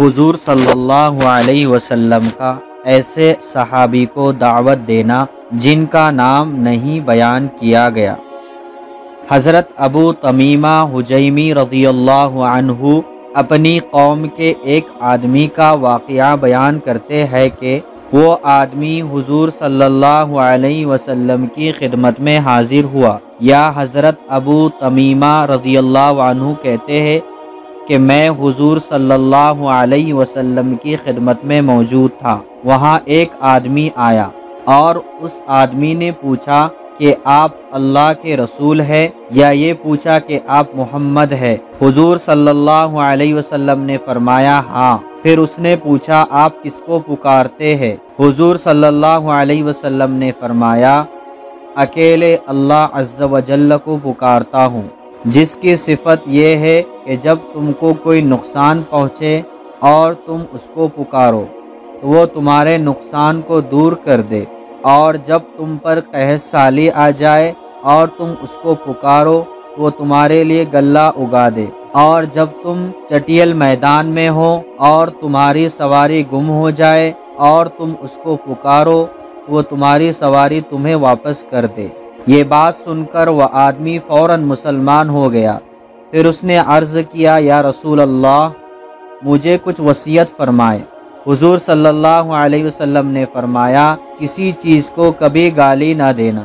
حضور صلی اللہ علیہ وسلم کا ایسے صحابی کو دعوت دینا جن کا نام نہیں بیان کیا گیا۔ حضرت ابو تمیمہ حجیمی رضی اللہ عنہ اپنی قوم کے ایک آدمی کا واقعہ بیان کرتے ہیں کہ وہ آدمی حضور صلی اللہ علیہ وسلم کی خدمت میں حاضر ہوا۔ یا حضرت ابو تمیمہ رضی اللہ عنہ کہتے ہیں کہ میں حضور صلی اللہ علیہ وسلم کی خدمت میں موجود تھا۔ وہاں ایک آدمی آیا اور اس آدمی نے پوچھا کہ آپ اللہ کے رسول ہے یا یہ پوچھا کہ آپ محمد ہے حضور صلی اللہ علیہ وسلم نے فرمایا ہاں۔ پھر اس نے پوچھا، آپ کس کو پکارتے ہیں؟ حضور صلی اللہ علیہ وسلم نے فرمایا، اکیلے اللہ عز و جل کو پکارتا ہوں۔ جس کی صفت یہ ہے کہ جب تم کو کوئی نقصان پہنچے اور تم اس کو پکارو، تو وہ تمہارے نقصان کو دور کر دے۔ اور جب تم پر قحط سالی آ جائے اور تم اس کو پکارو تو وہ تمہارے لیے گلہ اگا دے۔ اور جب تم چٹیل میدان میں ہو اور تمہاری سواری گم ہو جائے اور تم اس کو پکارو تو وہ تمہاری سواری تمہیں واپس کر دے۔ یہ بات سن کر وہ آدمی فوراً مسلمان ہو گیا۔ پھر اس نے عرض کیا، یا رسول اللہ، مجھے کچھ وصیت فرمائے۔ حضور صلی اللہ علیہ وسلم نے فرمایا، کسی چیز کو کبھی گالی نہ دینا۔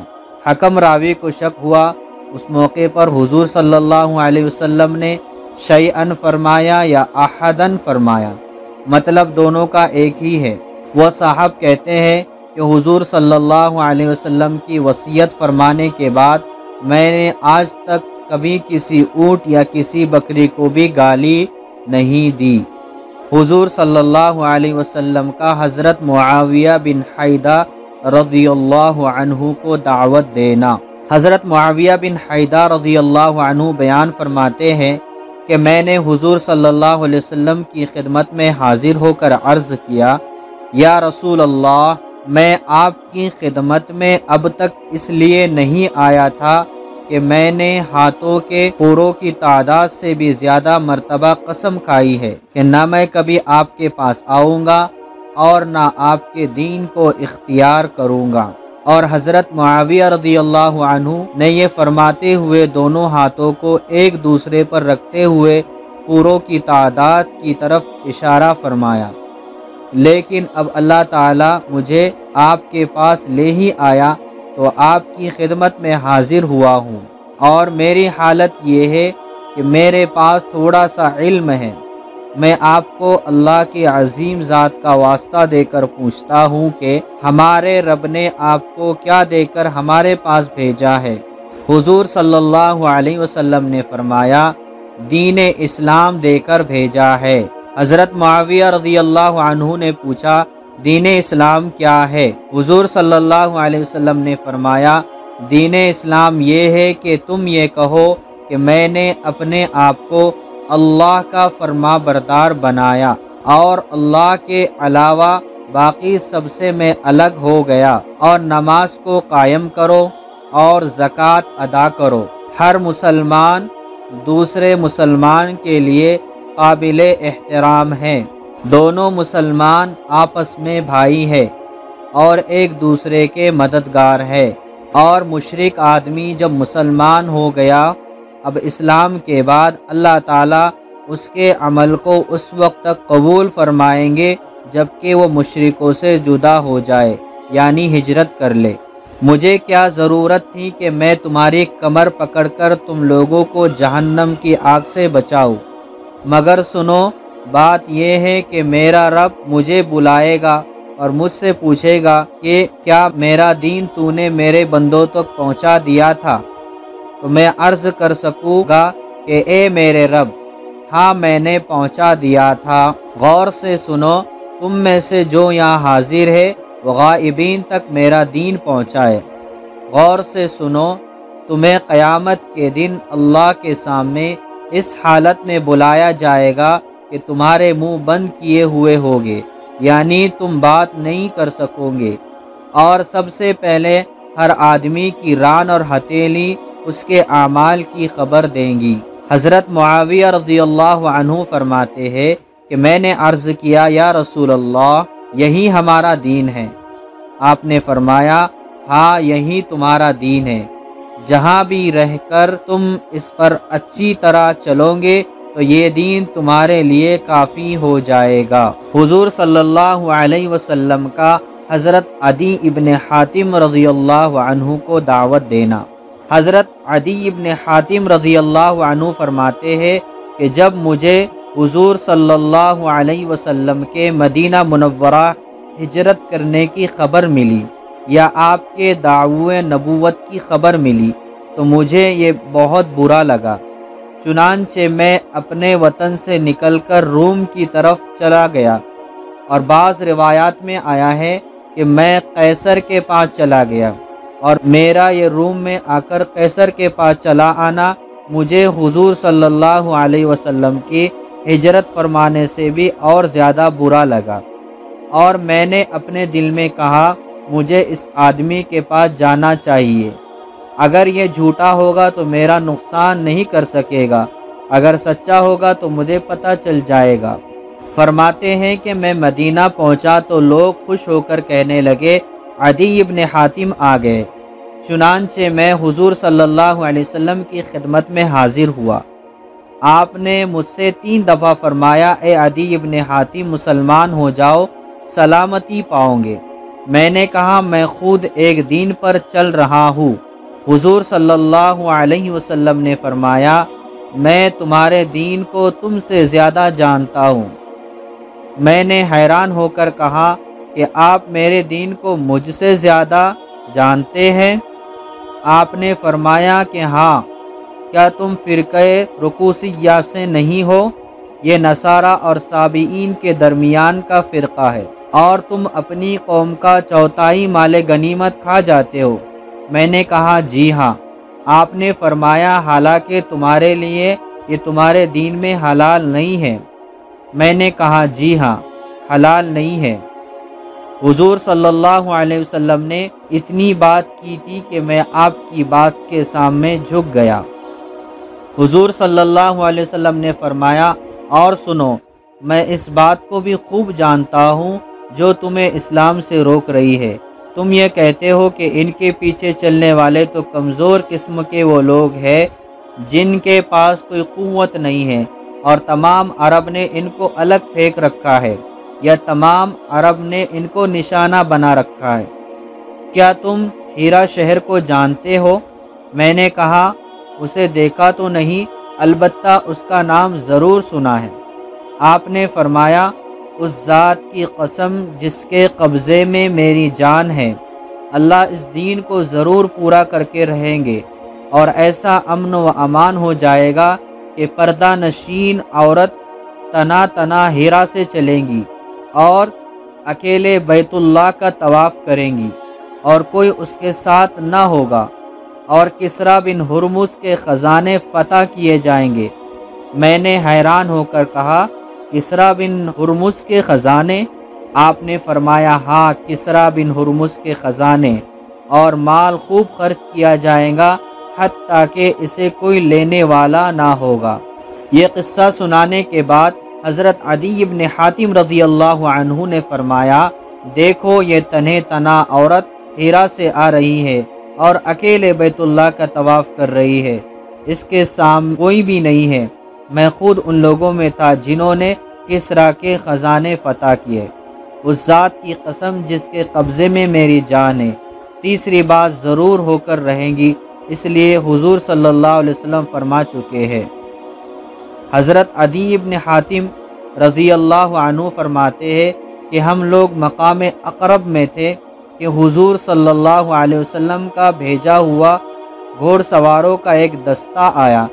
حکم راوی کو شک ہوا۔ اس موقع پر حضور صلی اللہ علیہ وسلم نے شعی ان فرمایا یا احدن فرمایا۔ مطلب دونوں کا ایک ہی ہے۔ وہ صاحب کہتے ہیں کہ حضور صلی اللہ علیہ وسلم کی وصیت فرمانے کے بعد میں نے آج تک کبھی کسی اونٹ یا کسی بکری کو بھی گالی نہیں دی۔ حضور صلی اللہ علیہ وسلم کا حضرت معاویہ بن حیدہ رضی اللہ عنہ کو دعوت دینا۔ حضرت معاویہ بن حیدہ رضی اللہ عنہ بیان فرماتے ہیں کہ میں نے حضور صلی اللہ علیہ وسلم کی خدمت میں حاضر ہو کر عرض کیا، یا رسول اللہ میں آپ کی خدمت میں اب تک اس لیے نہیں آیا تھا کہ میں نے ہاتھوں کے پوروں کی تعداد سے بھی زیادہ مرتبہ قسم کھائی ہے کہ نہ میں کبھی آپ کے پاس آؤں گا اور نہ آپ کے دین کو اختیار کروں گا۔ اور حضرت معاویہ رضی اللہ عنہ نے یہ فرماتے ہوئے دونوں ہاتھوں کو ایک دوسرے پر رکھتے ہوئے پوروں کی تعداد کی طرف اشارہ فرمایا۔ لیکن اب اللہ تعالیٰ مجھے آپ کے پاس لے ہی آیا تو آپ کی خدمت میں حاضر ہوا ہوں۔ اور میری حالت یہ ہے کہ میرے پاس تھوڑا سا علم ہے۔ میں آپ کو اللہ کی عظیم ذات کا واسطہ دے کر پوچھتا ہوں کہ ہمارے رب نے آپ کو کیا دے کر ہمارے پاس بھیجا ہے۔ حضور صلی اللہ علیہ وسلم نے فرمایا، دین اسلام دے کر بھیجا ہے۔ حضرت معاویہ رضی اللہ عنہ نے پوچھا، دین اسلام کیا ہے؟ حضور صلی اللہ علیہ وسلم نے فرمایا، دین اسلام یہ ہے کہ تم یہ کہو کہ میں نے اپنے آپ کو اللہ کا فرما بردار بنایا اور اللہ کے علاوہ باقی سب سے میں الگ ہو گیا اور نماز کو قائم کرو اور زکوٰۃ ادا کرو۔ ہر مسلمان دوسرے مسلمان کے لیے قابل احترام ہیں۔ دونوں مسلمان آپس میں بھائی ہے اور ایک دوسرے کے مددگار ہے اور مشرق آدمی جب مسلمان ہو گیا، اب اسلام کے بعد اللہ تعالیٰ اس کے عمل کو اس وقت تک قبول فرمائیں گے جبکہ وہ مشرقوں سے جدا ہو جائے یعنی ہجرت کر لے۔ مجھے کیا ضرورت تھی کہ میں تمہاری کمر پکڑ کر تم لوگوں کو جہنم کی آگ سے بچاؤ مگر سنو، بات یہ ہے کہ میرا رب مجھے بلائے گا اور مجھ سے پوچھے گا کہ کیا میرا دین تو نے میرے بندوں تک پہنچا دیا تھا؟ تو میں عرض کر سکوں گا کہ اے میرے رب ہاں میں نے پہنچا دیا تھا۔ غور سے سنو، تم میں سے جو یہاں حاضر ہے، وہ غائبین تک میرا دین پہنچائے۔ غور سے سنو، تمہیں قیامت کے دن اللہ کے سامنے اس حالت میں بلایا جائے گا کہ تمہارے منہ بند کیے ہوئے ہوگے یعنی تم بات نہیں کر سکو گے۔ اور سب سے پہلے ہر آدمی کی ران اور ہتیلی اس کے اعمال کی خبر دیں گی۔ حضرت معاویہ رضی اللہ عنہ فرماتے ہیں کہ میں نے عرض کیا، یا رسول اللہ، یہی ہمارا دین ہے۔ آپ نے فرمایا ہاں یہی تمہارا دین ہے۔ جہاں بھی رہ کر تم اس پر اچھی طرح چلو گے، تو یہ دین تمہارے لیے کافی ہو جائے گا۔ حضور صلی اللہ علیہ وسلم کا حضرت عدی ابن حاتم رضی اللہ عنہ کو دعوت دینا۔ حضرت عدی ابن حاتم رضی اللہ عنہ فرماتے ہیں کہ جب مجھے حضور صلی اللہ علیہ وسلم کے مدینہ منورہ ہجرت کرنے کی خبر ملی یا آپ کے دعوے نبوت کی خبر ملی تو مجھے یہ بہت برا لگا۔ چنانچہ میں اپنے وطن سے نکل کر روم کی طرف چلا گیا اور بعض روایات میں آیا ہے کہ میں قیصر کے پاس چلا گیا اور میرا یہ روم میں آ کر قیصر کے پاس چلا آنا مجھے حضور صلی اللہ علیہ وسلم کی ہجرت فرمانے سے بھی اور زیادہ برا لگا۔ اور میں نے اپنے دل میں کہا مجھے اس آدمی کے پاس جانا چاہیے۔ اگر یہ جھوٹا ہوگا تو میرا نقصان نہیں کر سکے گا۔ اگر سچا ہوگا تو مجھے پتہ چل جائے گا۔ فرماتے ہیں کہ میں مدینہ پہنچا تو لوگ خوش ہو کر کہنے لگے، عدی ابن حاتم آ گئے۔ چنانچہ میں حضور صلی اللہ علیہ وسلم کی خدمت میں حاضر ہوا۔ آپ نے مجھ سے تین دفعہ فرمایا، اے عدی ابن حاتم مسلمان ہو جاؤ، سلامتی پاؤں گے۔ میں نے کہا، میں خود ایک دین پر چل رہا ہوں۔ حضور صلی اللہ علیہ وسلم نے فرمایا، میں تمہارے دین کو تم سے زیادہ جانتا ہوں۔ میں نے حیران ہو کر کہا کہ آپ میرے دین کو مجھ سے زیادہ جانتے ہیں۔ آپ نے فرمایا کہ ہاں کیا تم فرقے رکوسیہ سے نہیں ہو؟ یہ نصارہ اور صابئین کے درمیان کا فرقہ ہے۔ اور تم اپنی قوم کا چوتھائی مال غنیمت کھا جاتے ہو۔ میں نے کہا جی ہاں۔ آپ نے فرمایا، حالانکہ تمہارے لیے یہ تمہارے دین میں حلال نہیں ہے۔ میں نے کہا جی ہاں حلال نہیں ہے۔ حضور صلی اللہ علیہ وسلم نے اتنی بات کی تھی کہ میں آپ کی بات کے سامنے جھک گیا۔ حضور صلی اللہ علیہ وسلم نے فرمایا، اور سنو، میں اس بات کو بھی خوب جانتا ہوں جو تمہیں اسلام سے روک رہی ہے۔ تم یہ کہتے ہو کہ ان کے پیچھے چلنے والے تو کمزور قسم کے وہ لوگ ہیں جن کے پاس کوئی قوت نہیں ہے اور تمام عرب نے ان کو الگ پھینک رکھا ہے یا تمام عرب نے ان کو نشانہ بنا رکھا ہے۔ کیا تم ہیرا شہر کو جانتے ہو؟ میں نے کہا، اسے دیکھا تو نہیں، البتہ اس کا نام ضرور سنا ہے۔ آپ نے فرمایا اس ذات کی قسم جس کے قبضے میں میری جان ہے۔ اللہ اس دین کو ضرور پورا کر کے رہیں گے اور ایسا امن و امان ہو جائے گا کہ پردہ نشین عورت تنا تنا ہیرا سے چلیں گی اور اکیلے بیت اللہ کا طواف کریں گی اور کوئی اس کے ساتھ نہ ہوگا اور کسرا بن حرمس کے خزانے فتح کیے جائیں گے۔ میں نے حیران ہو کر کہا کسرا بن حرمس کے خزانے۔ آپ نے فرمایا ہاں کسرا بن حرمس کے خزانے۔ اور مال خوب خرچ کیا جائے گا، حتیٰ کہ اسے کوئی لینے والا نہ ہوگا۔ یہ قصہ سنانے کے بعد حضرت عدی ابن حاتم رضی اللہ عنہ نے فرمایا، دیکھو، یہ تنہ تنا عورت ہیرا سے آ رہی ہے اور اکیلے بیت اللہ کا طواف کر رہی ہے۔ اس کے سام کوئی بھی نہیں ہے۔ میں خود ان لوگوں میں تھا جنہوں نے کسرا کے خزانے فتح کیے۔ اس ذات کی قسم جس کے قبضے میں میری جان ہے۔ تیسری بات ضرور ہو کر رہیں گی، اس لیے حضور صلی اللہ علیہ وسلم فرما چکے ہیں۔ حضرت عدی ابن حاتم رضی اللہ عنہ فرماتے ہیں کہ ہم لوگ مقام اقرب میں تھے کہ حضور صلی اللہ علیہ وسلم کا بھیجا ہوا گھوڑ سواروں کا ایک دستہ آیا۔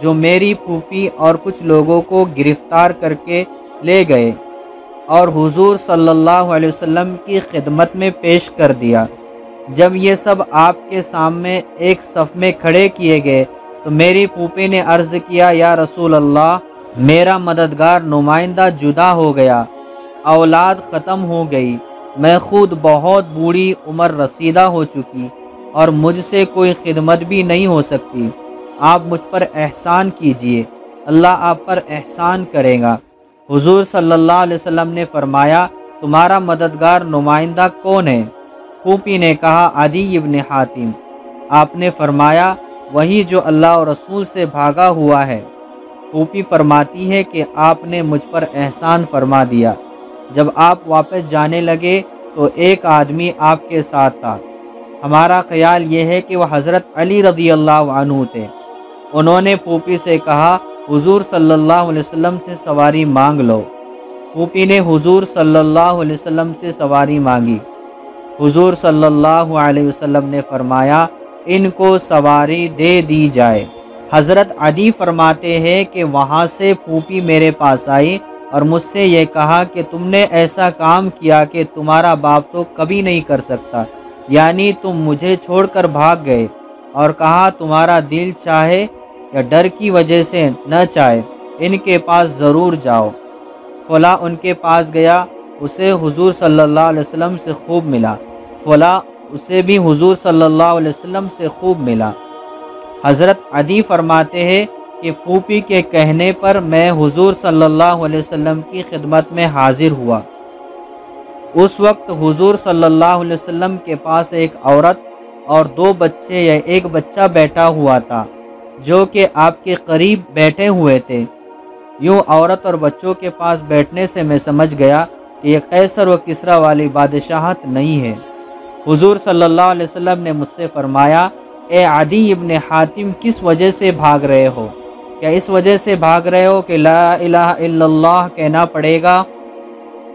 جو میری پھوپھی اور کچھ لوگوں کو گرفتار کر کے لے گئے اور حضور صلی اللہ علیہ وسلم کی خدمت میں پیش کر دیا۔ جب یہ سب آپ کے سامنے ایک صف میں کھڑے کیے گئے، تو میری پھوپھی نے عرض کیا، یا رسول اللہ، میرا مددگار نمائندہ جدا ہو گیا، اولاد ختم ہو گئی، میں خود بہت بوڑھی عمر رسیدہ ہو چکی اور مجھ سے کوئی خدمت بھی نہیں ہو سکتی۔ آپ مجھ پر احسان کیجیے۔ اللہ آپ پر احسان کرے گا۔ حضور صلی اللہ علیہ وسلم نے فرمایا، تمہارا مددگار نمائندہ کون ہے؟ پھوپھی نے کہا، عدی ابن حاتم۔ آپ نے فرمایا، وہی جو اللہ اور رسول سے بھاگا ہوا ہے۔ پھوپھی فرماتی ہے کہ آپ نے مجھ پر احسان فرما دیا۔ جب آپ واپس جانے لگے تو ایک آدمی آپ کے ساتھ تھا۔ ہمارا خیال یہ ہے کہ وہ حضرت علی رضی اللہ عنہ تھے۔ انہوں نے پھوپھی سے کہا، حضور صلی اللہ علیہ وسلم سے سواری مانگ لو۔ پھوپھی نے حضور صلی اللہ علیہ وسلم سے سواری مانگی۔ حضور صلی اللہ علیہ وسلم نے فرمایا، ان کو سواری دے دی جائے۔ حضرت عدی فرماتے ہیں کہ وہاں سے پھوپھی میرے پاس آئی اور مجھ سے یہ کہا کہ تم نے ایسا کام کیا کہ تمہارا باپ تو کبھی نہیں کر سکتا یعنی تم مجھے چھوڑ کر بھاگ گئے اور کہا تمہارا دل چاہے یا ڈر کی وجہ سے نہ چاہے ان کے پاس ضرور جاؤ۔ فلاں ان کے پاس گیا، اسے حضور صلی اللہ علیہ وسلم سے خوب ملا۔ فلاں اسے بھی حضور صلی اللہ علیہ وسلم سے خوب ملا۔ حضرت عدی فرماتے ہیں کہ پھوپھی کے کہنے پر میں حضور صلی اللہ علیہ وسلم کی خدمت میں حاضر ہوا۔ اس وقت حضور صلی اللہ علیہ وسلم کے پاس ایک عورت اور دو بچے یا ایک بچہ بیٹھا ہوا تھا۔ جو کہ آپ کے قریب بیٹھے ہوئے تھے۔ یوں عورت اور بچوں کے پاس بیٹھنے سے میں سمجھ گیا کہ یہ قیصر و کسرا والی بادشاہت نہیں ہے۔ حضور صلی اللہ علیہ وسلم نے مجھ سے فرمایا، اے عدی ابن حاتم، کس وجہ سے بھاگ رہے ہو؟ کیا اس وجہ سے بھاگ رہے ہو کہ لا الہ الا اللہ کہنا پڑے گا؟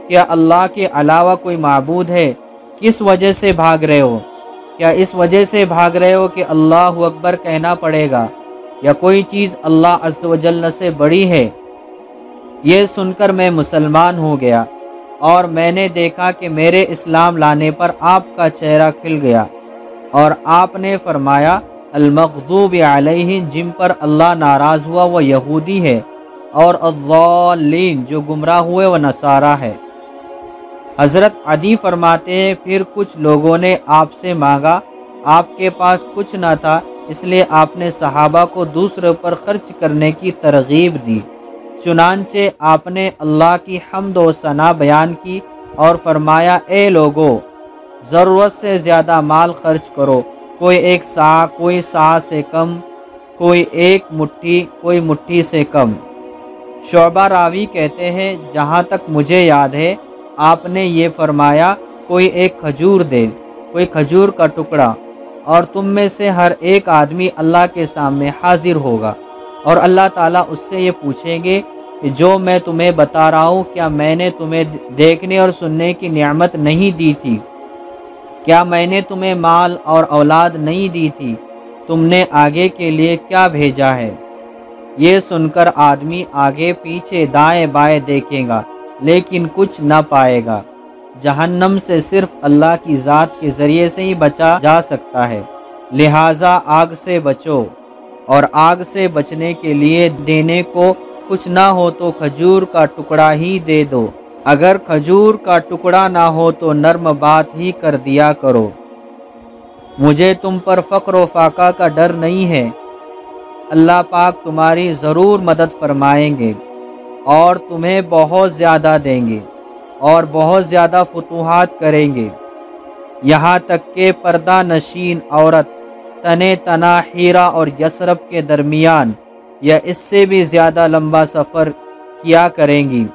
کیا اللہ کے علاوہ کوئی معبود ہے؟ کس وجہ سے بھاگ رہے ہو؟ کیا اس وجہ سے بھاگ رہے ہو کہ اللہ اکبر کہنا پڑے گا؟ یا کوئی چیز اللہ عز و جل سے بڑی ہے، یہ سن کر میں مسلمان ہو گیا اور میں نے دیکھا کہ میرے اسلام لانے پر آپ کا چہرہ کھل گیا اور آپ نے فرمایا، المغضوب علیہ جن پر اللہ ناراض ہوا وہ یہودی ہے اور الضالین، جو گمراہ ہوئے وہ نصارہ ہے۔ حضرت عدی فرماتے ہیں، پھر کچھ لوگوں نے آپ سے مانگا، آپ کے پاس کچھ نہ تھا اس لیے آپ نے صحابہ کو دوسرے پر خرچ کرنے کی ترغیب دی۔ چنانچہ آپ نے اللہ کی حمد و ثنا بیان کی اور فرمایا، اے لوگو، ضرورت سے زیادہ مال خرچ کرو۔ کوئی ایک سا، کوئی سا سے کم، کوئی ایک مٹھی، کوئی مٹھی سے کم۔ شعبہ راوی کہتے ہیں، جہاں تک مجھے یاد ہے، آپ نے یہ فرمایا، کوئی ایک کھجور دے، کوئی کھجور کا ٹکڑا۔ اور تم میں سے ہر ایک آدمی اللہ کے سامنے حاضر ہوگا۔ اور اللہ تعالیٰ اس سے یہ پوچھیں گے کہ جو میں تمہیں بتا رہا ہوں، کیا میں نے تمہیں دیکھنے اور سننے کی نعمت نہیں دی تھی؟ کیا میں نے تمہیں مال اور اولاد نہیں دی تھی؟ تم نے آگے کے لیے کیا بھیجا ہے؟ یہ سن کر آدمی آگے پیچھے دائیں بائیں دیکھے گا، لیکن کچھ نہ پائے گا۔ جہنم سے صرف اللہ کی ذات کے ذریعے سے ہی بچا جا سکتا ہے۔ لہٰذا آگ سے بچو اور آگ سے بچنے کے لیے دینے کو کچھ نہ ہو تو کھجور کا ٹکڑا ہی دے دو۔ اگر کھجور کا ٹکڑا نہ ہو تو نرم بات ہی کر دیا کرو۔ مجھے تم پر فقر و فاقہ کا ڈر نہیں ہے۔ اللہ پاک تمہاری ضرور مدد فرمائیں گے اور تمہیں بہت زیادہ دیں گے۔ اور بہت زیادہ فتوحات کریں گے۔ یہاں تک کہ پردہ نشین عورت، تنے تنا ہیرا اور یسرف کے درمیان یا اس سے بھی زیادہ لمبا سفر کیا کریں گی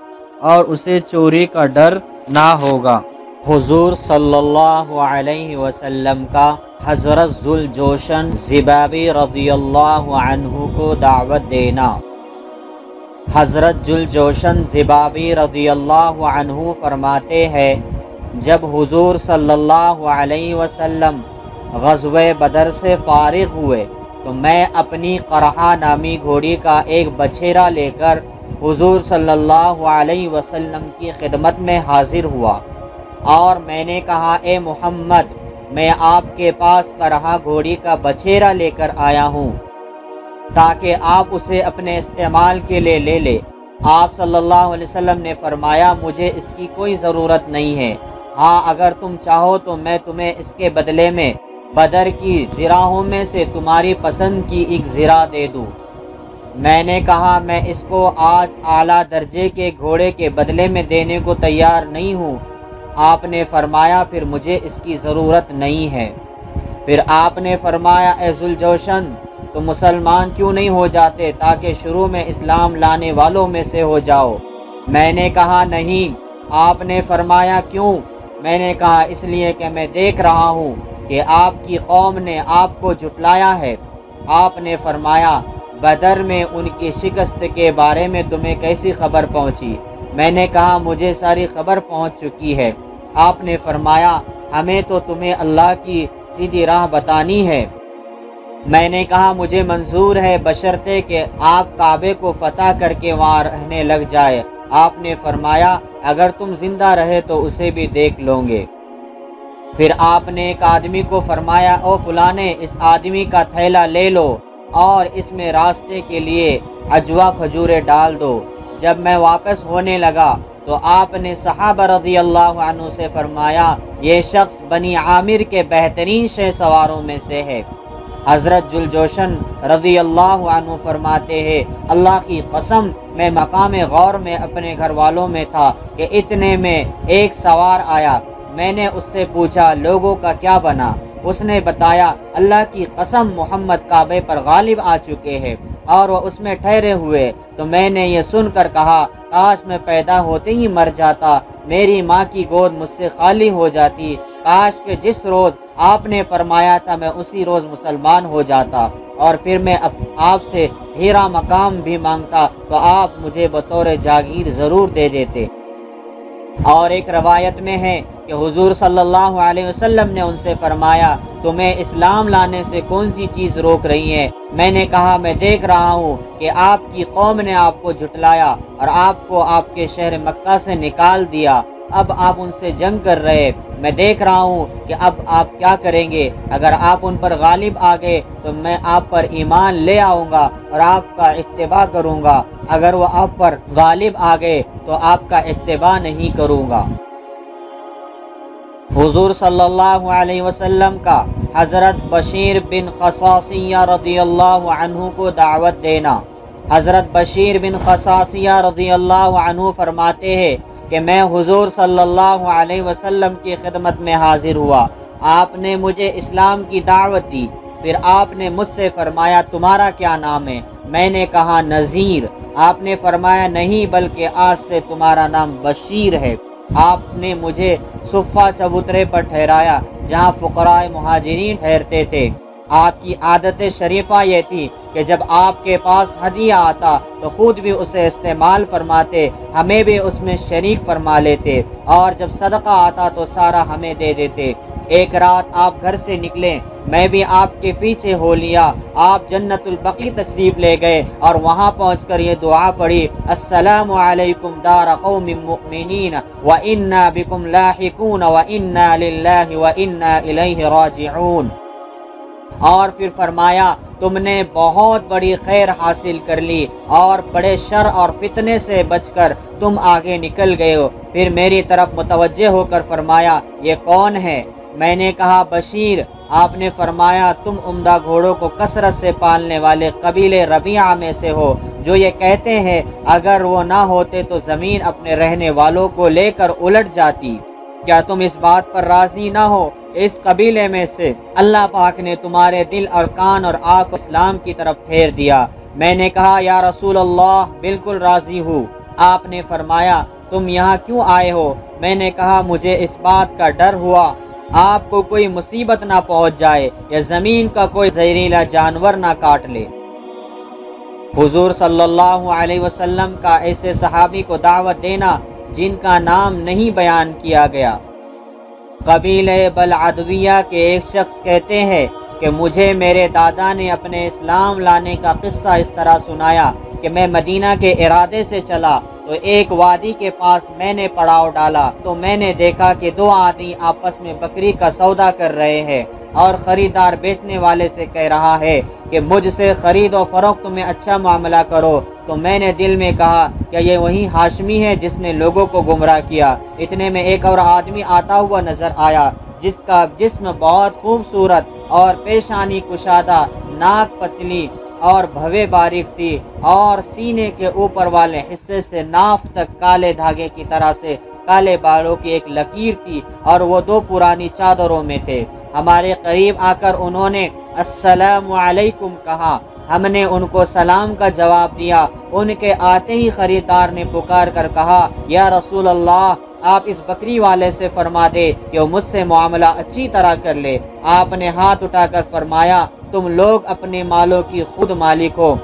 اور اسے چوری کا ڈر نہ ہوگا۔ حضور صلی اللہ علیہ وسلم کا حضرت ذوالجوشن زبابی رضی اللہ عنہ کو دعوت دینا۔ حضرت جلجوشن زبابی رضی اللہ عنہ فرماتے ہیں، جب حضور صلی اللہ علیہ وسلم غزو بدر سے فارغ ہوئے، تو میں اپنی قرحہ نامی گھوڑی کا ایک بچھیرا لے کر حضور صلی اللہ علیہ وسلم کی خدمت میں حاضر ہوا۔ اور میں نے کہا، اے محمد، میں آپ کے پاس قرحہ گھوڑی کا بچھیرا لے کر آیا ہوں۔ تاکہ آپ اسے اپنے استعمال کے لیے لے لے۔ آپ صلی اللہ علیہ وسلم نے فرمایا، مجھے اس کی کوئی ضرورت نہیں ہے۔ ہاں اگر تم چاہو تو میں تمہیں اس کے بدلے میں بدر کی زراحوں میں سے تمہاری پسند کی ایک زرا دے دوں۔ میں نے کہا، میں اس کو آج اعلیٰ درجے کے گھوڑے کے بدلے میں دینے کو تیار نہیں ہوں۔ آپ نے فرمایا، پھر مجھے اس کی ضرورت نہیں ہے۔ پھر آپ نے فرمایا، اے ذوالجوشن تو مسلمان کیوں نہیں ہو جاتے تاکہ شروع میں اسلام لانے والوں میں سے ہو جاؤ؟ میں نے کہا نہیں، آپ نے فرمایا کیوں؟ میں نے کہا اس لیے کہ میں دیکھ رہا ہوں کہ آپ کی قوم نے آپ کو جھٹلایا ہے۔ آپ نے فرمایا، بدر میں ان کی شکست کے بارے میں تمہیں کیسی خبر پہنچی؟ میں نے کہا، مجھے ساری خبر پہنچ چکی ہے۔ آپ نے فرمایا، ہمیں تو تمہیں اللہ کی سیدھی راہ بتانی ہے۔ میں نے کہا، مجھے منظور ہے بشرتے کہ آپ کعبے کو فتح کر کے وہاں رہنے لگ جائے۔ آپ نے فرمایا، اگر تم زندہ رہے تو اسے بھی دیکھ لوں گے۔ پھر آپ نے ایک آدمی کو فرمایا، او فلانے، اس آدمی کا تھیلا لے لو اور اس میں راستے کے لیے اجوا کھجورے ڈال دو۔ جب میں واپس ہونے لگا تو آپ نے صحابہ رضی اللہ عنہ سے فرمایا، یہ شخص بنی عامر کے بہترین شہ سواروں میں سے ہے۔ حضرت جلجوشن رضی اللہ عنہ فرماتے ہیں، اللہ کی قسم میں مقام غور میں اپنے گھر والوں میں تھا کہ اتنے میں ایک سوار آیا۔ میں نے اس سے پوچھا، لوگوں کا کیا بنا؟ اس نے بتایا، اللہ کی قسم محمد کعبے پر غالب آ چکے ہیں اور وہ اس میں ٹھہرے ہوئے۔ تو میں نے یہ سن کر کہا، کاش میں پیدا ہوتے ہی مر جاتا، میری ماں کی گود مجھ سے خالی ہو جاتی۔ کاش کہ جس روز آپ نے فرمایا تھا، میں اسی روز مسلمان ہو جاتا۔ اور پھر میں آپ سے ہیرا مقام بھی مانگتا، تو آپ مجھے بطور جاگیر ضرور دے دیتے۔ اور ایک روایت میں ہے کہ حضور صلی اللہ علیہ وسلم نے ان سے فرمایا، تمہیں اسلام لانے سے کون سی چیز روک رہی ہے؟ میں نے کہا، میں دیکھ رہا ہوں کہ آپ کی قوم نے آپ کو جھٹلایا اور آپ کو آپ کے شہر مکہ سے نکال دیا۔ اب آپ ان سے جنگ کر رہے، میں دیکھ رہا ہوں کہ اب آپ کیا کریں گے۔ اگر آپ ان پر غالب آ گئے، تو میں آپ پر ایمان لے آؤں گا اور آپ کا اتباع کروں گا۔ اگر وہ آپ پر غالب آ گئے، تو آپ کا اتباع نہیں کروں گا۔ حضور صلی اللہ علیہ وسلم کا حضرت بشیر بن خصاصیہ رضی اللہ عنہ کو دعوت دینا۔ حضرت بشیر بن خصاصیہ رضی اللہ عنہ فرماتے ہیں کہ میں حضور صلی اللہ علیہ وسلم کی خدمت میں حاضر ہوا۔ آپ نے مجھے اسلام کی دعوت دی۔ پھر آپ نے مجھ سے فرمایا، تمہارا کیا نام ہے؟ میں نے کہا، نذیر۔ آپ نے فرمایا، نہیں، بلکہ آج سے تمہارا نام بشیر ہے۔ آپ نے مجھے صفہ چبوترے پر ٹھہرایا، جہاں فقرائے مہاجرین ٹھہرتے تھے۔ آپ کی عادت شریفہ یہ تھی کہ جب آپ کے پاس ہدیہ آتا تو خود بھی اسے استعمال فرماتے، ہمیں بھی اس میں شریک فرما لیتے اور جب صدقہ آتا تو سارا ہمیں دے دیتے۔ ایک رات آپ گھر سے نکلے میں بھی آپ کے پیچھے ہو لیا، آپ جنت البقی تشریف لے گئے اور وہاں پہنچ کر یہ دعا پڑھی، السلام علیکم دار قوم مؤمنین وَإِنَّا بِكُمْ لَاحِقُونَ وَإِنَّا لِلَّهِ وَإِنَّا إِلَيْهِ رَاجِعُونَ۔ اور پھر فرمایا، تم نے بہت بڑی خیر حاصل کر لی اور بڑے شر اور فتنے سے بچ کر تم آگے نکل گئے ہو۔ پھر میری طرف متوجہ ہو کر فرمایا، یہ کون ہے؟ میں نے کہا، بشیر۔ آپ نے فرمایا، تم عمدہ گھوڑوں کو کثرت سے پالنے والے قبیل ربیعہ میں سے ہو، جو یہ کہتے ہیں، اگر وہ نہ ہوتے تو زمین اپنے رہنے والوں کو لے کر الٹ جاتی۔ کیا تم اس بات پر راضی نہ ہو؟ اس قبیلے میں سے اللہ پاک نے تمہارے دل اور کان اور آنکھ اسلام کی طرف پھیر دیا۔ میں نے کہا، یا رسول اللہ، بالکل راضی ہوں۔ آپ نے فرمایا، تم یہاں کیوں آئے ہو؟ میں نے کہا، مجھے اس بات کا ڈر ہوا۔ آپ کو کوئی مصیبت نہ پہنچ جائے یا زمین کا کوئی زہریلا جانور نہ کاٹ لے۔ حضور صلی اللہ علیہ وسلم کا ایسے صحابی کو دعوت دینا جن کا نام نہیں بیان کیا گیا۔ قبیل بلعدویہ کے ایک شخص کہتے ہیں کہ مجھے میرے دادا نے اپنے اسلام لانے کا قصہ اس طرح سنایا کہ میں مدینہ کے ارادے سے چلا تو ایک وادی کے پاس میں نے پڑاؤ ڈالا تو میں نے دیکھا کہ دو آدمی آپس میں بکری کا سودا کر رہے ہیں اور خریدار بیچنے والے سے کہہ رہا ہے کہ مجھ سے خرید و فروخت میں اچھا معاملہ کرو۔ تو میں نے دل میں کہا کہ یہ وہی ہاشمی ہے جس نے لوگوں کو گمراہ کیا۔ اتنے میں ایک اور آدمی آتا ہوا نظر آیا، جس کا جسم بہت خوبصورت اور پیشانی کشادہ ناک پتلی اور بھوے باریک تھی اور سینے کے اوپر والے حصے سے ناف تک کالے دھاگے کی طرح سے کالے بالوں کی ایک لکیر تھی اور وہ دو پرانی چادروں میں تھے۔ ہمارے قریب آ کر انہوں نے السلام علیکم کہا۔ ہم نے ان کو سلام کا جواب دیا۔ ان کے آتے ہی خریدار نے پکار کر کہا، یا رسول اللہ، آپ اس بکری والے سے فرما دے کہ وہ مجھ سے معاملہ اچھی طرح کر لے۔ آپ نے ہاتھ اٹھا کر فرمایا تم لوگ اپنے مالوں کی خود مالک ہو۔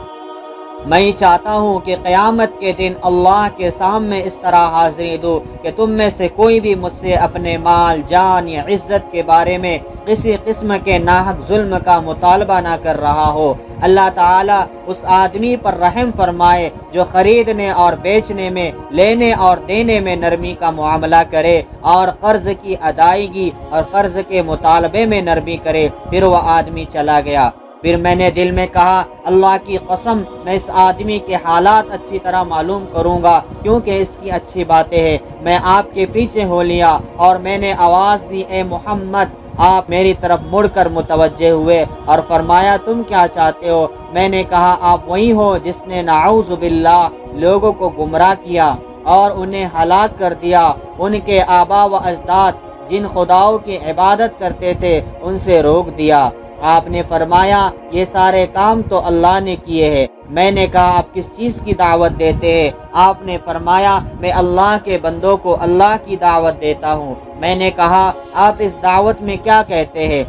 میں چاہتا ہوں کہ قیامت کے دن اللہ کے سامنے اس طرح حاضری دو کہ تم میں سے کوئی بھی مجھ سے اپنے مال، جان یا عزت کے بارے میں کسی قسم کے ناحق ظلم کا مطالبہ نہ کر رہا ہو۔ اللہ تعالیٰ اس آدمی پر رحم فرمائے جو خریدنے اور بیچنے میں، لینے اور دینے میں نرمی کا معاملہ کرے اور قرض کی ادائیگی اور قرض کے مطالبے میں نرمی کرے۔ پھر وہ آدمی چلا گیا۔ پھر میں نے دل میں کہا، اللہ کی قسم، میں اس آدمی کے حالات اچھی طرح معلوم کروں گا، کیونکہ اس کی اچھی باتیں ہیں۔ میں آپ کے پیچھے ہو لیا اور میں نے آواز دی، اے محمد، آپ میری طرف مڑ کر متوجہ ہوئے اور فرمایا، تم کیا چاہتے ہو؟ میں نے کہا، آپ وہی ہو جس نے نعوذ باللہ لوگوں کو گمراہ کیا اور انہیں ہلاک کر دیا۔ ان کے آبا و اجداد، جن خداؤں کی عبادت کرتے تھے، ان سے روک دیا۔ آپ نے فرمایا، یہ سارے کام تو اللہ نے کیے ہیں۔ میں نے کہا، آپ کس چیز کی دعوت دیتے ہیں؟ آپ نے فرمایا، میں اللہ کے بندوں کو اللہ کی دعوت دیتا ہوں۔ میں نے کہا، آپ اس دعوت میں کیا کہتے ہیں؟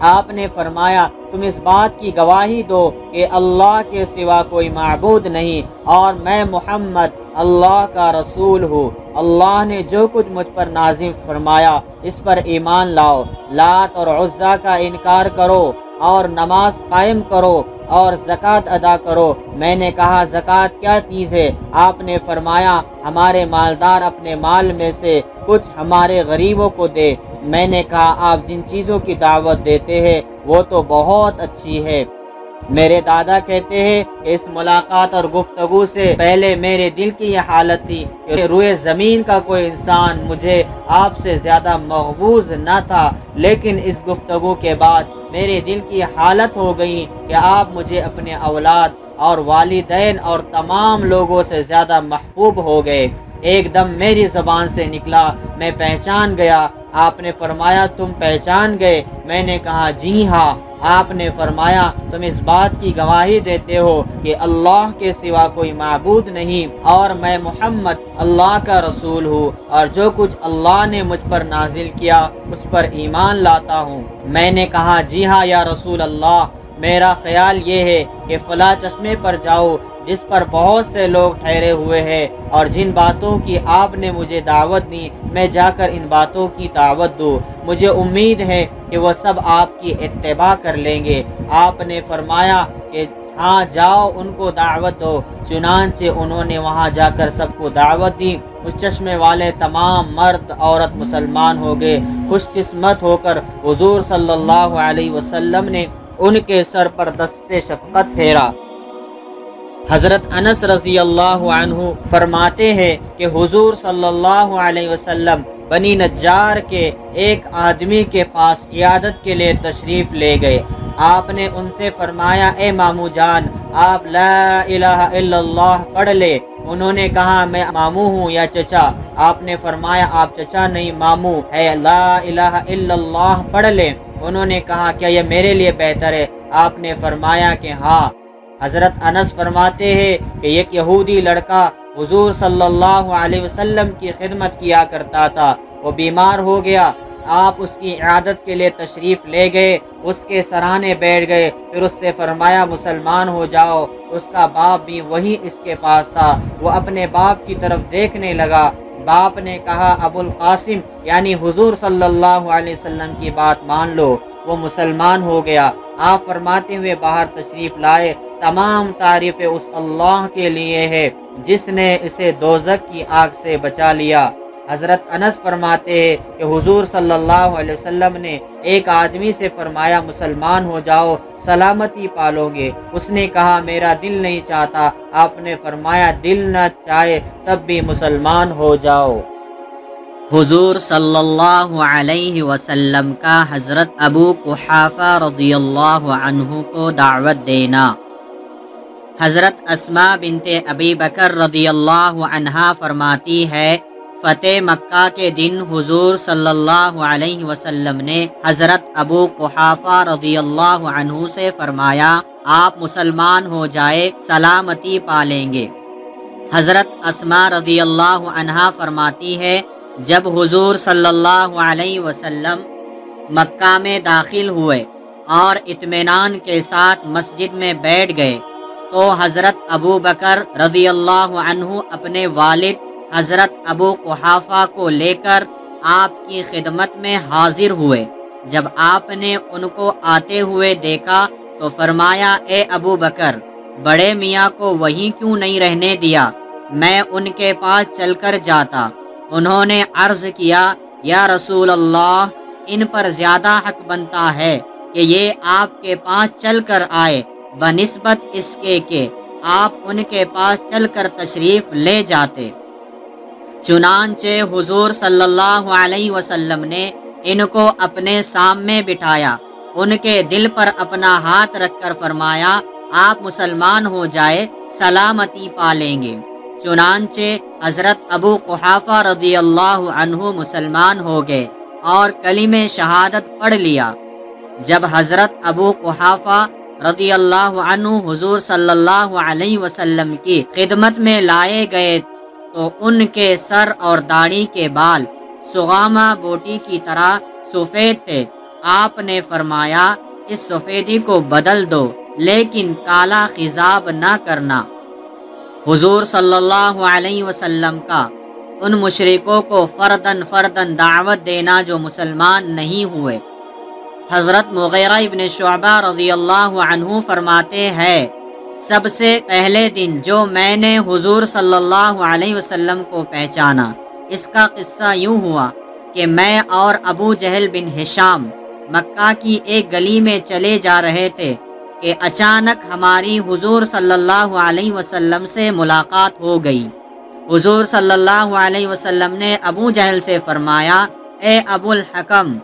آپ نے فرمایا تم اس بات کی گواہی دو کہ اللہ کے سوا کوئی معبود نہیں اور میں محمد اللہ کا رسول ہوں۔ اللہ نے جو کچھ مجھ پر نازم فرمایا اس پر ایمان لاؤ۔ لات اور عزا کا انکار کرو اور نماز قائم کرو اور زکوٰۃ ادا کرو۔ میں نے کہا، زکوٰۃ کیا چیز ہے؟ آپ نے فرمایا، ہمارے مالدار اپنے مال میں سے کچھ ہمارے غریبوں کو دے۔ میں نے کہا، آپ جن چیزوں کی دعوت دیتے ہیں، وہ تو بہت اچھی ہے میرے دادا کہتے ہیں، اس ملاقات اور گفتگو سے پہلے میرے دل کی یہ حالت تھی کہ روئے زمین کا کوئی انسان مجھے آپ سے زیادہ مقبوض نہ تھا۔ لیکن اس گفتگو کے بعد میرے دل کی حالت ہو گئی کہ آپ مجھے اپنے اولاد اور والدین اور تمام لوگوں سے زیادہ محبوب ہو گئے۔ ایک دم میری زبان سے نکلا، میں پہچان گیا۔ آپ نے فرمایا، تم پہچان گئے۔ میں نے کہا جی ہاں۔ آپ نے فرمایا، تم اس بات کی گواہی دیتے ہو کہ اللہ کے سوا کوئی معبود نہیں اور میں محمد اللہ کا رسول ہوں اور جو کچھ اللہ نے مجھ پر نازل کیا، اس پر ایمان لاتا ہوں۔ میں نے کہا جی ہاں یا رسول اللہ۔ میرا خیال یہ ہے کہ فلاں چشمے پر جاؤ، جس پر بہت سے لوگ ٹھہرے ہوئے ہیں، اور جن باتوں کی آپ نے مجھے دعوت دی، میں جا کر ان باتوں کی دعوت دوں۔ مجھے امید ہے کہ وہ سب آپ کی اتباع کر لیں گے۔ آپ نے فرمایا کہ ہاں جاؤ، ان کو دعوت دو۔ چنانچہ انہوں نے وہاں جا کر سب کو دعوت دی۔ اس چشمے والے تمام مرد، عورت، مسلمان ہو گئے۔ خوش قسمت ہو کر حضور صلی اللہ علیہ وسلم نے ان کے سر پر دست شفقت پھیرا۔ حضرت انس رضی اللہ عنہ فرماتے ہیں کہ حضور صلی اللہ علیہ وسلم بنی نجار کے ایک آدمی کے پاس عیادت کے لیے تشریف لے گئے۔ آپ نے ان سے فرمایا، اے مامو جان، آپ لا الہ الا اللہ پڑھ لے۔ انہوں نے کہا، میں مامو ہوں یا چچا؟ آپ نے فرمایا، آپ چچا نہیں مامو ہے لا الہ الا اللہ، پڑھ لے انہوں نے کہا، کیا یہ میرے لیے بہتر ہے؟ آپ نے فرمایا کہ ہاں۔ حضرت انس فرماتے ہیں کہ ایک یہودی لڑکا حضور صلی اللہ علیہ وسلم کی خدمت کیا کرتا تھا۔ وہ بیمار ہو گیا۔ آپ اس کی عادت کے لیے تشریف لے گئے، اس کے سرانے بیٹھ گئے، پھر اس سے فرمایا، مسلمان ہو جاؤ۔ اس کا باپ بھی وہی اس کے پاس تھا۔ وہ اپنے باپ کی طرف دیکھنے لگا۔ باپ نے کہا، ابو القاسم یعنی حضور صلی اللہ علیہ وسلم کی بات مان لو۔ وہ مسلمان ہو گیا۔ آپ فرماتے ہوئے باہر تشریف لائے۔ تمام تعریف اس اللہ کے لیے ہے جس نے اسے دوزک کی آگ سے بچا لیا۔ حضرت انس فرماتے ہیں کہ حضور صلی اللہ علیہ وسلم نے ایک آدمی سے فرمایا، مسلمان ہو جاؤ، سلامتی پالو گے۔ اس نے کہا، میرا دل نہیں چاہتا۔ آپ نے فرمایا، دل نہ چاہے تب بھی مسلمان ہو جاؤ۔ حضور صلی اللہ علیہ وسلم کا حضرت ابو رضی اللہ عنہ کو دعوت دینا۔ حضرت اسما بنت ابی بکر رضی اللہ عنہا فرماتی ہے فتح مکہ کے دن حضور صلی اللہ علیہ وسلم نے حضرت ابو قحافہ رضی اللہ عنہ سے فرمایا، آپ مسلمان ہو جائے، سلامتی پالیں گے۔ حضرت اسما رضی اللہ عنہا فرماتی ہے، جب حضور صلی اللہ علیہ وسلم مکہ میں داخل ہوئے اور اطمینان کے ساتھ مسجد میں بیٹھ گئے، تو حضرت ابو بکر رضی اللہ عنہ اپنے والد حضرت ابو قحافہ کو لے کر آپ کی خدمت میں حاضر ہوئے۔ جب آپ نے ان کو آتے ہوئے دیکھا تو فرمایا، اے ابو بکر، بڑے میاں کو وہیں کیوں نہیں رہنے دیا؟ میں ان کے پاس چل کر جاتا۔ انہوں نے عرض کیا، یا رسول اللہ، ان پر زیادہ حق بنتا ہے کہ یہ آپ کے پاس چل کر آئے، بنسبت اس کے کہ آپ ان کے پاس چل کر تشریف لے جاتے۔ چنانچہ حضور صلی اللہ علیہ وسلم نے ان کو اپنے سامنے بٹھایا، ان کے دل پر اپنا ہاتھ رکھ کر فرمایا، آپ مسلمان ہو جائے، سلامتی پالیں گے۔ چنانچہ حضرت ابو قحافہ رضی اللہ عنہ مسلمان ہو گئے اور کلیم شہادت پڑھ لیا۔ جب حضرت ابو قحافہ رضی اللہ عنہ حضور صلی اللہ علیہ وسلم کی خدمت میں لائے گئے تو ان کے سر اور داڑھی کے بال سغامہ بوٹی کی طرح سفید تھے۔ آپ نے فرمایا، اس سفیدی کو بدل دو، لیکن کالا خزاب نہ کرنا۔ حضور صلی اللہ علیہ وسلم کا، ان مشرقوں کو فردن فردن دعوت دینا جو مسلمان نہیں ہوئے۔ حضرت مغیرہ ابن شعبہ رضی اللہ عنہ فرماتے ہیں سب سے پہلے دن جو میں نے حضور صلی اللہ علیہ وسلم کو پہچانا، اس کا قصہ یوں ہوا کہ میں اور ابو جہل بن حشام مکہ کی ایک گلی میں چلے جا رہے تھے کہ اچانک ہماری حضور صلی اللہ علیہ وسلم سے ملاقات ہو گئی۔ حضور صلی اللہ علیہ وسلم نے ابو جہل سے فرمایا، اے ابو الحکم،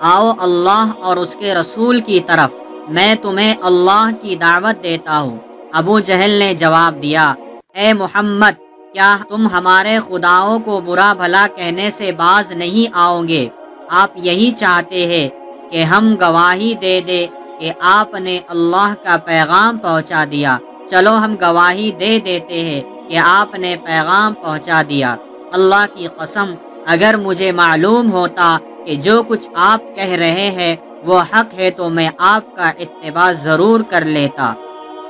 آؤ اللہ اور اس کے رسول کی طرف میں تمہیں اللہ کی دعوت دیتا ہوں۔ ابو جہل نے جواب دیا، اے محمد، کیا تم ہمارے خداؤں کو برا بھلا کہنے سے باز نہیں آؤ گے؟ آپ یہی چاہتے ہیں کہ ہم گواہی دے دے کہ آپ نے اللہ کا پیغام پہنچا دیا۔ چلو ہم گواہی دے دیتے ہیں کہ آپ نے پیغام پہنچا دیا۔ اللہ کی قسم، اگر مجھے معلوم ہوتا کہ جو کچھ آپ کہہ رہے ہیں وہ حق ہے تو میں آپ کا اتباع ضرور کر لیتا۔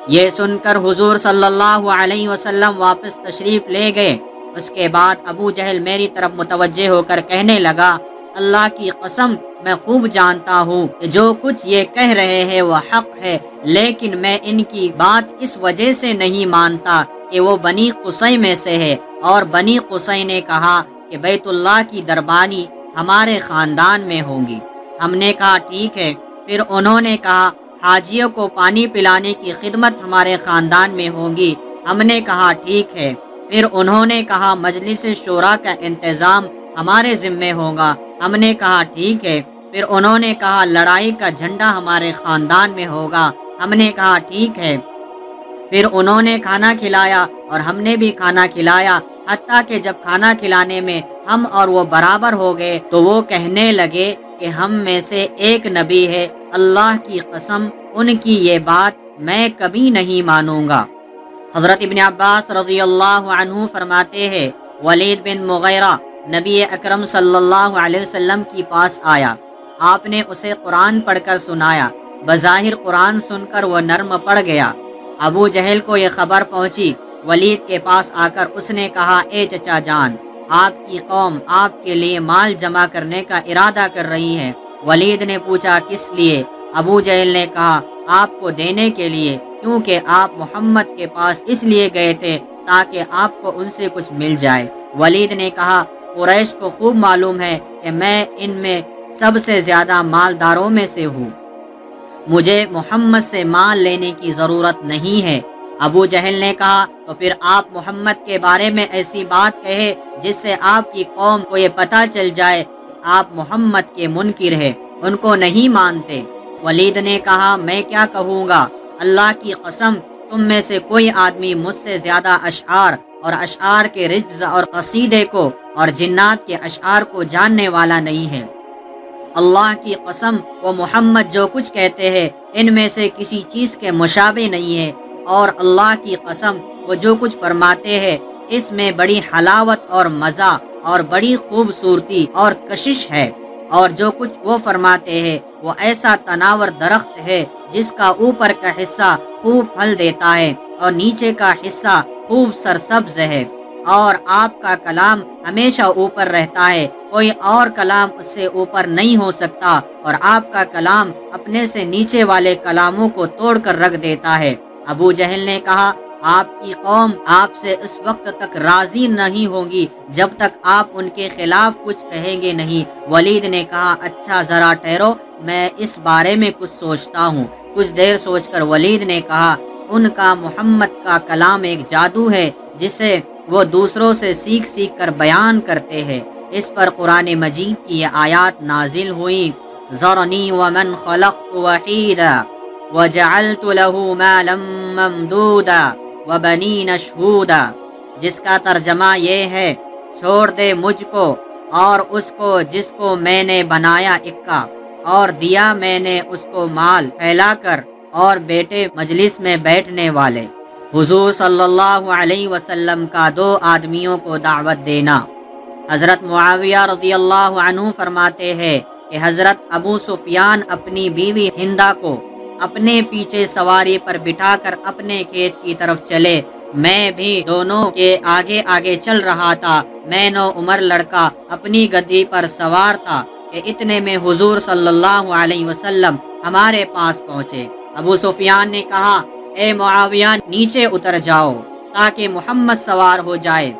یہ سن کر حضور صلی اللہ علیہ وسلم واپس تشریف لے گئے۔ اس کے بعد ابو جہل میری طرف متوجہ ہو کر کہنے لگا، اللہ کی قسم، میں خوب جانتا ہوں کہ جو کچھ یہ کہہ رہے ہیں وہ حق ہے، لیکن میں ان کی بات اس وجہ سے نہیں مانتا کہ وہ بنی قصی میں سے ہے۔ اور بنی قصی نے کہا کہ بیت اللہ کی دربانی ہمارے خاندان میں ہوں گی۔ ہم نے کہا، ٹھیک ہے۔ پھر انہوں نے کہا، حاجیوں کو پانی پلانے کی خدمت ہمارے خاندان میں ہوگی۔ ہم نے کہا، ٹھیک ہے۔ پھر انہوں نے کہا، مجلس شورا کا انتظام ہمارے ذمے ہوگا۔ ہم نے کہا، ٹھیک ہے۔ پھر انہوں نے کہا، لڑائی کا جھنڈا ہمارے خاندان میں ہوگا۔ ہم نے کہا، ٹھیک ہے۔ پھر انہوں نے کھانا کھلایا اور ہم نے بھی کھانا کھلایا۔ حتیٰ کہ جب کھانا کھلانے میں ہم اور وہ برابر ہو گئے تو وہ کہنے لگے کہ ہم میں سے ایک نبی ہے، اللہ کی قسم، ان کی یہ بات میں کبھی نہیں مانوں گا۔ حضرت ابن عباس رضی اللہ عنہ فرماتے ہیں، ولید بن مغیرہ نبی اکرم صلی اللہ علیہ وسلم کی پاس آیا۔ آپ نے اسے قرآن پڑھ کر سنایا۔ بظاہر قرآن سن کر وہ نرم پڑ گیا۔ ابو جہل کو یہ خبر پہنچی۔ ولید کے پاس آ کر اس نے کہا، اے چچا جان آپ کی قوم آپ کے لیے مال جمع کرنے کا ارادہ کر رہی ہے۔ ولید نے پوچھا، کس لیے؟ ابو جہل نے کہا، آپ کو دینے کے لیے، کیونکہ آپ محمد کے پاس اس لیے گئے تھے تاکہ آپ کو ان سے کچھ مل جائے۔ ولید نے کہا، قریش کو خوب معلوم ہے کہ میں ان میں سب سے زیادہ مالداروں میں سے ہوں۔ مجھے محمد سے مال لینے کی ضرورت نہیں ہے۔ ابو جہل نے کہا، تو پھر آپ محمد کے بارے میں ایسی بات کہے جس سے آپ کی قوم کو یہ پتہ چل جائے کہ آپ محمد کے منکر ہے ان کو نہیں مانتے۔ ولید نے کہا، میں کیا کہوں گا؟ اللہ کی قسم، تم میں سے کوئی آدمی مجھ سے زیادہ اشعار اور اشعار کے رجز اور قصیدے کو اور جنات کے اشعار کو جاننے والا نہیں ہے۔ اللہ کی قسم، وہ محمد جو کچھ کہتے ہیں، ان میں سے کسی چیز کے مشابہ نہیں ہے۔ اور اللہ کی قسم، وہ جو کچھ فرماتے ہیں، اس میں بڑی حلاوت اور مزہ اور بڑی خوبصورتی اور کشش ہے۔ اور جو کچھ وہ فرماتے ہیں، وہ ایسا تناور درخت ہے، جس کا اوپر کا حصہ خوب پھل دیتا ہے اور نیچے کا حصہ خوب سرسبز ہے۔ اور آپ کا کلام ہمیشہ اوپر رہتا ہے، کوئی اور کلام اس سے اوپر نہیں ہو سکتا۔ اور آپ کا کلام اپنے سے نیچے والے کلاموں کو توڑ کر رکھ دیتا ہے۔ ابو جہل نے کہا، آپ کی قوم آپ سے اس وقت تک راضی نہیں ہوگی جب تک آپ ان کے خلاف کچھ کہیں گے نہیں۔ ولید نے کہا اچھا ذرا ٹھہرو، میں اس بارے میں کچھ سوچتا ہوں۔ کچھ دیر سوچ کر ولید نے کہا، ان کا محمد کا کلام ایک جادو ہے جسے وہ دوسروں سے سیکھ سیکھ کر بیان کرتے ہیں۔ اس پر قرآن مجید کی یہ آیات نازل ہوئی ذرنی ومن خلقت وحیدا۔ وجعلت له مالا ممدودا وبنین شہودا، جس کا ترجمہ یہ ہے، چھوڑ دے مجھ کو اور اس کو جس کو میں نے بنایا اکا، اور دیا میں نے اس کو مال پھیلا کر اور بیٹے مجلس میں بیٹھنے والے۔ حضور صلی اللہ علیہ وسلم کا دو آدمیوں کو دعوت دینا۔ حضرت معاویہ رضی اللہ عنہ فرماتے ہیں کہ حضرت ابو سفیان اپنی بیوی ہندا کو اپنے پیچھے سواری پر بٹھا کر اپنے کھیت کی طرف چلے۔ میں بھی دونوں کے آگے آگے چل رہا تھا۔ میں نو عمر لڑکا اپنی گدی پر سوار تھا کہ اتنے میں حضور صلی اللہ علیہ وسلم ہمارے پاس پہنچے۔ ابو سفیان نے کہا، اے معاویہ، نیچے اتر جاؤ تاکہ محمد سوار ہو جائے۔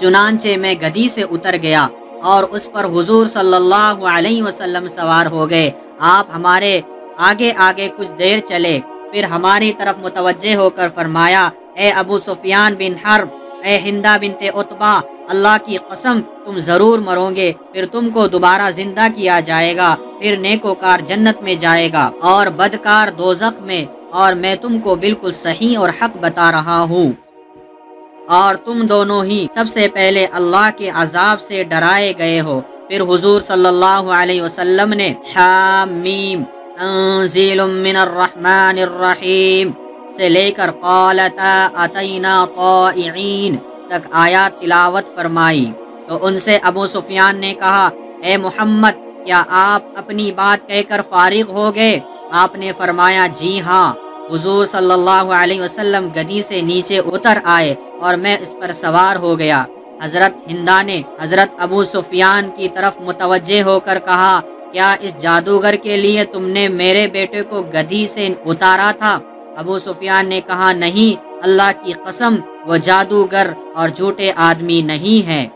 چنانچہ میں گدی سے اتر گیا اور اس پر حضور صلی اللہ علیہ وسلم سوار ہو گئے۔ آپ ہمارے آگے آگے کچھ دیر چلے۔ پھر ہماری طرف متوجہ ہو کر فرمایا، اے ابو سفیان بن حرب، اے ہندا بنت اتبا اللہ کی قسم، تم ضرور مرو گے، پھر تم کو دوبارہ زندہ کیا جائے گا، پھر نیکوکار جنت میں جائے گا، اور بدکار دوزخ میں، اور میں تم کو بالکل صحیح اور حق بتا رہا ہوں۔ اور تم دونوں ہی سب سے پہلے اللہ کے عذاب سے ڈرائے گئے ہو۔ پھر حضور صلی اللہ علیہ وسلم نے حامیم تنزیل من الرحمن الرحیم سے لے کر قالتا اتینا طائعین. تک آیات تلاوت فرمائی. تو ان سے ابو سفیان نے کہا، اے محمد، کیا آپ اپنی بات کہہ کر فارغ ہو گئے؟ آپ نے فرمایا جی ہاں. حضور صلی اللہ علیہ وسلم گدی سے نیچے اتر آئے اور میں اس پر سوار ہو گیا۔ حضرت ہندا نے حضرت ابو سفیان کی طرف متوجہ ہو کر کہا کیا اس جادوگر کے لیے تم نے میرے بیٹے کو گدی سے اتارا تھا؟ ابو سفیان نے کہا، نہیں، اللہ کی قسم، وہ جادوگر اور جھوٹے آدمی نہیں ہے۔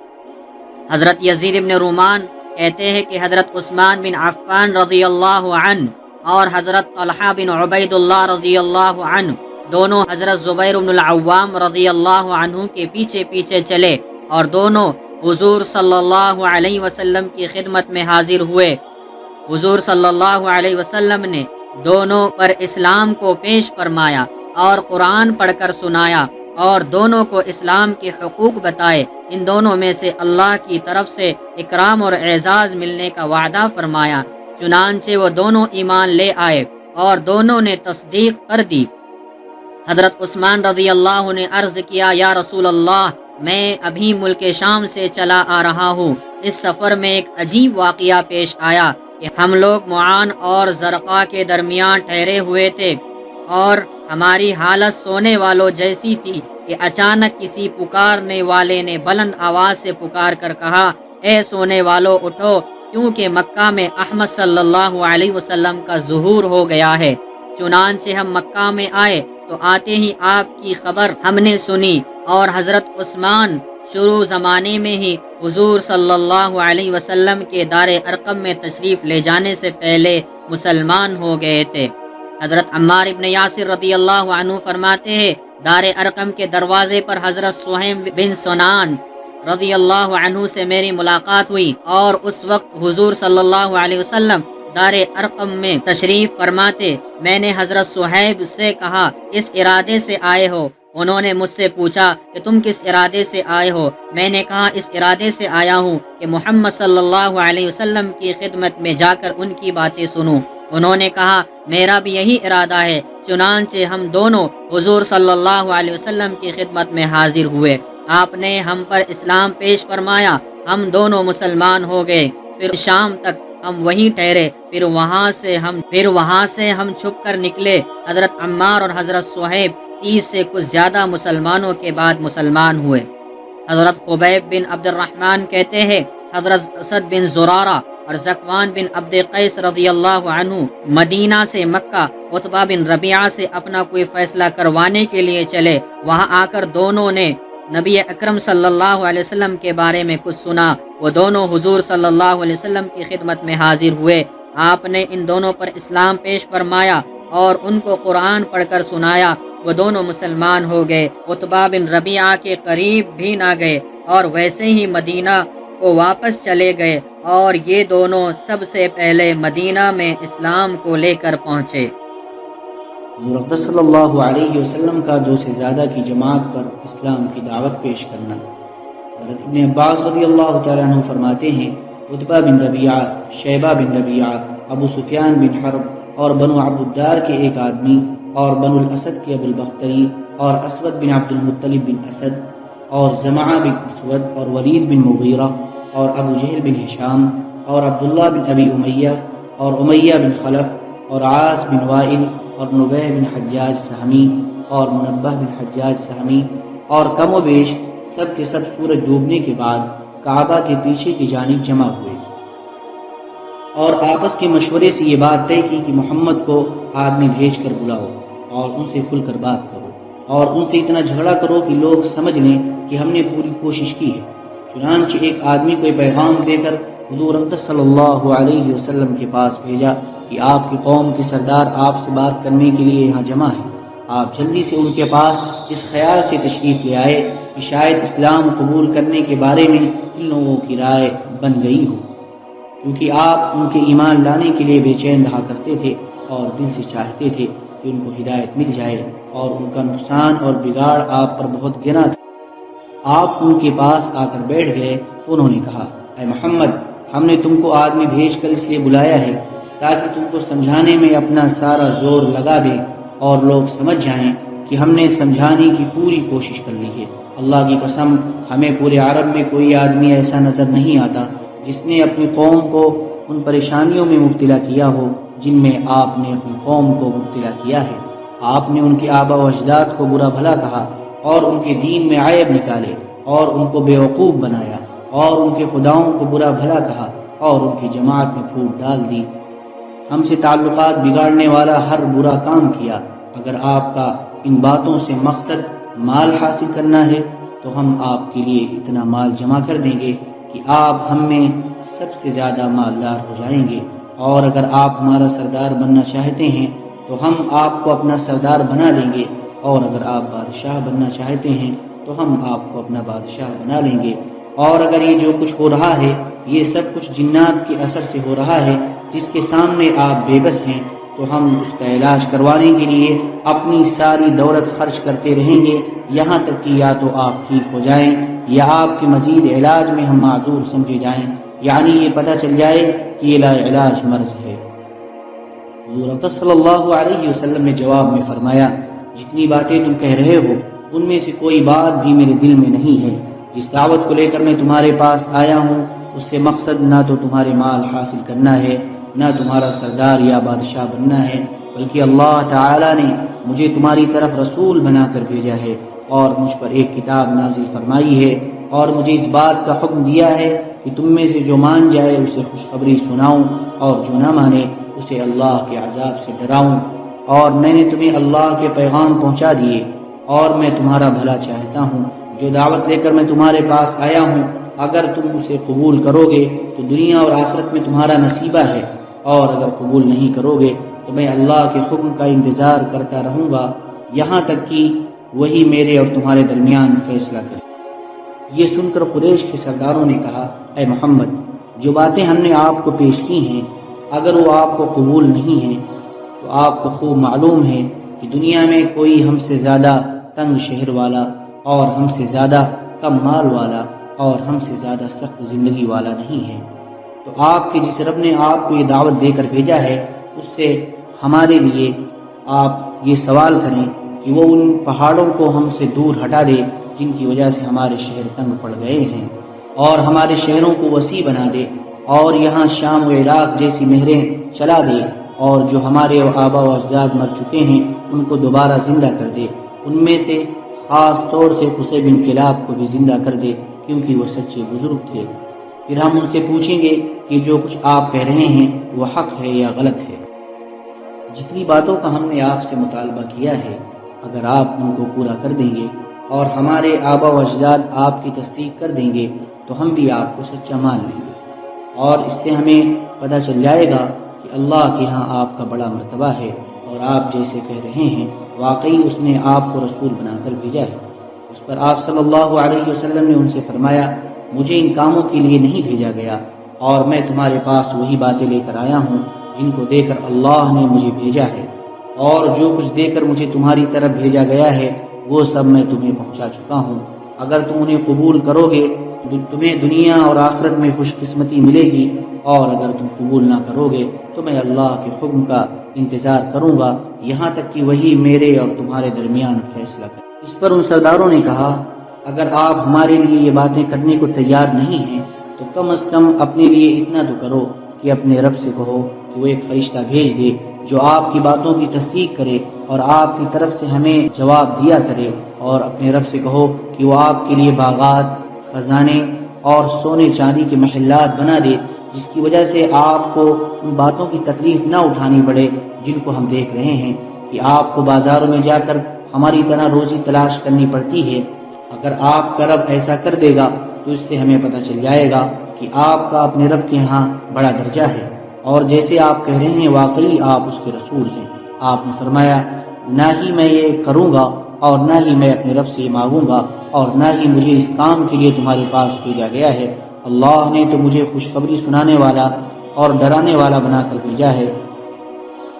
حضرت یزید ابن رومان کہتے ہیں کہ حضرت عثمان بن عفان رضی اللہ عنہ اور حضرت طلحہ بن عبید اللہ رضی اللہ عنہ دونوں حضرت زبیر بن العوام رضی اللہ عنہ کے پیچھے پیچھے چلے اور دونوں حضور صلی اللہ علیہ وسلم کی خدمت میں حاضر ہوئے۔ حضور صلی اللہ علیہ وسلم نے دونوں پر اسلام کو پیش فرمایا اور قرآن پڑھ کر سنایا اور دونوں کو اسلام کے حقوق بتائے۔ ان دونوں میں سے اللہ کی طرف سے اکرام اور اعزاز ملنے کا وعدہ فرمایا۔ چنانچہ وہ دونوں ایمان لے آئے اور دونوں نے تصدیق کر دی۔ حضرت عثمان رضی اللہ نے عرض کیا، یا رسول اللہ، میں ابھی ملک شام سے چلا آ رہا ہوں۔ اس سفر میں ایک عجیب واقعہ پیش آیا۔ کہ ہم لوگ معان اور زرقا کے درمیان ٹھہرے ہوئے تھے اور ہماری حالت سونے والوں جیسی تھی کہ اچانک کسی پکارنے والے نے بلند آواز سے پکار کر کہا، اے سونے والوں اٹھو، کیونکہ مکہ میں احمد صلی اللہ علیہ وسلم کا ظہور ہو گیا ہے۔ چنانچہ ہم مکہ میں آئے تو آتے ہی آپ کی خبر ہم نے سنی اور حضرت عثمان شروع زمانے میں ہی حضور صلی اللہ علیہ وسلم کے دار ارقم میں تشریف لے جانے سے پہلے مسلمان ہو گئے تھے۔ حضرت عمار ابن یاسر رضی اللہ عنہ فرماتے ہیں، دار ارقم کے دروازے پر حضرت سہیم بن سنان رضی اللہ عنہ سے میری ملاقات ہوئی اور اس وقت حضور صلی اللہ علیہ وسلم دار ارقم میں تشریف فرماتے، میں نے حضرت صہیب سے کہا، اس ارادے سے آئے ہو۔ انہوں نے مجھ سے پوچھا کہ تم کس ارادے سے آئے ہو؟ میں نے کہا، اس ارادے سے آیا ہوں کہ محمد صلی اللہ علیہ وسلم کی خدمت میں جا کر ان کی باتیں سنوں۔ انہوں نے کہا، میرا بھی یہی ارادہ ہے، چنانچہ ہم دونوں حضور صلی اللہ علیہ وسلم کی خدمت میں حاضر ہوئے۔ آپ نے ہم پر اسلام پیش فرمایا، ہم دونوں مسلمان ہو گئے۔ پھر شام تک ہم وہیں ٹھہرے، پھر وہاں سے ہم، پھر وہاں سے ہم چھپ کر نکلے۔ حضرت عمار اور حضرت صہیب تیس سے کچھ زیادہ مسلمانوں کے بعد مسلمان ہوئے۔ حضرت خبیب بن عبد الرحمن کہتے ہیں، حضرت اسد بن زرارہ اور زکوان بن عبد قیس رضی اللہ عنہ مدینہ سے مکہ عطبہ بن ربیعہ سے اپنا کوئی فیصلہ کروانے کے لیے چلے۔ وہاں آ کر دونوں نے نبی اکرم صلی اللہ علیہ وسلم کے بارے میں کچھ سنا۔ وہ دونوں حضور صلی اللہ علیہ وسلم کی خدمت میں حاضر ہوئے۔ آپ نے ان دونوں پر اسلام پیش فرمایا اور ان کو قرآن پڑھ کر سنایا۔ وہ دونوں مسلمان ہو گئے۔ اتبا بن ربیعہ کے قریب بھی نہ گئے اور ویسے ہی مدینہ کو واپس چلے گئے اور یہ دونوں سب سے پہلے مدینہ میں اسلام کو لے کر پہنچے۔ صلی اللہ علیہ وسلم کا دو سے زیادہ کی جماعت پر اسلام کی دعوت پیش کرنا۔ حضرت ابن عباس رضی اللہ تعالیٰ عنہ فرماتے ہیں اتبا بن ربیعہ، شیبہ بن ربیعہ، ابو سفیان بن حرب اور بنو عبدالدار کے ایک آدمی اور بن الاسد کے ابو البختری اور اسود بن عبد المطلب بن اسد اور زمعہ بن اسود اور ولید بن مغیرہ اور ابو جہل بن حشام اور عبداللہ بن ابی امیہ اور امیہ بن خلف اور عاص بن وائل اور نبہ بن حجاج سہمی اور منبہ بن حجاج سہمی اور کم و بیش سب کے سب سورج ڈوبنے کے بعد کعبہ کے پیچھے کی جانب جمع ہوئے۔ اور آپس کے مشورے سے یہ بات طے کی کہ محمد کو آدمی بھیج کر بلاؤ۔ اور ان سے کھل کر بات کرو اور ان سے اتنا جھگڑا کرو کہ لوگ سمجھ لیں کہ ہم نے پوری کوشش کی ہے۔ چنانچہ ایک آدمی کو پیغام دے کر حضور صلی اللہ علیہ وسلم کے پاس بھیجا کہ آپ کی قوم کے سردار آپ سے بات کرنے کے لیے یہاں جمع ہے آپ جلدی سے ان کے پاس اس خیال سے تشریف لے آئے کہ شاید اسلام قبول کرنے کے بارے میں ان لوگوں کی رائے بن گئی ہو۔ کیونکہ آپ ان کے ایمان لانے کے لیے بے چین رہا کرتے تھے اور دل سے چاہتے تھے۔ کہ ان کو ہدایت مل جائے اور ان کا نقصان اور بگاڑ آپ پر بہت گنا تھا۔ آپ ان کے پاس آ کر بیٹھ گئے تو انہوں نے کہا، اے محمد، ہم نے تم کو آدمی بھیج کر اس لیے بلایا ہے تاکہ تم کو سمجھانے میں اپنا سارا زور لگا دیں اور لوگ سمجھ جائیں کہ ہم نے سمجھانے کی پوری کوشش کر لی ہے۔ اللہ کی قسم، ہمیں پورے عرب میں کوئی آدمی ایسا نظر نہیں آتا جس نے اپنی قوم کو ان پریشانیوں میں مبتلا کیا ہو۔ جن میں آپ نے اپنی قوم کو مبتلا کیا ہے۔ آپ نے ان کے آبا و اجداد کو برا بھلا کہا اور ان کے دین میں عائب نکالے اور ان کو بیوقوف بنایا اور ان کے خداؤں کو برا بھلا کہا اور ان کی جماعت میں پھوٹ ڈال دی۔ ہم سے تعلقات بگاڑنے والا ہر برا کام کیا۔ اگر آپ کا ان باتوں سے مقصد مال حاصل کرنا ہے تو ہم آپ کے لیے اتنا مال جمع کر دیں گے کہ آپ ہم میں سب سے زیادہ مالدار ہو جائیں گے۔ اور اگر آپ ہمارا سردار بننا چاہتے ہیں، تو ہم آپ کو اپنا سردار بنا لیں گے۔ اور اگر آپ بادشاہ بننا چاہتے ہیں، تو ہم آپ کو اپنا بادشاہ بنا لیں گے۔ اور اگر یہ جو کچھ ہو رہا ہے، یہ سب کچھ جنات کے اثر سے ہو رہا ہے، جس کے سامنے آپ بے بس ہیں، تو ہم اس کا علاج کروانے کے لیے اپنی ساری دولت خرچ کرتے رہیں گے۔ یہاں تک کہ یا تو آپ ٹھیک ہو جائیں، یا آپ کے مزید علاج میں ہم معذور سمجھے جائیں۔ یعنی یہ پتہ چل جائے کہ یہ لا علاج مرض ہے۔ حضور صلی اللہ علیہ وسلم نے جواب میں فرمایا، جتنی باتیں تم کہہ رہے ہو، ان میں سے کوئی بات بھی میرے دل میں نہیں ہے۔ جس دعوت کو لے کر میں تمہارے پاس آیا ہوں، اس سے مقصد نہ تو تمہارے مال حاصل کرنا ہے، نہ تمہارا سردار یا بادشاہ بننا ہے، بلکہ اللہ تعالی نے مجھے تمہاری طرف رسول بنا کر بھیجا ہے اور مجھ پر ایک کتاب نازل فرمائی ہے اور مجھے اس بات کا حکم دیا ہے کہ تم میں سے جو مان جائے اسے خوشخبری سناؤں اور جو نہ مانے اسے اللہ کے عذاب سے ڈراؤں اور میں نے تمہیں اللہ کے پیغام پہنچا دیے اور میں تمہارا بھلا چاہتا ہوں جو دعوت لے کر میں تمہارے پاس آیا ہوں اگر تم اسے قبول کرو گے تو دنیا اور آخرت میں تمہارا نصیبہ ہے اور اگر قبول نہیں کرو گے تو میں اللہ کے حکم کا انتظار کرتا رہوں گا یہاں تک کہ وہی میرے اور تمہارے درمیان فیصلہ کرے۔ یہ سن کر قریش کے سرداروں نے کہا، اے محمد، جو باتیں ہم نے آپ کو پیش کی ہیں، اگر وہ آپ کو قبول نہیں ہے تو آپ کو خوب معلوم ہے کہ دنیا میں کوئی ہم سے زیادہ تنگ شہر والا اور ہم سے زیادہ کم مال والا اور ہم سے زیادہ سخت زندگی والا نہیں ہے۔ تو آپ کے جس رب نے آپ کو یہ دعوت دے کر بھیجا ہے، اس سے ہمارے لیے آپ یہ سوال کریں کہ وہ ان پہاڑوں کو ہم سے دور ہٹا دے جن کی وجہ سے ہمارے شہر تنگ پڑ گئے ہیں اور ہمارے شہروں کو وسیع بنا دے اور یہاں شام و عراق جیسی نہریں چلا دے اور جو ہمارے آبا و اجداد مر چکے ہیں، ان کو دوبارہ زندہ کر دے۔ ان میں سے خاص طور سے اسے بن کلاب کو بھی زندہ کر دے کیونکہ وہ سچے بزرگ تھے۔ پھر ہم ان سے پوچھیں گے کہ جو کچھ آپ کہہ رہے ہیں، وہ حق ہے یا غلط ہے؟ جتنی باتوں کا ہم نے آپ سے مطالبہ کیا ہے، اگر آپ ان کو پورا کر دیں گے اور ہمارے آبا و اجداد آپ کی تصدیق کر دیں گے تو ہم بھی آپ کو سچا مان لیں گے۔ اور اس سے ہمیں پتہ چل جائے گا کہ اللہ کے ہاں آپ کا بڑا مرتبہ ہے اور آپ جیسے کہہ رہے ہیں، واقعی اس نے آپ کو رسول بنا کر بھیجا ہے۔ اس پر آپ صلی اللہ علیہ وسلم نے ان سے فرمایا، مجھے ان کاموں کے لیے نہیں بھیجا گیا اور میں تمہارے پاس وہی باتیں لے کر آیا ہوں جن کو دے کر اللہ نے مجھے بھیجا ہے۔ اور جو کچھ دے کر مجھے تمہاری طرف بھیجا گیا ہے وہ سب میں تمہیں پہنچا چکا ہوں۔ اگر تم انہیں قبول کرو گے تمہیں دنیا اور آخرت میں خوش قسمتی ملے گی۔ اور اگر تم قبول نہ کرو گے تو میں اللہ کے حکم کا انتظار کروں گا۔ یہاں تک کہ وہی میرے اور تمہارے درمیان فیصلہ کر اس پر ان سرداروں نے کہا، اگر آپ ہمارے لیے یہ باتیں کرنے کو تیار نہیں ہیں، تو کم از کم اپنے لیے اتنا تو کرو کہ اپنے رب سے کہو کہ وہ ایک فرشتہ بھیج دے جو آپ کی باتوں کی تصدیق کرے۔ اور آپ کی طرف سے ہمیں جواب دیا کرے اور اپنے رب سے کہو کہ وہ آپ کے لیے باغات، خزانے اور سونے چاندی کے محلات بنا دے، جس کی وجہ سے آپ کو ان باتوں کی تکلیف نہ اٹھانی پڑے جن کو ہم دیکھ رہے ہیں کہ آپ کو بازاروں میں جا کر ہماری طرح روزی تلاش کرنی پڑتی ہے۔ اگر آپ کا رب ایسا کر دے گا تو اس سے ہمیں پتہ چل جائے گا کہ آپ کا اپنے رب کے ہاں بڑا درجہ ہے۔ اور جیسے آپ کہہ رہے ہیں، واقعی آپ اس کے رسول ہیں۔ آپ نے فرمایا نہ ہی میں یہ کروں گا اور نہ ہی میں اپنے رب سے یہ مانگوں گا اور نہ ہی مجھے اس کام کے لیے تمہارے پاس بھیجا گیا ہے۔ اللہ نے تو مجھے خوشخبری سنانے والا اور ڈرانے والا بنا کر بھیجا ہے۔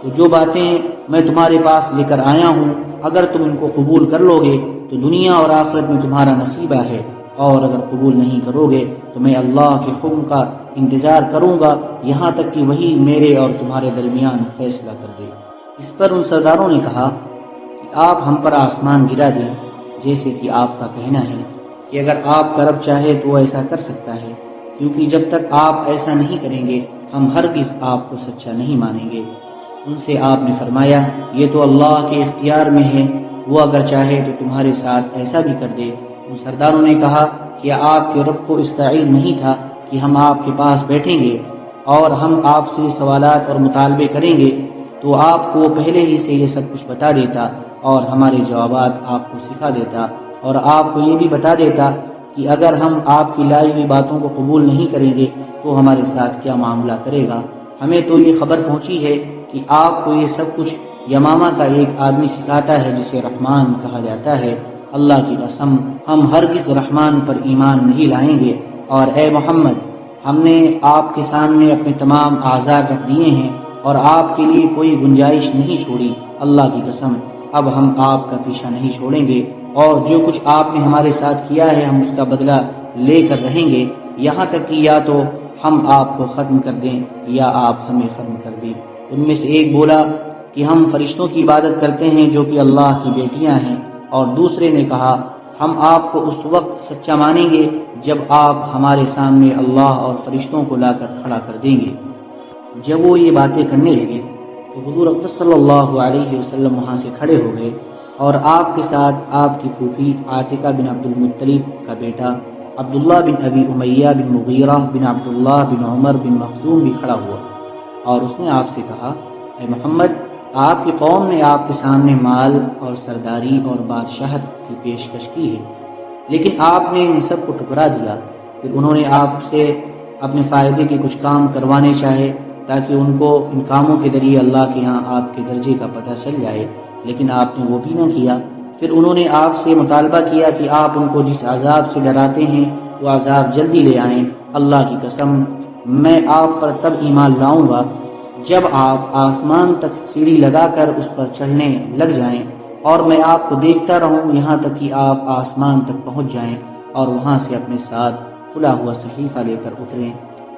تو جو باتیں میں تمہارے پاس لے کر آیا ہوں، اگر تم ان کو قبول کر لو گے تو دنیا اور آخرت میں تمہارا نصیبہ ہے۔ اور اگر قبول نہیں کرو گے تو میں اللہ کے حکم کا انتظار کروں گا۔ یہاں تک کہ وہی میرے اور تمہارے درمیان فیصلہ کر دے اس پر ان سرداروں نے کہا کہ آپ ہم پر آسمان گرا دیں، جیسے کہ آپ کا کہنا ہے۔ کہ اگر آپ کا رب چاہے تو وہ ایسا کر سکتا ہے، کیونکہ جب تک آپ ایسا نہیں کریں گے، ہم ہر آپ کو سچا نہیں مانیں گے۔ ان سے آپ نے فرمایا، یہ تو اللہ کے اختیار میں ہے۔ وہ اگر چاہے تو تمہارے ساتھ ایسا بھی کر دے۔ ان سرداروں نے کہا کہ آپ کے رب کو استعیل نہیں تھا کہ ہم آپ کے پاس بیٹھیں گے اور ہم آپ سے سوالات اور مطالبے کریں گے۔ تو آپ کو پہلے ہی سے یہ سب کچھ بتا دیتا اور ہمارے جوابات آپ کو سکھا دیتا اور آپ کو یہ بھی بتا دیتا کہ اگر ہم آپ کی لائی ہوئی باتوں کو قبول نہیں کریں گے تو ہمارے ساتھ کیا معاملہ کرے گا؟ ہمیں تو یہ خبر پہنچی ہے کہ آپ کو یہ سب کچھ یمامہ کا ایک آدمی سکھاتا ہے جسے رحمان کہا جاتا ہے۔ اللہ کی قسم، ہم ہر کس رحمان پر ایمان نہیں لائیں گے۔ اور اے محمد، ہم نے آپ کے سامنے اپنے تمام آزار رکھ دیے ہیں۔ اور آپ کے لیے کوئی گنجائش نہیں چھوڑی، اللہ کی قسم، اب ہم آپ کا پیچھا نہیں چھوڑیں گے اور جو کچھ آپ نے ہمارے ساتھ کیا ہے، ہم اس کا بدلہ لے کر رہیں گے۔ یہاں تک کہ یا تو ہم آپ کو ختم کر دیں یا آپ ہمیں ختم کر دیں۔ ان میں سے ایک بولا کہ ہم فرشتوں کی عبادت کرتے ہیں جو کہ اللہ کی بیٹیاں ہیں۔ اور دوسرے نے کہا، ہم آپ کو اس وقت سچا مانیں گے جب آپ ہمارے سامنے اللہ اور فرشتوں کو لا کر کھڑا کر دیں گے۔ جب وہ یہ باتیں کرنے لگے تو حضور اقدس صلی اللہ علیہ وسلم وہاں سے کھڑے ہو گئے اور آپ کے ساتھ آپ کی پھوپھی عاطقہ بن عبد المطلیب کا بیٹا عبداللہ بن ابی امیہ بن مغیرہ بن عبداللہ بن عمر بن مخصوم بھی کھڑا ہوا اور اس نے آپ سے کہا، اے محمد، آپ کی قوم نے آپ کے سامنے مال اور سرداری اور بادشاہت کی پیشکش کی ہے، لیکن آپ نے ان سب کو ٹکرا دیا۔ پھر انہوں نے آپ سے اپنے فائدے کے کچھ کام کروانے چاہے تاکہ ان کو ان کاموں کے ذریعے اللہ کے ہاں آپ کے درجے کا پتہ چل جائے۔ لیکن آپ نے وہ بھی نہ کیا۔ پھر انہوں نے آپ سے مطالبہ کیا کہ آپ ان کو جس عذاب سے ڈراتے ہیں، وہ عذاب جلدی لے آئیں۔ اللہ کی قسم، میں آپ پر تب ایمان لاؤں گا جب آپ آسمان تک سیڑھی لگا کر اس پر چڑھنے لگ جائیں۔ اور میں آپ کو دیکھتا رہوں یہاں تک کہ آپ آسمان تک پہنچ جائیں اور وہاں سے اپنے ساتھ کھلا ہوا صحیفہ لے کر اتریں۔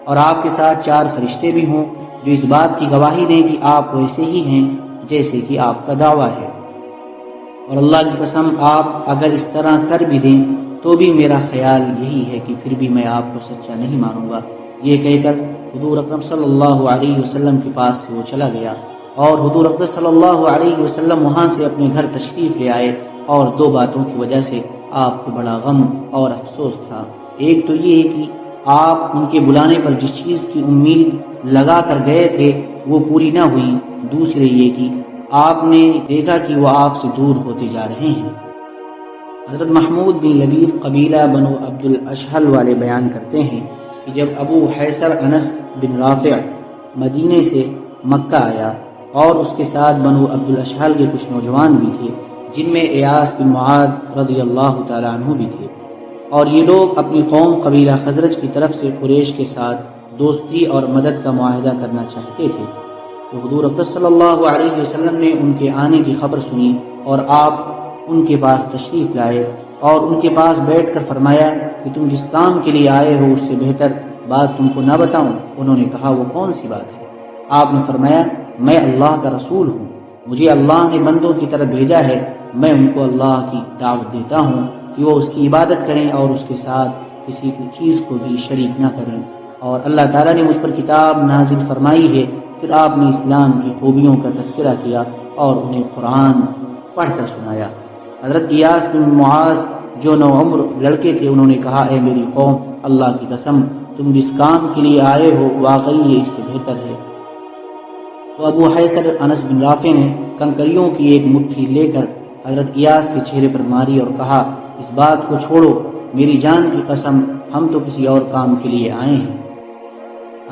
اور آپ کے ساتھ چار فرشتے بھی ہوں۔ جو اس بات کی گواہی دیں کہ آپ ویسے ہی ہیں، جیسے کہ آپ کا دعویٰ ہے۔ اور اللہ کی قسم، آپ اگر اس طرح کر بھی دیں تو بھی میرا خیال یہی ہے کہ پھر بھی میں آپ کو سچا نہیں مانوں گا۔ یہ کہہ کر حضور اکرم صلی اللہ علیہ وسلم کے پاس سے وہ چلا گیا اور حضور اکرم صلی اللہ علیہ وسلم وہاں سے اپنے گھر تشریف لے آئے اور دو باتوں کی وجہ سے آپ کو بڑا غم اور افسوس تھا۔ ایک تو یہ ہے کہ آپ ان کے بلانے پر جس چیز کی امید لگا کر گئے تھے، وہ پوری نہ ہوئی۔ دوسرے یہ کہ آپ نے دیکھا کہ وہ آپ سے دور ہوتے جا رہے ہیں۔ حضرت محمود بن لبید قبیلہ بنو عبد الاشحل والے بیان کرتے ہیں کہ جب ابو حیثر انس بن رافع مدینے سے مکہ آیا اور اس کے ساتھ بنو عبد الاشحل کے کچھ نوجوان بھی تھے، جن میں ایاس بن معاد رضی اللہ تعالیٰ عنہ بھی تھے۔ اور یہ لوگ اپنی قوم قبیلہ خزرج کی طرف سے قریش کے ساتھ دوستی اور مدد کا معاہدہ کرنا چاہتے تھے۔ تو حضور صلی اللہ علیہ وسلم نے ان کے آنے کی خبر سنی اور آپ ان کے پاس تشریف لائے اور ان کے پاس بیٹھ کر فرمایا کہ تم جس کام کے لیے آئے ہو اس سے بہتر بات تم کو نہ بتاؤں۔ انہوں نے کہا، وہ کون سی بات ہے؟ آپ نے فرمایا، میں اللہ کا رسول ہوں۔ مجھے اللہ نے بندوں کی طرف بھیجا ہے، میں ان کو اللہ کی دعوت دیتا ہوں۔ کہ وہ اس کی عبادت کریں اور اس کے ساتھ کسی چیز کو بھی شریک نہ کریں۔ اور اللہ تعالیٰ نے مجھ پر کتاب نازل فرمائی ہے۔ پھر آپ نے اسلام کی خوبیوں کا تذکرہ کیا اور انہیں قرآن پڑھ کر سنایا۔ حضرت ایاس بن معاذ، جو نو عمر لڑکے تھے، انہوں نے کہا، اے میری قوم، اللہ کی قسم، تم جس کام کے لیے آئے ہو، واقعی یہ اس سے بہتر ہے۔ تو ابو حیثر، انس بن رافع نے کنکریوں کی ایک مٹھی لے کر حضرت ایاس کے چہرے پر ماری اور کہا، اس بات کو چھوڑو، میری جان کی قسم، ہم تو کسی اور کام کے لیے آئے ہیں۔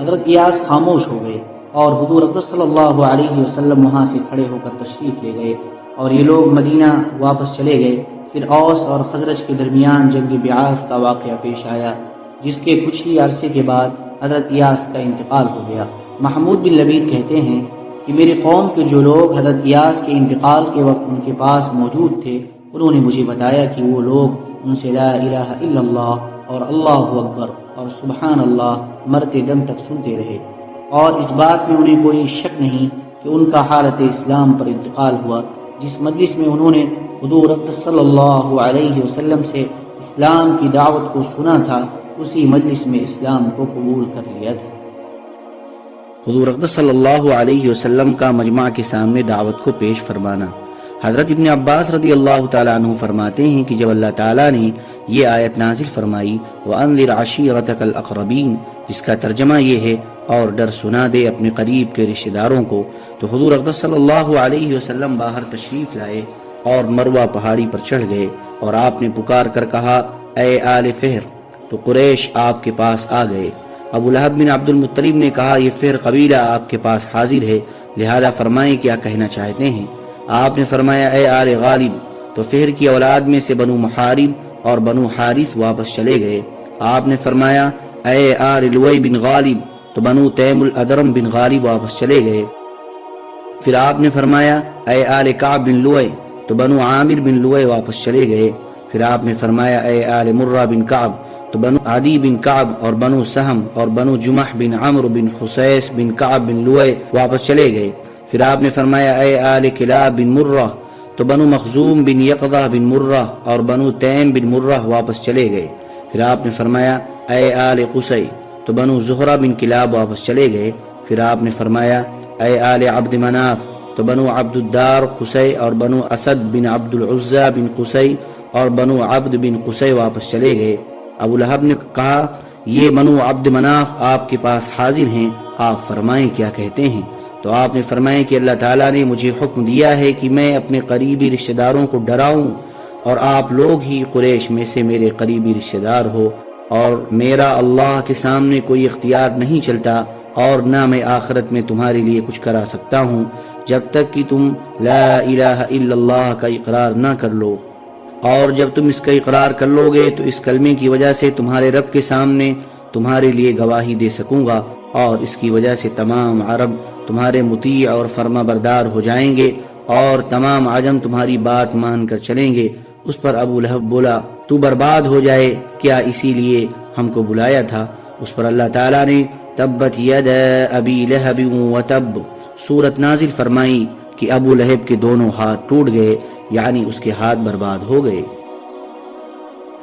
حضرت ایاس خاموش ہو گئے اور حضور صلی اللہ علیہ وسلم وہاں سے کھڑے ہو کر تشریف لے گئے اور یہ لوگ مدینہ واپس چلے گئے۔ پھر اوس اور خزرج کے درمیان جنگ بیاس کا واقعہ پیش آیا، جس کے کچھ ہی عرصے کے بعد حضرت یاس کا انتقال ہو گیا۔ محمود بن لبید کہتے ہیں کہ میری قوم کے جو لوگ حضرت یاس کے انتقال کے وقت ان کے پاس موجود تھے، انہوں نے مجھے بتایا کہ وہ لوگ ان سے لا الہ الا اللہ اور اللہ اکبر اور سبحان اللہ مرتے دم تک سنتے رہے۔ اور اس بات میں انہیں کوئی شک نہیں کہ ان کا حالت اسلام پر انتقال ہوا، جس مجلس میں انہوں نے حضور صلی اللہ علیہ وسلم سے اسلام کی دعوت کو سنا تھا، اسی مجلس میں اسلام کو قبول کر لیا تھا۔ حضور صلی اللہ علیہ وسلم کا مجمع کے سامنے دعوت کو پیش فرمانا۔ حضرت ابن عباس رضی اللہ تعالیٰ عنہ فرماتے ہیں کہ جب اللہ تعالیٰ نے یہ آیت نازل فرمائی، وَأَنذِرْ عَشِيرَتَكَ الْأَقْرَبِينَ، جس کا ترجمہ یہ ہے، اور ڈر سنا دے اپنے قریب کے رشتہ داروں کو، تو حضور اقدس صلی اللہ علیہ وسلم باہر تشریف لائے اور مروہ پہاڑی پر چڑھ گئے، اور آپ نے پکار کر کہا، اے آل فہر، تو قریش آپ کے پاس آ گئے۔ ابو لہب بن عبد المطلب نے کہا، یہ فہر قبیلہ آپ کے پاس حاضر ہے، لہذا فرمائیں کیا کہنا چاہتے ہیں۔ آپ نے فرمایا، اے آل غالب، تو فہر کی اولاد میں سے بنو محارب اور بنو حارث واپس چلے گئے۔ آپ نے فرمایا، اے آل لوئی بن غالب، تو بنو تیم الادرم بن غالب واپس چلے گئے۔ پھر آپ نے فرمایا، اے آل کعب بن لوئے تو بنو عامر بن لوئے واپس چلے گئے۔ پھر آپ نے فرمایا، اے آل مرہ بن کعب تو بنو عدی بن کعب اور بنو سہم اور بنو جمح بن عمر بن حسیس بن کعب بن لوئے واپس چلے گئے۔ پھر آپ نے فرمایا، اے آل کلاب بن مرہ، تو بنو مخزوم بن یقضہ بن مرہ اور بنو تیم بن مرہ واپس چلے گئے۔ پھر آپ نے فرمایا، اے آل قسی، تو بنو زہرہ بن کلاب واپس چلے گئے۔ پھر آپ نے فرمایا، اے آل عبد مناف، تو بنو عبد الدار قسی اور بنو اسد بن عبد العزہ بن قسی اور بنو عبد بن قسی واپس چلے گئے۔ ابو لہب نے کہا، یہ بنو عبد مناف آپ کے پاس حاضر ہیں، آپ فرمائیں کیا کہتے ہیں؟ تو آپ نے فرمائیں کہ اللہ تعالیٰ نے مجھے حکم دیا ہے کہ میں اپنے قریبی رشتہ داروں کو ڈراؤں اور آپ لوگ ہی قریش میں سے میرے قریبی رشتہ دار ہو اور میرا اللہ کے سامنے کوئی اختیار نہیں چلتا اور نہ میں آخرت میں تمہارے لیے کچھ کرا سکتا ہوں جب تک کہ تم لا الہ الا اللہ کا اقرار نہ کر لو۔ اور جب تم اس کا اقرار کر لو گے تو اس کلمے کی وجہ سے تمہارے رب کے سامنے تمہارے لیے گواہی دے سکوں گا اور اس کی وجہ سے تمام عرب تمہارے مطیع اور فرما بردار ہو جائیں گے اور تمام عجم تمہاری بات مان کر چلیں گے۔ اس پر ابو لہب بولا، تو برباد ہو جائے، کیا اسی لیے ہم کو بلایا تھا؟ اس پر اللہ تعالیٰ نے، تبت ید ابی لہب و تب، سورت نازل فرمائی کہ ابو لہب کے دونوں ہاتھ ٹوٹ گئے یعنی اس کے ہاتھ برباد ہو گئے۔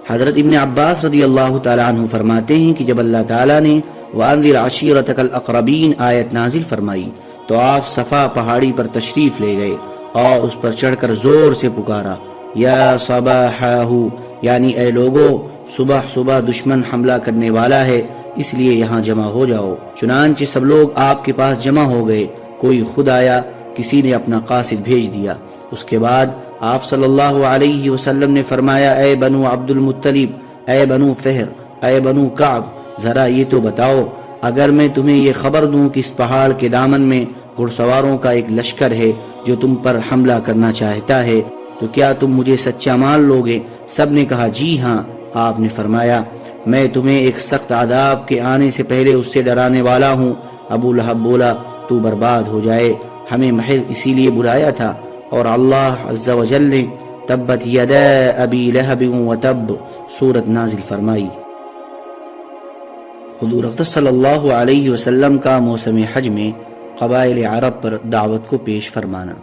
حضرت ابن عباس رضی اللہ تعالیٰ عنہ فرماتے ہیں کہ جب اللہ تعالیٰ نے وَأَنذِرْ عَشِيرَتَكَ الْأَقْرَبِينَ آیت نازل فرمائی، تو آپ صفا پہاڑی پر تشریف لے گئے اور اس پر چڑھ کر زور سے پکارا۔ یا صباحہو یعنی اے لوگو، صبح صبح دشمن حملہ کرنے والا ہے، اس لیے یہاں جمع ہو جاؤ۔ چنانچہ سب لوگ آپ کے پاس جمع ہو گئے، کوئی خود آیا، کسی نے اپنا قاصد بھیج دیا۔ اس کے بعد آپ صلی اللہ علیہ وسلم نے فرمایا، اے بنو عبد المطلب اے بنو فہر، اے بنو کعب، ذرا یہ تو بتاؤ، اگر میں تمہیں یہ خبر دوں کہ اس پہاڑ کے دامن میں گھڑ سواروں کا ایک لشکر ہے جو تم پر حملہ کرنا چاہتا ہے، تو کیا تم مجھے سچا مان لوگے؟ سب نے کہا جی ہاں آپ نے فرمایا، میں تمہیں ایک سخت عذاب کے آنے سے پہلے اس سے ڈرانے والا ہوں۔ ابو لہب بولا، تو برباد ہو جائے، ہمیں محض اسی لیے بلایا تھا اور اللہ عز و جل نے تبت یدا ابی لہب و تب سورت نازل فرمائی۔ حضور اقدس صلی اللہ علیہ وسلم کا موسم حج میں قبائل عرب پر دعوت کو پیش فرمانا۔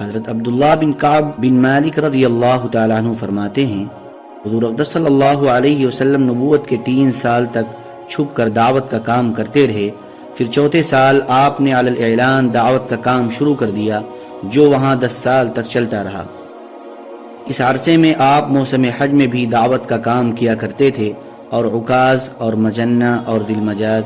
حضرت عبداللہ بن کعب بن مالک رضی اللہ تعالیٰ عنہ فرماتے ہیں، حضور اقدس صلی اللہ علیہ وسلم نبوت کے تین سال تک چھپ کر دعوت کا کام کرتے رہے، پھر چوتھے سال آپ نے علی الاعلان دعوت کا کام شروع کر دیا۔ جو وہاں دس سال تک چلتا رہا۔ اس عرصے میں آپ موسم حج میں بھی دعوت کا کام کیا کرتے تھے اور عکاز اور مجنہ اور دل مجاز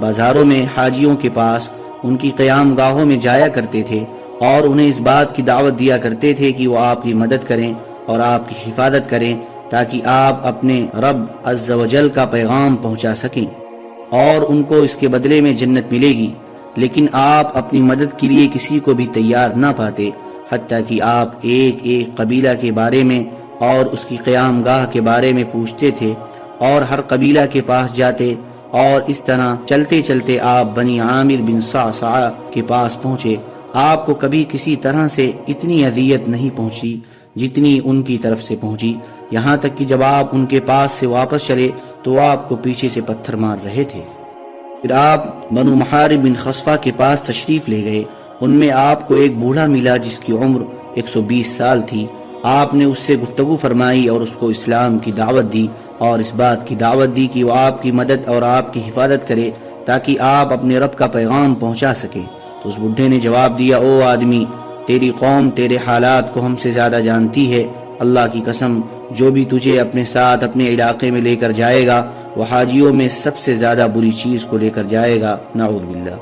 بازاروں میں حاجیوں کے پاس ان کی قیام گاہوں میں جایا کرتے تھے اور انہیں اس بات کی دعوت دیا کرتے تھے کہ وہ آپ کی مدد کریں اور آپ کی حفاظت کریں تاکہ آپ اپنے رب عز و جل کا پیغام پہنچا سکیں اور ان کو اس کے بدلے میں جنت ملے گی۔ لیکن آپ اپنی مدد کے لیے کسی کو بھی تیار نہ پاتے، حتیٰ کہ آپ ایک ایک قبیلہ کے بارے میں اور اس کی قیام گاہ کے بارے میں پوچھتے تھے اور ہر قبیلہ کے پاس جاتے اور اس طرح چلتے چلتے آپ بنی عامر بن سعصع کے پاس پہنچے۔ آپ کو کبھی کسی طرح سے اتنی اذیت نہیں پہنچی جتنی ان کی طرف سے پہنچی۔ یہاں تک کہ جب آپ ان کے پاس سے واپس چلے تو آپ کو پیچھے سے پتھر مار رہے تھے۔ پھر آپ بنو محارب بن خصفہ کے پاس تشریف لے گئے۔ ان میں آپ کو ایک بوڑھا ملا جس کی عمر ایک سو بیس سال تھی۔ آپ نے اس سے گفتگو فرمائی اور اس کو اسلام کی دعوت دی اور اس بات کی دعوت دی کہ وہ آپ کی مدد اور آپ کی حفاظت کرے تاکہ آپ اپنے رب کا پیغام پہنچا سکے۔ تو اس بڈھے نے جواب دیا، او آدمی، تیری قوم تیرے حالات کو ہم سے زیادہ جانتی ہے۔ اللہ کی قسم، جو بھی تجھے اپنے ساتھ اپنے علاقے میں لے کر جائے گا وہ حاجیوں میں سب سے زیادہ بری چیز کو لے کر جائے گا، نعوذ باللہ۔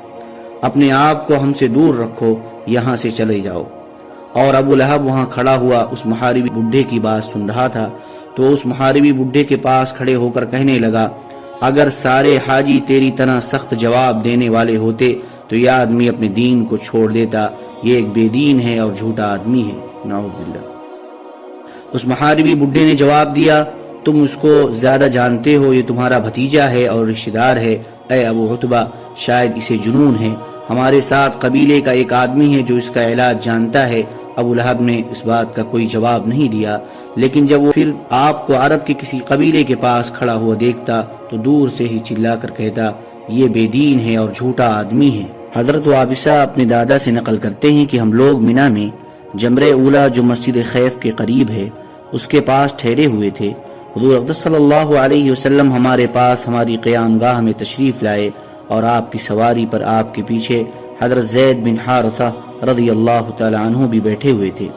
اپنے آپ کو ہم سے دور رکھو، یہاں سے چلے جاؤ۔ اور ابو لہب وہاں کھڑا ہوا اس محاربی بڈھے کی بات سن رہا تھا، تو اس محاربی بڈھے کے پاس کھڑے ہو کر کہنے لگا، اگر سارے حاجی تیری طرح سخت جواب دینے والے ہوتے، تو یہ آدمی اپنے دین کو چھوڑ دیتا۔ یہ ایک بے دین ہے اور جھوٹا آدمی ہے، نعوذ باللہ۔ اس محاربی بڈھے نے جواب دیا تم اس کو زیادہ جانتے ہو، یہ تمہارا بھتیجا ہے اور رشتہ دار ہے۔ اے ابو حتبہ شاید اسے جنون ہے۔ ہمارے ساتھ قبیلے کا ایک آدمی ہے جو اس کا علاج جانتا ہے۔ ابو لہب نے اس بات کا کوئی جواب نہیں دیا۔ لیکن جب وہ پھر آپ کو عرب کے کسی قبیلے کے پاس کھڑا ہوا دیکھتا، تو دور سے ہی چلا کر کہتا، یہ بے دین ہے اور جھوٹا آدمی ہے۔ حضرت وابسہ اپنے دادا سے نقل کرتے ہیں کہ ہم لوگ منا میں جمرے اولا جو مسجد خیف کے قریب ہے، اس کے پاس ٹھہرے ہوئے تھے۔ حضور اقدس صلی اللہ علیہ وسلم ہمارے پاس ہماری قیام گاہ میں تشریف لائے اور آپ کی سواری پر آپ کے پیچھے حضرت زید بن حارثہ رضی اللہ تعالی عنہ بھی بیٹھے ہوئے تھے۔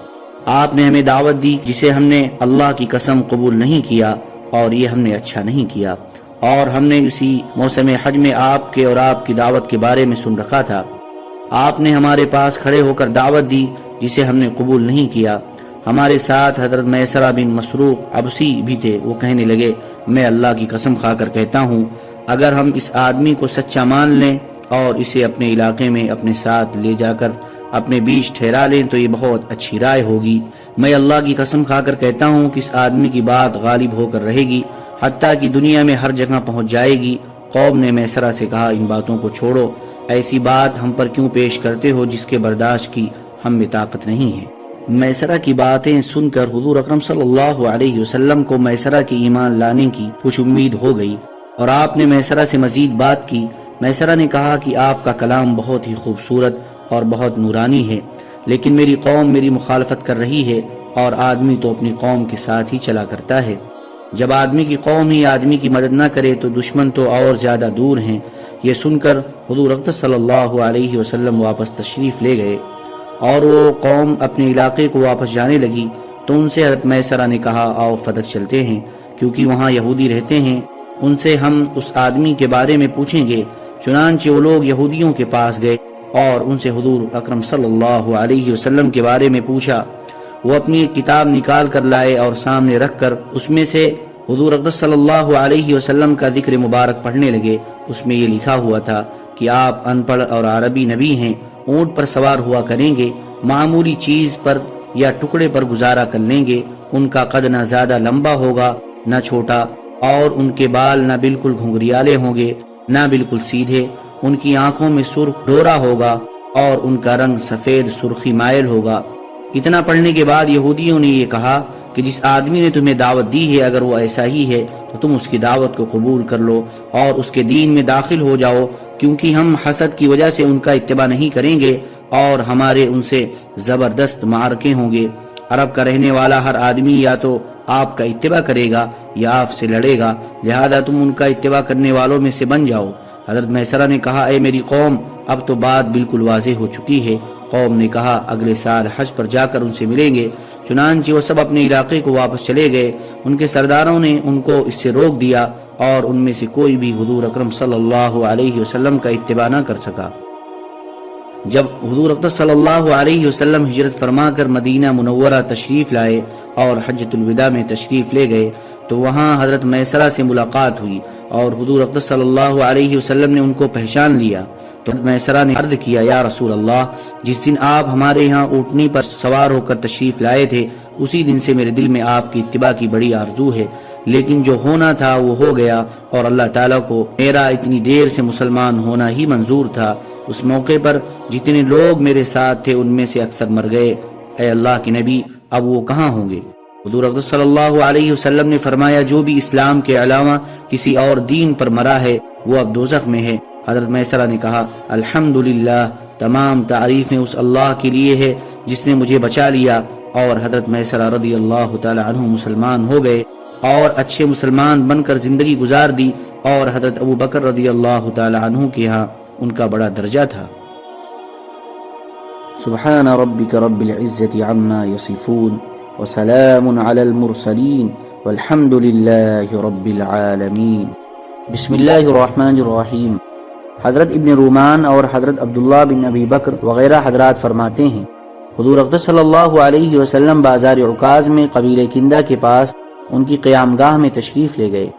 آپ نے ہمیں دعوت دی جسے ہم نے اللہ کی قسم قبول نہیں کیا اور یہ ہم نے اچھا نہیں کیا۔ اور ہم نے اسی موسم حج میں آپ کے اور آپ کی دعوت کے بارے میں سن رکھا تھا۔ آپ نے ہمارے پاس کھڑے ہو کر دعوت دی جسے ہم نے قبول نہیں کیا۔ ہمارے ساتھ حضرت میسرہ بن مسروق ابسی بھی تھے۔ وہ کہنے لگے، میں اللہ کی قسم کھا کر کہتا ہوں، اگر ہم اس آدمی کو سچا مان لیں اور اسے اپنے علاقے میں اپنے ساتھ لے جا کر اپنے بیچ ٹھہرا لیں، تو یہ بہت اچھی رائے ہوگی۔ میں اللہ کی قسم کھا کر کہتا ہوں کہ اس آدمی کی بات غالب ہو کر رہے گی، حتیٰ کہ دنیا میں ہر جگہ پہنچ جائے گی۔ قوم نے میسرہ سے کہا، ان باتوں کو چھوڑو۔ ایسی بات ہم پر کیوں پیش کرتے ہو جس کے برداشت کی ہم میں طاقت نہیں ہے؟ میسرہ کی باتیں سن کر حضور اکرم صلی اللہ علیہ وسلم کو میسرہ کی ایمان لانے کی کچھ امید ہو گئی اور آپ نے میسرہ سے مزید بات کی۔ میسرہ نے کہا کہ آپ کا کلام بہت ہی خوبصورت اور بہت نورانی ہے، لیکن میری قوم میری مخالفت کر رہی ہے اور آدمی تو اپنی قوم کے ساتھ ہی چلا کرتا ہے۔ جب آدمی کی قوم ہی آدمی کی مدد نہ کرے تو دشمن تو اور زیادہ دور ہیں۔ یہ سن کر حضور اقدس صلی اللہ علیہ وسلم واپس تشریف لے گئے۔ اور وہ قوم اپنے علاقے کو واپس جانے لگی۔ تو ان سے حضرت میسرہ نے کہا، آؤ فدق چلتے ہیں، کیونکہ وہاں یہودی رہتے ہیں۔ ان سے ہم اس آدمی کے بارے میں پوچھیں گے، چنانچہ وہ لوگ یہودیوں کے پاس گئے۔ اور ان سے حضور اکرم صلی اللہ علیہ وسلم کے بارے میں پوچھا۔ وہ اپنی ایک کتاب نکال کر لائے اور سامنے رکھ کر اس میں سے حضور اقدس صلی اللہ علیہ وسلم کا ذکر مبارک پڑھنے لگے۔ اس میں یہ لکھا ہوا تھا کہ آپ ان پڑھ اور عربی نبی ہیں۔ اونٹ پر سوار ہوا کریں گے، معمولی چیز پر یا ٹکڑے پر گزارا کر لیں گے، ان کا قد نہ زیادہ لمبا ہوگا، نہ چھوٹا، اور ان کے بال نہ بالکل گھنگریالے ہوں گے، نہ بالکل سیدھے، ان کی آنکھوں میں سرخ ڈورا ہوگا، اور ان کا رنگ سفید سرخی مائل ہوگا۔ اتنا پڑھنے کے بعد یہودیوں نے یہ کہا کہ جس آدمی نے تمہیں دعوت دی ہے، اگر وہ ایسا ہی ہے، تو تم اس کی دعوت کو قبول کر لو، اور اس کے دین میں داخل ہو جاؤ کیونکہ ہم حسد کی وجہ سے ان کا اتباع نہیں کریں گے اور ہمارے ان سے زبردست مارکے ہوں گے۔ عرب کا رہنے والا ہر آدمی یا تو آپ کا اتباع کرے گا یا آپ سے لڑے گا۔ لہذا تم ان کا اتباع کرنے والوں میں سے بن جاؤ۔ حضرت محسرہ نے کہا، اے میری قوم، اب تو بات بالکل واضح ہو چکی ہے۔ قوم نے کہا، اگلے سال حج پر جا کر ان سے ملیں گے۔ چنانچہ وہ سب اپنے علاقے کو واپس چلے گئے۔ ان کے سرداروں نے ان کو اس سے روک دیا۔ اور ان میں سے کوئی بھی حضور اکرم صلی اللہ علیہ وسلم کا اتباع نہ کر سکا۔ جب حضور اکرم صلی اللہ علیہ وسلم ہجرت فرما کر مدینہ منورہ تشریف لائے اور حجت الوداع میں تشریف لے گئے، تو وہاں حضرت میسرہ سے ملاقات ہوئی اور حضور اقدس صلی اللہ علیہ وسلم نے ان کو پہچان لیا۔ تو میسرہ نے عرض کیا، یا رسول اللہ، جس دن آپ ہمارے یہاں اوٹنی پر سوار ہو کر تشریف لائے تھے، اسی دن سے میرے دل میں آپ کی اتباع کی بڑی آرزو ہے۔ لیکن جو ہونا تھا وہ ہو گیا اور اللہ تعالیٰ کو میرا اتنی دیر سے مسلمان ہونا ہی منظور تھا۔ اس موقع پر جتنے لوگ میرے ساتھ تھے ان میں سے اکثر مر گئے۔ اے اللہ کے نبی، اب وہ کہاں ہوں گے؟ حضور اقدس صلی اللہ علیہ وسلم نے فرمایا، جو بھی اسلام کے علاوہ کسی اور دین پر مرا ہے، وہ اب دوزخ میں ہے۔ حضرت میسرہ نے کہا، الحمدللہ، تمام تعریفیں اس اللہ کے لیے ہے جس نے مجھے بچا لیا۔ اور حضرت میسرہ رضی اللہ تعالی عنہ مسلمان ہو گئے۔ اور اچھے مسلمان بن کر زندگی گزار دی اور حضرت ابو بکر رضی اللہ تعالی عنہ کے ہاں ان کا بڑا درجہ تھا۔ سبحان ربك رب العزة عما يصفون وسلام على المرسلين والحمد لله رب العالمين بسم الله الرحمن الرحيم حضرت ابن رومان اور حضرت عبداللہ بن ابی بکر وغیرہ حضرات فرماتے ہیں، حضور اقدس صلی اللہ علیہ وسلم بازار عکاز میں قبیل کندہ کے پاس ان کی قیام گاہ میں تشریف لے گئے۔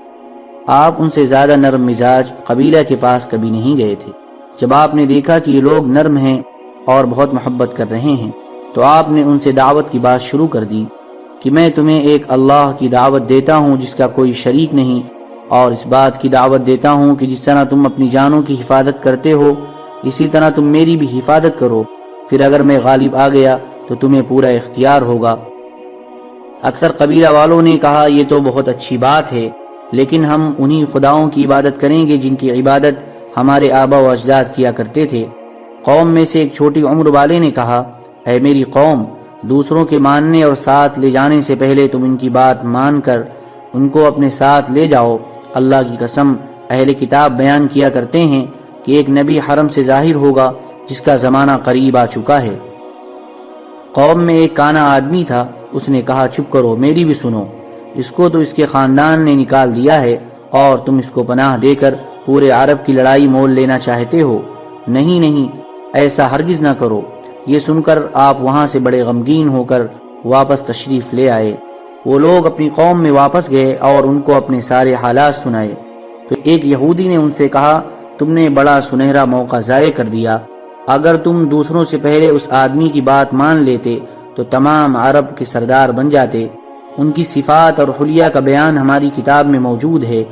آپ ان سے زیادہ نرم مزاج قبیلہ کے پاس کبھی نہیں گئے تھے۔ جب آپ نے دیکھا کہ یہ لوگ نرم ہیں اور بہت محبت کر رہے ہیں، تو آپ نے ان سے دعوت کی بات شروع کر دی کہ میں تمہیں ایک اللہ کی دعوت دیتا ہوں جس کا کوئی شریک نہیں، اور اس بات کی دعوت دیتا ہوں کہ جس طرح تم اپنی جانوں کی حفاظت کرتے ہو، اسی طرح تم میری بھی حفاظت کرو۔ پھر اگر میں غالب آ گیا، تو تمہیں پورا اختیار ہوگا۔ اکثر قبیلہ والوں نے کہا، یہ تو بہت اچھی بات ہے، لیکن ہم انہی خداؤں کی عبادت کریں گے جن کی عبادت ہمارے آبا و اجداد کیا کرتے تھے۔ قوم میں سے ایک چھوٹی عمر والے نے کہا، اے میری قوم، دوسروں کے ماننے اور ساتھ لے جانے سے پہلے تم ان کی بات مان کر ان کو اپنے ساتھ لے جاؤ۔ اللہ کی قسم، اہل کتاب بیان کیا کرتے ہیں کہ ایک نبی حرم سے ظاہر ہوگا، جس کا زمانہ قریب آ چکا ہے۔ قوم میں ایک کانا آدمی تھا، اس نے کہا، چپ کرو، میری بھی سنو۔ اس کو تو اس کے خاندان نے نکال دیا ہے، اور تم اس کو پناہ دے کر پورے عرب کی لڑائی مول لینا چاہتے ہو۔ نہیں نہیں، ایسا ہرگز نہ کرو۔ یہ سن کر آپ وہاں سے بڑے غمگین ہو کر واپس تشریف لے آئے۔ وہ لوگ اپنی قوم میں واپس گئے اور ان کو اپنے سارے حالات سنائے۔ تو ایک یہودی نے ان سے کہا، تم نے بڑا سنہرا موقع ضائع کر دیا۔ اگر تم دوسروں سے پہلے اس آدمی کی بات مان لیتے، تو تمام عرب کے سردار بن جاتے۔ ان کی صفات اور حلیہ کا بیان ہماری کتاب میں موجود ہے۔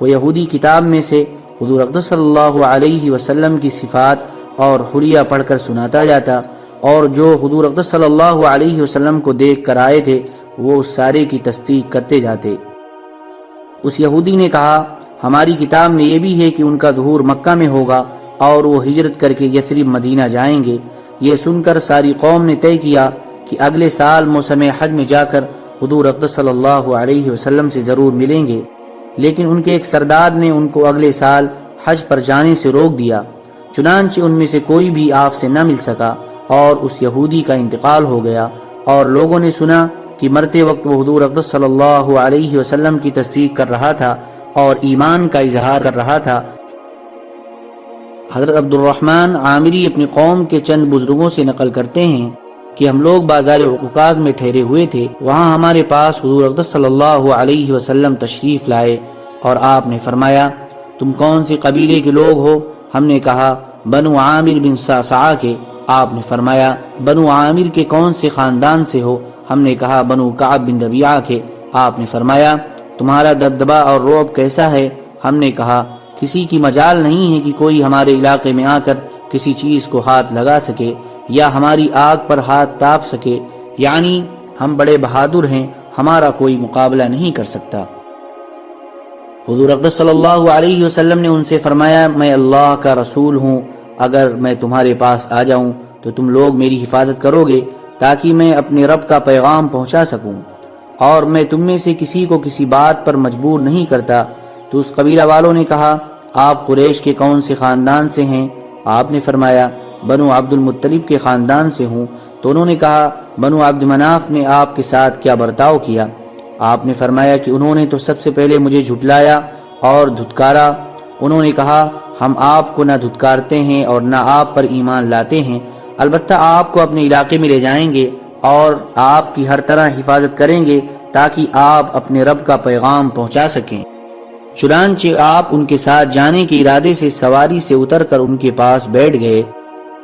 وہ یہودی کتاب میں سے حضور اقدس صلی اللہ علیہ وسلم کی صفات اور حلیہ پڑھ کر سناتا جاتا۔ اور جو حضور اقدس صلی اللہ علیہ وسلم کو دیکھ کر آئے تھے، وہ اس سارے کی تصدیق کرتے جاتے۔ اس یہودی نے کہا، ہماری کتاب میں یہ بھی ہے کہ ان کا ظہور مکہ میں ہوگا۔ اور وہ ہجرت کر کے یسرب مدینہ جائیں گے۔ یہ سن کر ساری قوم نے طے کیا کہ اگلے سال موسم حج میں جا کر حضور اقدس صلی اللہ علیہ وسلم سے ضرور ملیں گے۔ لیکن ان کے ایک سردار نے ان کو اگلے سال حج پر جانے سے روک دیا۔ چنانچہ ان میں سے کوئی بھی آپ سے نہ مل سکا اور اس یہودی کا انتقال ہو گیا۔ اور لوگوں نے سنا کہ مرتے وقت وہ حضور اقدس صلی اللہ علیہ وسلم کی تصدیق کر رہا تھا اور ایمان کا اظہار کر رہا تھا۔ حضرت عبد الرحمن عامری اپنی قوم کے چند بزرگوں سے نقل کرتے ہیں کہ ہم لوگ بازار عکاز میں ٹھہرے ہوئے تھے، وہاں ہمارے پاس حضور اقدس صلی اللہ علیہ وسلم تشریف لائے اور آپ نے فرمایا، تم کون سے قبیلے کے لوگ ہو؟ ہم نے کہا، بنو عامر بن ساسا کے۔ آپ نے فرمایا، بنو عامر کے کون سے خاندان سے ہو؟ ہم نے کہا، بنو کعب بن ربیعہ کے۔ آپ نے فرمایا، تمہارا دبدبا اور روب کیسا ہے؟ ہم نے کہا کسی کی مجال نہیں ہے کہ کوئی ہمارے علاقے میں آ کر کسی چیز کو ہاتھ لگا سکے یا ہماری آگ پر ہاتھ تاپ سکے۔ یعنی ہم بڑے بہادر ہیں، ہمارا کوئی مقابلہ نہیں کر سکتا۔ حضور اقدس صلی اللہ علیہ وسلم نے ان سے فرمایا، میں اللہ کا رسول ہوں، اگر میں تمہارے پاس آ جاؤں تو تم لوگ میری حفاظت کرو گے تاکہ میں اپنے رب کا پیغام پہنچا سکوں۔ اور میں تم میں سے کسی کو کسی بات پر مجبور نہیں کرتا۔ تو اس قبیلہ والوں نے کہا آپ قریش کے کون سے خاندان سے ہیں؟ آپ نے فرمایا، بنو عبد المطلب کے خاندان سے ہوں۔ تو انہوں نے کہا، بنو عبد مناف نے آپ کے ساتھ کیا برتاؤ کیا؟ آپ نے فرمایا کہ انہوں نے تو سب سے پہلے مجھے جھٹلایا اور دھتکارا۔ انہوں نے کہا، ہم آپ کو نہ دھتکارتے ہیں اور نہ آپ پر ایمان لاتے ہیں۔ البتہ آپ کو اپنے علاقے میں لے جائیں گے اور آپ کی ہر طرح حفاظت کریں گے تاکہ آپ اپنے رب کا پیغام پہنچا سکیں۔ چنانچہ آپ ان کے ساتھ جانے کے ارادے سے سواری سے اتر کر ان کے پاس بیٹھ گئے۔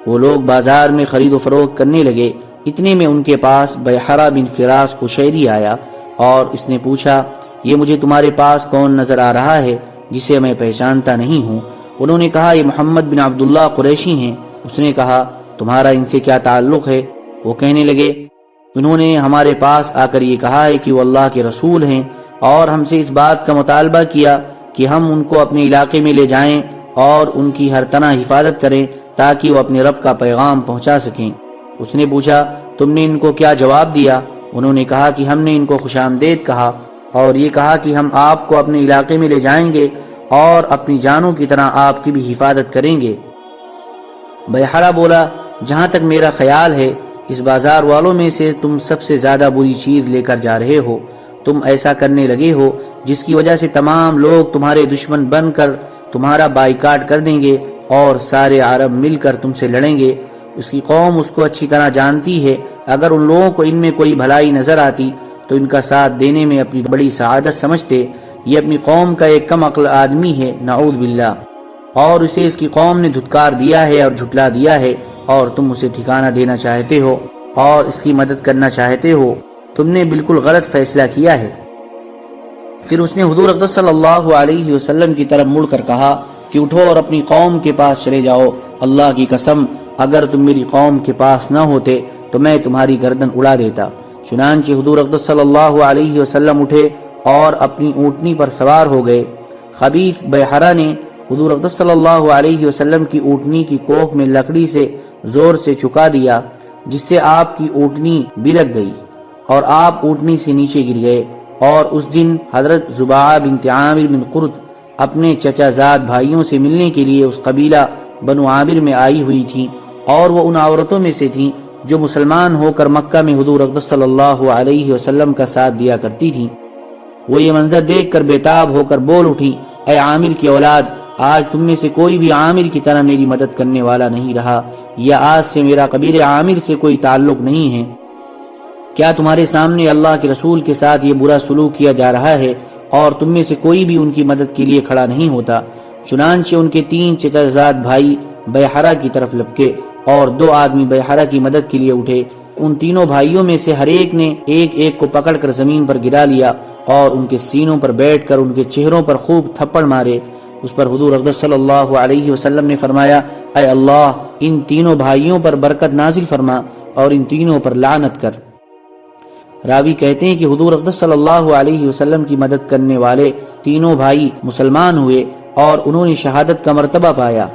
وہ لوگ بازار میں خرید و فروخت کرنے لگے۔ اتنے میں ان کے پاس بحرہ بن فراز کو شہری آیا اور اس نے پوچھا، یہ مجھے تمہارے پاس کون نظر آ رہا ہے جسے میں پہچانتا نہیں ہوں؟ انہوں نے کہا، یہ محمد بن عبداللہ قریشی ہیں۔ اس نے کہا، تمہارا ان سے کیا تعلق ہے؟ وہ کہنے لگے، انہوں نے ہمارے پاس آ کر یہ کہا ہے کہ وہ اللہ کے رسول ہیں۔ اور ہم سے اس بات کا مطالبہ کیا کہ ہم ان کو اپنے علاقے میں لے جائیں اور ان کی ہر طرح حفاظت کریں تاکہ وہ اپنے رب کا پیغام پہنچا سکیں۔ اس نے پوچھا، تم نے ان کو کیا جواب دیا؟ انہوں نے کہا کہ ہم نے ان کو خوش آمدید کہا اور یہ کہا کہ ہم آپ کو اپنے علاقے میں لے جائیں گے اور اپنی جانوں کی طرح آپ کی بھی حفاظت کریں گے۔ بحرہ بولا، جہاں تک میرا خیال ہے، اس بازار والوں میں سے تم سب سے زیادہ بری چیز لے کر جا رہے ہو۔ تم ایسا کرنے لگے ہو جس کی وجہ سے تمام لوگ تمہارے دشمن بن کر تمہارا بائیکاٹ کر دیں گے اور سارے عرب مل کر تم سے لڑیں گے۔ اس کی قوم اس کو اچھی طرح جانتی ہے۔ اگر ان لوگوں کو ان میں کوئی بھلائی نظر آتی تو ان کا ساتھ دینے میں اپنی بڑی سعادت سمجھتے۔ یہ اپنی قوم کا ایک کم عقل آدمی ہے۔ نعوذ باللہ۔ اور اسے اس کی قوم نے دھتکار دیا ہے اور جھٹلا دیا ہے اور تم اسے ٹھکانہ دینا چاہتے ہو اور اس کی مدد کرنا چاہتے ہو۔ تم نے بالکل غلط فیصلہ کیا ہے۔ پھر اس نے حضور اقدس صلی اللہ علیہ وسلم کی طرف مڑ کر کہا کہ اٹھو اور اپنی قوم کے پاس چلے جاؤ۔ اللہ کی قسم، اگر تم میری قوم کے پاس نہ ہوتے تو میں تمہاری گردن اڑا دیتا۔ چنانچہ حضور اقدس صلی اللہ علیہ وسلم اٹھے اور اپنی اونٹنی پر سوار ہو گئے۔ خبیث بحرہ نے حضور اقدس صلی اللہ علیہ وسلم کی اونٹنی کی کوک میں لکڑی سے زور سے چکا دیا، جس سے آپ کی اونٹنی بلک گئی۔ اور آپ اونٹنی سے نیچے گر گئے اور اس دن حضرت زباہ بن عامر بن قرد اپنے چچا زاد بھائیوں سے ملنے کے لیے اس قبیلہ بنو عامر میں آئی ہوئی تھی اور وہ ان عورتوں میں سے تھی جو مسلمان ہو کر مکہ میں حضور اقدس صلی اللہ علیہ وسلم کا ساتھ دیا کرتی تھی وہ یہ منظر دیکھ کر بیتاب ہو کر بول اٹھی، اے عامر کی اولاد، آج تم میں سے کوئی بھی عامر کی طرح میری مدد کرنے والا نہیں رہا، یا آج سے میرا قبیل عامر سے کوئی تعلق نہیں ہے۔ کیا تمہارے سامنے اللہ کے رسول کے ساتھ یہ برا سلوک کیا جا رہا ہے اور تم میں سے کوئی بھی ان کی مدد کے لیے کھڑا نہیں ہوتا؟ چنانچہ ان کے تین چچا بھائی بحرہ کی طرف لپکے اور دو آدمی بحرہ کی مدد کے لیے اٹھے۔ ان تینوں بھائیوں میں سے ہر ایک نے ایک ایک کو پکڑ کر زمین پر گرا لیا اور ان کے سینوں پر بیٹھ کر ان کے چہروں پر خوب تھپڑ مارے۔ اس پر حضور اقدس صلی اللہ علیہ وسلم نے فرمایا، اے اللہ، ان تینوں بھائیوں پر برکت نازل فرما اور ان تینوں پر لعنت کر۔ راوی کہتے ہیں کہ حضور اقدس صلی اللہ علیہ وسلم کی مدد کرنے والے تینوں بھائی مسلمان ہوئے اور انہوں نے شہادت کا مرتبہ پایا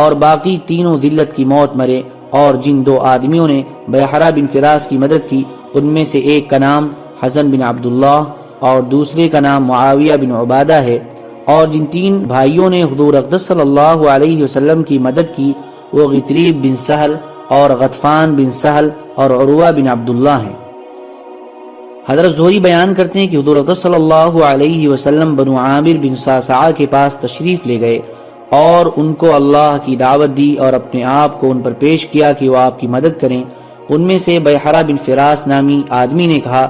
اور باقی تینوں ذلت کی موت مرے اور جن دو آدمیوں نے بحرہ بن فراز کی مدد کی، ان میں سے ایک کا نام حسن بن عبداللہ اور دوسرے کا نام معاویہ بن عبادہ ہے اور جن تین بھائیوں نے حضور اقدس صلی اللہ علیہ وسلم کی مدد کی، وہ غطریب بن سہل اور غطفان بن سہل اور عروہ بن عبداللہ ہیں۔ حضرت زہری بیان کرتے ہیں کہ حضور اقدس صلی اللہ علیہ وسلم بنو عامر بن ساسعہ کے پاس تشریف لے گئے اور ان کو اللہ کی دعوت دی اور اپنے آپ کو ان پر پیش کیا کہ وہ آپ کی مدد کریں۔ ان میں سے بیحرہ بن فراس نامی آدمی نے کہا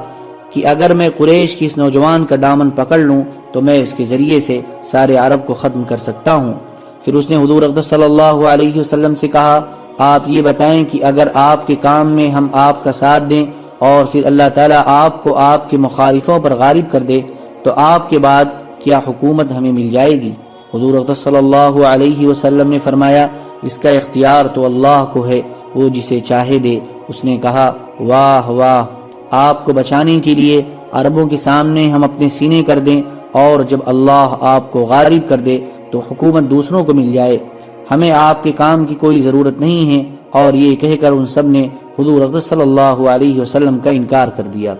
کہ اگر میں قریش کی اس نوجوان کا دامن پکڑ لوں تو میں اس کے ذریعے سے سارے عرب کو ختم کر سکتا ہوں۔ پھر اس نے حضور اقدس صلی اللہ علیہ وسلم سے کہا، آپ یہ بتائیں کہ اگر آپ کے کام میں ہم آپ کا ساتھ دیں اور پھر اللہ تعالیٰ آپ کو آپ کے مخالفوں پر غارب کر دے تو آپ کے بعد کیا حکومت ہمیں مل جائے گی؟ حضور اقدس صلی اللہ علیہ وسلم نے فرمایا، اس کا اختیار تو اللہ کو ہے، وہ جسے چاہے دے۔ اس نے کہا، واہ واہ، آپ کو بچانے کے لیے عربوں کے سامنے ہم اپنے سینے کر دیں اور جب اللہ آپ کو غارب کر دے تو حکومت دوسروں کو مل جائے۔ ہمیں آپ کے کام کی کوئی ضرورت نہیں ہے۔ اور یہ کہہ کر ان سب نے حضور اقدس صلی اللہ علیہ وسلم کا انکار کر دیا۔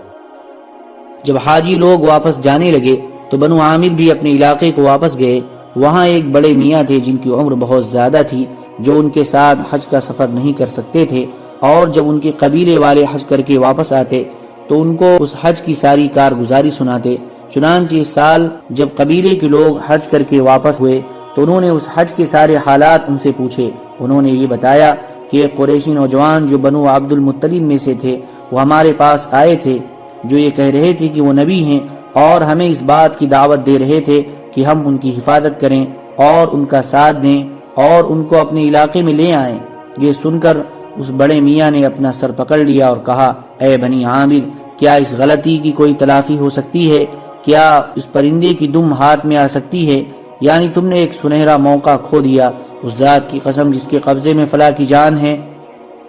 جب حاجی لوگ واپس جانے لگے تو بنو عامر بھی اپنے علاقے کو واپس گئے۔ وہاں ایک بڑے میاں تھے جن کی عمر بہت زیادہ تھی، جو ان کے ساتھ حج کا سفر نہیں کر سکتے تھے۔ اور جب ان کے قبیلے والے حج کر کے واپس آتے تو ان کو اس حج کی ساری کارگزاری سناتے۔ چنانچہ اس سال جب قبیلے کے لوگ حج کر کے واپس ہوئے تو انہوں نے اس حج کے سارے حالات ان سے پوچھے۔ انہوں نے یہ بتایا کہ ایک قریشی نوجوان جو بنو عبد المطلب میں سے تھے، وہ ہمارے پاس آئے تھے۔ جو یہ کہہ رہے تھے کہ وہ نبی ہیں، اور ہمیں اس بات کی دعوت دے رہے تھے کہ ہم ان کی حفاظت کریں اور ان کا ساتھ دیں اور ان کو اپنے علاقے میں لے آئیں۔ یہ سن کر اس بڑے میاں نے اپنا سر پکڑ لیا اور کہا، اے بنی عامر، کیا اس غلطی کی کوئی تلافی ہو سکتی ہے؟ کیا اس پرندے کی دم ہاتھ میں آ سکتی ہے؟ یعنی تم نے ایک سنہرا موقع کھو دیا، اس ذات کی قسم جس کے قبضے میں فلاں کی جان ہے۔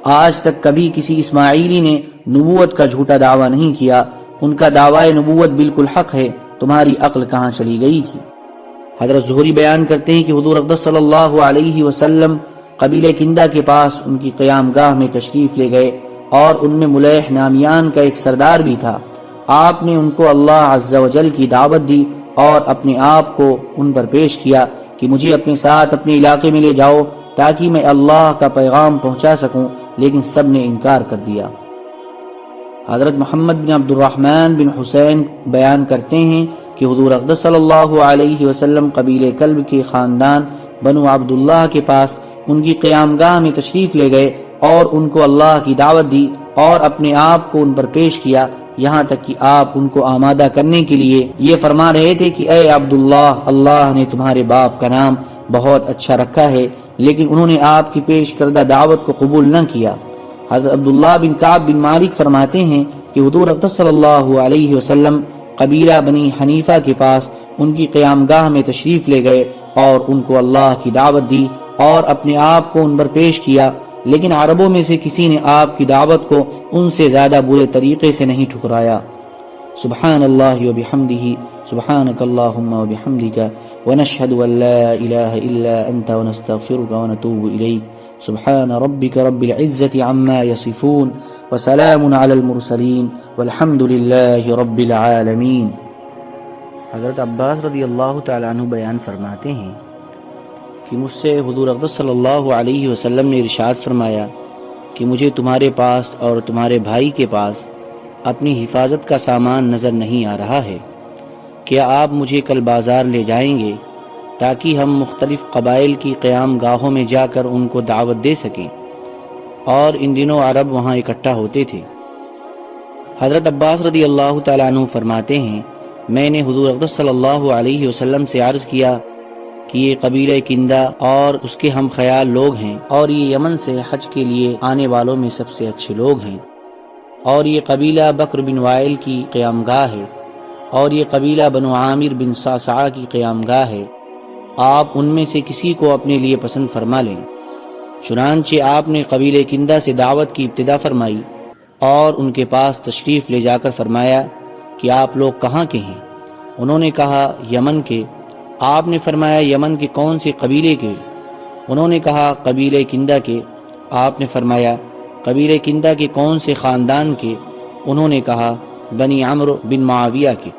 آج تک کبھی کسی اسماعیلی نے نبوت کا جھوٹا دعویٰ نہیں کیا۔ ان کا دعوی نبوت بالکل حق ہے، تمہاری عقل کہاں چلی گئی تھی؟ حضرت ظہری بیان کرتے ہیں کہ حضور اقدس صلی اللہ علیہ وسلم قبیل کندہ کے پاس ان کی قیام گاہ میں تشریف لے گئے اور ان میں ملیح نامیان کا ایک سردار بھی تھا۔ آپ نے ان کو اللہ عز و جل کی دعوت دی۔ اور اپنے آپ کو ان پر پیش کیا کہ مجھے اپنے ساتھ اپنے علاقے میں لے جاؤ تاکہ میں اللہ کا پیغام پہنچا سکوں، لیکن سب نے انکار کر دیا۔ حضرت محمد بن عبد الرحمن بن حسین بیان کرتے ہیں کہ حضور اقدس صلی اللہ علیہ وسلم قبیل کلب کے خاندان بنو عبداللہ کے پاس ان کی قیام گاہ میں تشریف لے گئے اور ان کو اللہ کی دعوت دی اور اپنے آپ کو ان پر پیش کیا۔ یہاں تک کہ آپ ان کو آمادہ کرنے کے لیے یہ فرما رہے تھے کہ اے عبداللہ، اللہ نے تمہارے باپ کا نام بہت اچھا رکھا ہے، لیکن انہوں نے آپ کی پیش کردہ دعوت کو قبول نہ کیا۔ حضرت عبداللہ بن کعب بن مالک فرماتے ہیں کہ حضور صلی اللہ علیہ وسلم قبیلہ بنی حنیفہ کے پاس ان کی قیام گاہ میں تشریف لے گئے اور ان کو اللہ کی دعوت دی اور اپنے آپ کو ان پر پیش کیا۔ لیکن عربوں میں سے کسی نے آپ کی دعوت کو ان سے زیادہ برے طریقے سے نہیں ٹھکرایا۔ سبحان اللہ و بحمدہ، سبحانک اللہم و بحمدک، ونشہد ان لا الہ الا انت ونستغفرک ونتوب الیک۔ سبحان ربک رب العزة عما يصفون وسلام على المرسلین، والحمد للہ رب العالمین۔ حضرت عباس رضی اللہ تعالیٰ عنہ بیان فرماتے ہیں کہ مجھ سے حضور اقدس صلی اللہ علیہ وسلم نے ارشاد فرمایا کہ مجھے تمہارے پاس اور تمہارے بھائی کے پاس اپنی حفاظت کا سامان نظر نہیں آ رہا ہے۔ کیا آپ مجھے کل بازار لے جائیں گے تاکہ ہم مختلف قبائل کی قیام گاہوں میں جا کر ان کو دعوت دے سکیں؟ اور ان دنوں عرب وہاں اکٹھا ہوتے تھے۔ حضرت عباس رضی اللہ تعالیٰ عنہ فرماتے ہیں، میں نے حضور اقدس صلی اللہ علیہ وسلم سے عرض کیا کہ یہ قبیلہ کندہ اور اس کے ہم خیال لوگ ہیں اور یہ یمن سے حج کے لیے آنے والوں میں سب سے اچھے لوگ ہیں۔ اور یہ قبیلہ بکر بن وائل کی قیام گاہ ہے۔ اور یہ قبیلہ بنو عامر بن ساسا کی قیام گاہ ہے۔ آپ ان میں سے کسی کو اپنے لیے پسند فرما لیں۔ چنانچہ آپ نے قبیل کندہ سے دعوت کی ابتدا فرمائی اور ان کے پاس تشریف لے جا کر فرمایا کہ آپ لوگ کہاں کے ہیں؟ انہوں نے کہا، یمن کے۔ آپ نے فرمایا یمن کے کون سے قبیلے کے؟ انہوں نے کہا قبیلے کندہ کے۔ آپ نے فرمایا قبیلے کندہ کے کون سے خاندان کے؟ انہوں نے کہا بنی عمر بن معاویہ کے۔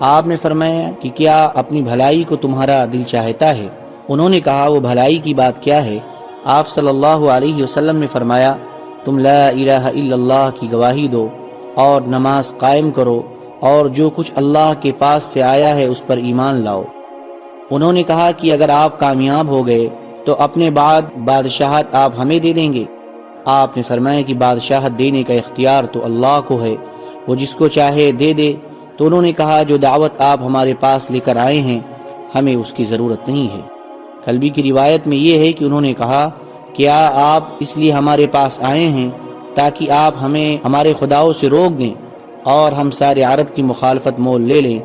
آپ نے فرمایا کہ کیا اپنی بھلائی کو تمہارا دل چاہتا ہے؟ انہوں نے کہا وہ بھلائی کی بات کیا ہے؟ آپ صلی اللہ علیہ وسلم نے فرمایا تم لا الہ الا اللہ کی گواہی دو اور نماز قائم کرو اور جو کچھ اللہ کے پاس سے آیا ہے اس پر ایمان لاؤ۔ انہوں نے کہا کہ اگر آپ کامیاب ہو گئے تو اپنے بعد بادشاہت آپ ہمیں دے دیں گے۔ آپ نے فرمایا کہ بادشاہت دینے کا اختیار تو اللہ کو ہے۔ وہ جس کو چاہے دے دے۔ تو انہوں نے کہا، جو دعوت آپ ہمارے پاس لے کر آئے ہیں، ہمیں اس کی ضرورت نہیں ہے۔ کلبی کی روایت میں یہ ہے کہ انہوں نے کہا، کیا آپ اس لیے ہمارے پاس آئے ہیں تاکہ آپ ہمیں، ہمارے خداؤں سے روک دیں اور ہم سارے عرب کی مخالفت مول لے لیں۔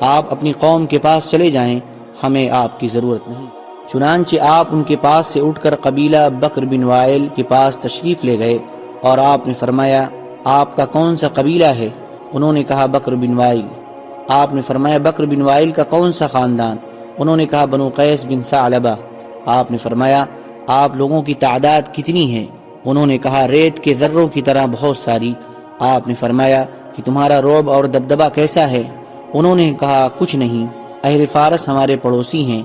آپ اپنی قوم کے پاس چلے جائیں۔ ہمیں آپ کی ضرورت نہیں۔ چنانچہ آپ ان کے پاس سے اٹھ کر قبیلہ بکر بن وائل کے پاس تشریف لے گئے اور آپ نے فرمایا، آپ کا کون سا قبیلہ ہے؟ انہوں نے کہا، بکر بن وائل۔ آپ نے فرمایا، بکر بن وائل کا کون سا خاندان؟ انہوں نے کہا، بنو قیس بن ثعلبہ۔ آپ نے فرمایا، آپ لوگوں کی تعداد کتنی ہے انہوں نے کہا، ریت کے ذروں کی طرح بہت ساری۔ آپ نے فرمایا کہ تمہارا روب اور دبدبہ کیسا ہے؟ انہوں نے کہا، کچھ نہیں۔ اہل فارس ہمارے پڑوسی ہیں۔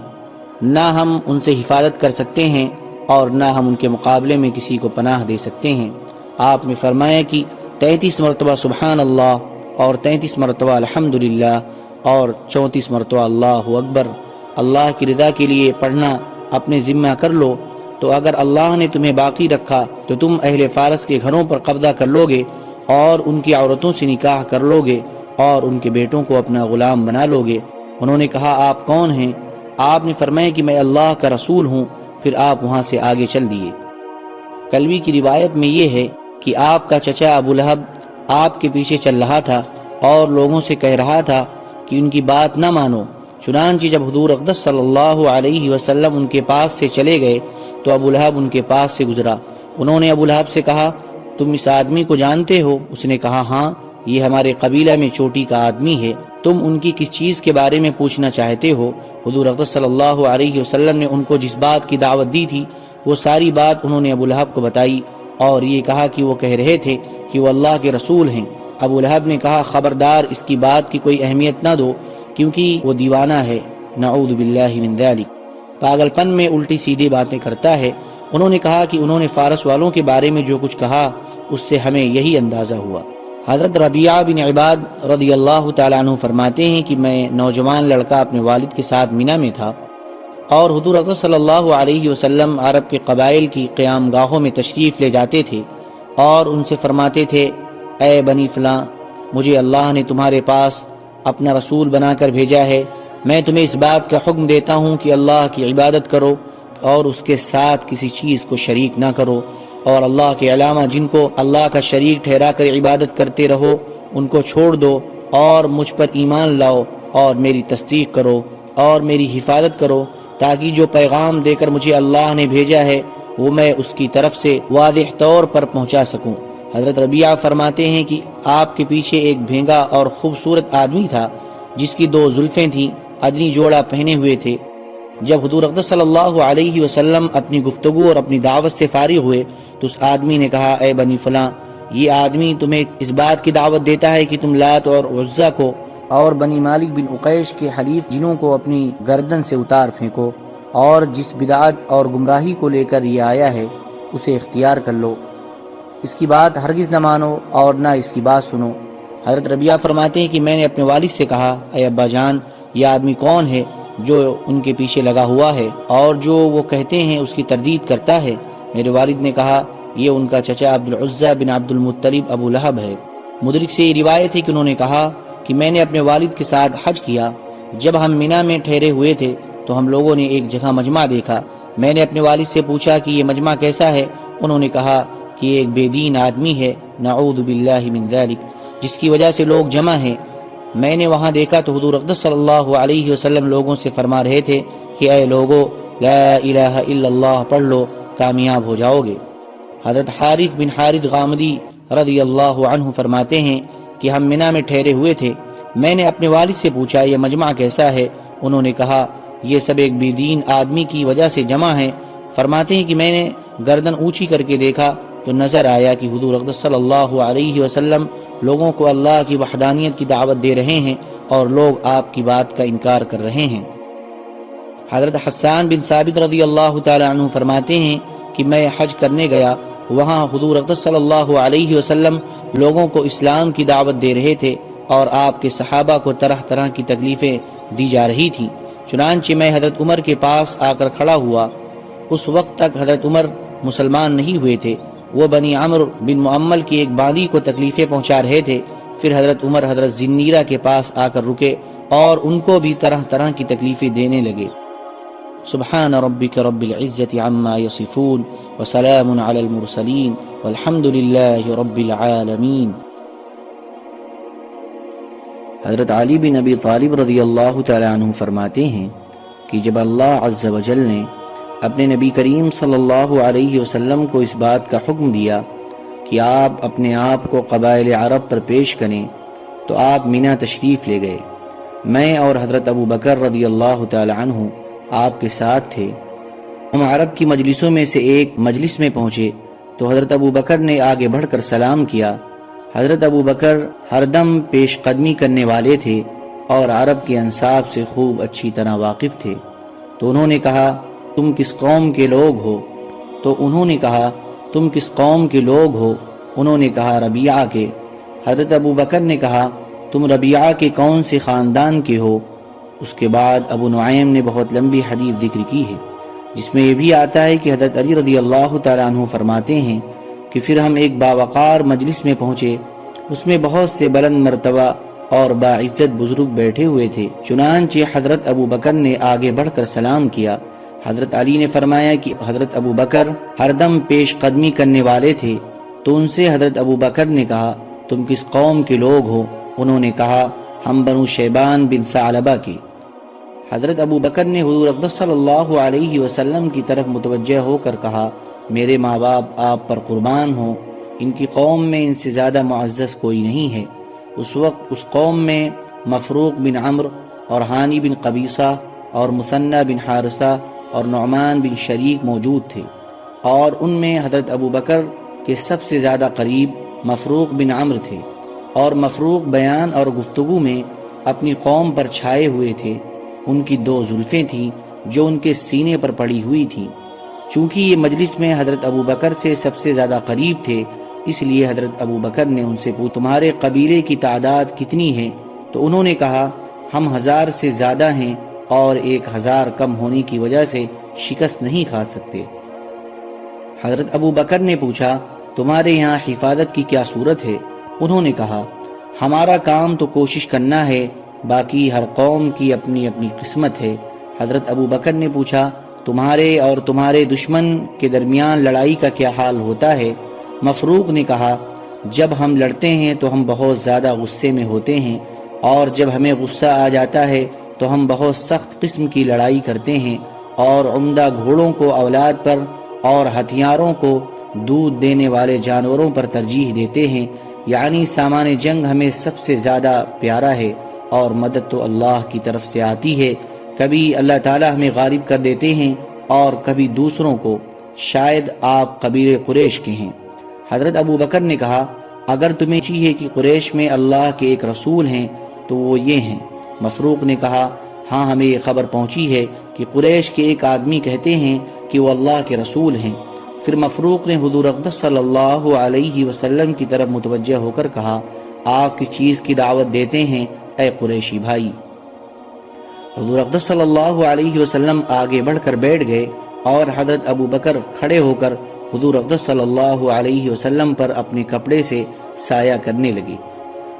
نہ ہم ان سے حفاظت کر سکتے ہیں اور نہ ہم ان کے مقابلے میں کسی کو پناہ دے سکتے ہیں۔ آپ نے فرمایا کہ تینتیس مرتبہ سبحان اللہ اور تینتیس مرتبہ الحمدللہ اور چونتیس مرتبہ اللہ اکبر۔ اللہ کی رضا کے لیے پڑھنا اپنے ذمہ کر لو۔ تو اگر اللہ نے تمہیں باقی رکھا تو تم اہل فارس کے گھروں پر قبضہ کر لو گے اور ان کی عورتوں سے نکاح کر لو گے اور ان کے بیٹوں کو اپنا غلام بنا لو گے انہوں نے کہا، آپ کون ہیں؟ آپ نے فرمایا کہ میں اللہ کا رسول ہوں، پھر آپ وہاں سے آگے چل دیے۔ کلوی کی روایت میں یہ ہے کہ آپ کا چچا ابو لہب آپ کے پیچھے چل رہا تھا اور لوگوں سے کہہ رہا تھا کہ ان کی بات نہ مانو۔ چنانچہ جب حضور اقدس صلی اللہ علیہ وسلم ان کے پاس سے چلے گئے، تو ابو لہب ان کے پاس سے گزرا۔ انہوں نے ابو لہب سے کہا، تم اس آدمی کو جانتے ہو؟ اس نے کہا ہاں یہ ہمارے قبیلہ میں چوٹی کا آدمی ہے۔ تم ان کی کس چیز کے بارے میں پوچھنا چاہتے ہو؟ حضور اقدس صلی اللہ علیہ وسلم نے ان کو جس بات کی دعوت دی تھی، وہ ساری بات انہوں نے ابو لہب کو بتائی اور یہ کہا کہ وہ کہہ رہے تھے کہ وہ اللہ کے رسول ہیں۔ ابو لہب نے کہا، خبردار، اس کی بات کی کوئی اہمیت نہ دو، کیونکہ وہ دیوانہ ہے۔ نعوذ باللہ من ذالک پاگل پن میں الٹی سیدھی باتیں کرتا ہے۔ انہوں نے کہا کہ انہوں نے فارس والوں کے بارے میں جو کچھ کہا، اس سے ہمیں یہی اندازہ ہوا۔ حضرت ربیعہ بن عباد رضی اللہ تعالیٰ عنہ فرماتے ہیں کہ میں نوجوان لڑکا اپنے والد کے ساتھ مینا میں تھا اور حضور اقدس صلی اللہ علیہ وسلم عرب کے قبائل کی قیام گاہوں میں تشریف لے جاتے تھے اور ان سے فرماتے تھے، اے بنی فلاں، مجھے اللہ نے تمہارے پاس اپنا رسول بنا کر بھیجا ہے۔ میں تمہیں اس بات کا حکم دیتا ہوں کہ اللہ کی عبادت کرو اور اس کے ساتھ کسی چیز کو شریک نہ کرو۔ اور اللہ کے علامہ جن کو اللہ کا شریک ٹھہرا کر عبادت کرتے رہو، ان کو چھوڑ دو اور مجھ پر ایمان لاؤ اور میری تصدیق کرو اور میری حفاظت کرو تاکہ جو پیغام دے کر مجھے اللہ نے بھیجا ہے، وہ میں اس کی طرف سے واضح طور پر پہنچا سکوں۔ حضرت ربیعہ فرماتے ہیں کہ آپ کے پیچھے ایک بھینگا اور خوبصورت آدمی تھا، جس کی دو زلفیں تھیں، ادنی جوڑا پہنے ہوئے تھے۔ جب حضور اقدس صلی اللہ علیہ وسلم اپنی گفتگو اور اپنی دعوت سے فارغ ہوئے تو اس آدمی نے کہا، اے بنی فلاں، یہ آدمی تمہیں اس بات کی دعوت دیتا ہے کہ تم لات اور عزہ کو اور بنی مالک بن اقیش کے حلیف جنوں کو اپنی گردن سے اتار پھینکو اور جس بدعات اور گمراہی کو لے کر یہ آیا ہے، اسے اختیار کر لو۔ اس کی بات ہرگز نہ مانو اور نہ اس کی بات سنو۔ حضرت ربیہ فرماتے ہیں کہ میں نے اپنے والد سے کہا، اے ابا جان، یہ آدمی کون ہے جو ان کے پیچھے لگا ہوا ہے اور جو وہ کہتے ہیں اس کی تردید کرتا ہے؟ میرے والد نے کہا یہ ان کا چچا عبد العزہ بن عبد المطلب ابو لہب ہے۔ مدرک سے یہ روایت ہے کہ انہوں نے کہا کہ میں نے اپنے والد کے ساتھ حج کیا۔ جب ہم مینا میں ٹھہرے ہوئے تھے تو ہم لوگوں نے ایک جگہ مجمع دیکھا۔ میں نے اپنے والد سے پوچھا کہ یہ مجمع کیسا ہے؟ انہوں نے کہا کہ ایک بے دین آدمی ہے۔ نعوذ باللہ من ذالک۔ جس کی وجہ سے لوگ جمع ہیں۔ میں نے وہاں دیکھا تو حضور اقدس صلی اللہ علیہ وسلم لوگوں سے فرما رہے تھے کہ کہ اے لوگو، لا الہ الا اللہ پڑھ لو، کامیاب ہو جاؤ گے۔ حضرت حارث بن حارث غامدی رضی اللہ عنہ فرماتے ہیں کہ ہم منا میں ٹھہرے ہوئے تھے۔ میں نے اپنے والد سے پوچھا، یہ مجمع کیسا ہے؟ انہوں نے کہا، یہ سب ایک بے دین آدمی کی وجہ سے جمع ہے فرماتے ہیں کہ میں نے گردن اونچی کر کے دیکھا تو نظر آیا کہ حضور اقدس صلی اللہ علیہ وسلم لوگوں کو اللہ کی وحدانیت کی دعوت دے رہے ہیں اور لوگ آپ کی بات کا انکار کر رہے ہیں۔ حضرت حسان بن ثابت رضی اللہ تعالی عنہ فرماتے ہیں کہ میں حج کرنے گیا وہاں حضور اقدس صلی اللہ علیہ وسلم لوگوں کو اسلام کی دعوت دے رہے تھے اور آپ کے صحابہ کو طرح طرح کی تکلیفیں دی جا رہی تھیں۔ چنانچہ میں حضرت عمر کے پاس آ کر کھڑا ہوا۔ اس وقت تک حضرت عمر مسلمان نہیں ہوئے تھے۔ وہ بنی عمر بن معمل کی ایک باندی کو تکلیفیں پہنچا رہے تھے۔ پھر حضرت عمر حضرت زنیرہ کے پاس آ کر رکے اور ان کو بھی طرح طرح کی تکلیفیں دینے لگے۔ سبحان ربك رب العزة عما يصفون وسلام على المرسلين والحمد لله رب العالمين. حضرت علی بن نبی طالب رضی اللہ تعالی عنہ فرماتے ہیں کہ جب اللہ عز و جل نے اپنے نبی کریم صلی اللہ علیہ وسلم کو اس بات کا حکم دیا کہ آپ اپنے آپ کو قبائل عرب پر پیش کریں، تو آپ مینا تشریف لے گئے۔ میں اور حضرت ابو بکر رضی اللہ تعالی عنہ آپ کے ساتھ تھے۔ ہم عرب کی مجلسوں میں سے ایک مجلس میں پہنچے تو حضرت ابو بکر نے آگے بڑھ کر سلام کیا۔ حضرت ابو بکر ہر دم پیش قدمی کرنے والے تھے اور عرب کے انصاب سے خوب اچھی طرح واقف تھے۔ تو انہوں نے کہا، تم کس قوم کے لوگ ہو؟ تو انہوں نے کہا، تم کس قوم کے لوگ ہو؟ انہوں نے کہا، ربیعہ کے۔ حضرت ابو بکر نے کہا، تم ربیعہ کے کون سے خاندان کے ہو؟ اس کے بعد ابو نعیم نے بہت لمبی حدیث ذکر کی ہے، جس میں یہ بھی آتا ہے کہ حضرت علی رضی اللہ تعالیٰ عنہ فرماتے ہیں کہ پھر ہم ایک باوقار مجلس میں پہنچے، اس میں بہت سے بلند مرتبہ اور باعزت بزرگ بیٹھے ہوئے تھے۔ چنانچہ حضرت ابو بکر نے آگے بڑھ کر سلام کیا۔ حضرت علی نے فرمایا کہ حضرت ابو بکر ہر دم پیش قدمی کرنے والے تھے۔ تو ان سے حضرت ابو بکر نے کہا، تم کس قوم کے لوگ ہو؟ انہوں نے کہا ہم بنو شیبان بن ثعلبہ کی۔ حضرت ابو بکر نے حضور اقدس صلی اللہ علیہ وسلم کی طرف متوجہ ہو کر کہا، میرے ماں باپ آپ پر قربان ہوں، ان کی قوم میں ان سے زیادہ معزز کوئی نہیں ہے۔ اس وقت اس قوم میں مفروق بن عمر اور حانی بن قبیصہ اور مثنہ بن حارثہ اور نعمان بن شریک موجود تھے۔ اور ان میں حضرت ابو بکر کے سب سے زیادہ قریب مفروق بن عمر تھے۔ اور مفروق بیان اور گفتگو میں اپنی قوم پر چھائے ہوئے تھے۔ ان کی دو زلفیں تھیں جو ان کے سینے پر پڑی ہوئی تھیں۔ چونکہ یہ مجلس میں حضرت ابو بکر سے سب سے زیادہ قریب تھے، اس لیے حضرت ابو بکر نے ان سے پوچھ تمہارے قبیلے کی تعداد کتنی ہے؟ تو انہوں نے کہا، ہم ہزار سے زیادہ ہیں اور ایک ہزار کم ہونے کی وجہ سے شکست نہیں کھا سکتے۔ حضرت ابو بکر نے پوچھا، تمہارے یہاں حفاظت کی کیا صورت ہے؟ انہوں نے کہا، ہمارا کام تو کوشش کرنا ہے، باقی ہر قوم کی اپنی اپنی قسمت ہے۔ حضرت ابو بکر نے پوچھا، تمہارے اور تمہارے دشمن کے درمیان لڑائی کا کیا حال ہوتا ہے؟ مفروق نے کہا، جب ہم لڑتے ہیں تو ہم بہت زیادہ غصے میں ہوتے ہیں، اور جب ہمیں غصہ آ جاتا ہے تو ہم بہت سخت قسم کی لڑائی کرتے ہیں، اور عمدہ گھوڑوں کو اولاد پر اور ہتھیاروں کو دودھ دینے والے جانوروں پر ترجیح دیتے ہیں۔ یعنی سامان جنگ ہمیں سب سے زیادہ پیارا ہے اور مدد تو اللہ کی طرف سے آتی ہے۔ کبھی اللہ تعالی ہمیں غارب کر دیتے ہیں اور کبھی دوسروں کو۔ شاید آپ قبیر قریش کے ہیں۔ حضرت ابو بکر نے کہا، اگر تمہیں چاہیے کہ قریش میں اللہ کے ایک رسول ہیں، تو وہ یہ ہیں۔ مفروق نے کہا ہاں ہمیں یہ خبر پہنچی ہے کہ قریش کے ایک آدمی کہتے ہیں کہ وہ اللہ کے رسول ہیں۔ پھر مفروق نے حضور اقدس صلی اللہ علیہ وسلم کی طرف متوجہ ہو کر کہا، آپ کی چیز کی دعوت دیتے ہیں؟ اے قریشی بھائی۔ حضور اقدس صلی اللہ علیہ وسلم آگے بڑھ کر بیٹھ گئے اور حضرت ابو بکر کھڑے ہو کر حضور اقدس صلی اللہ علیہ وسلم پر اپنے کپڑے سے سایہ کرنے لگے۔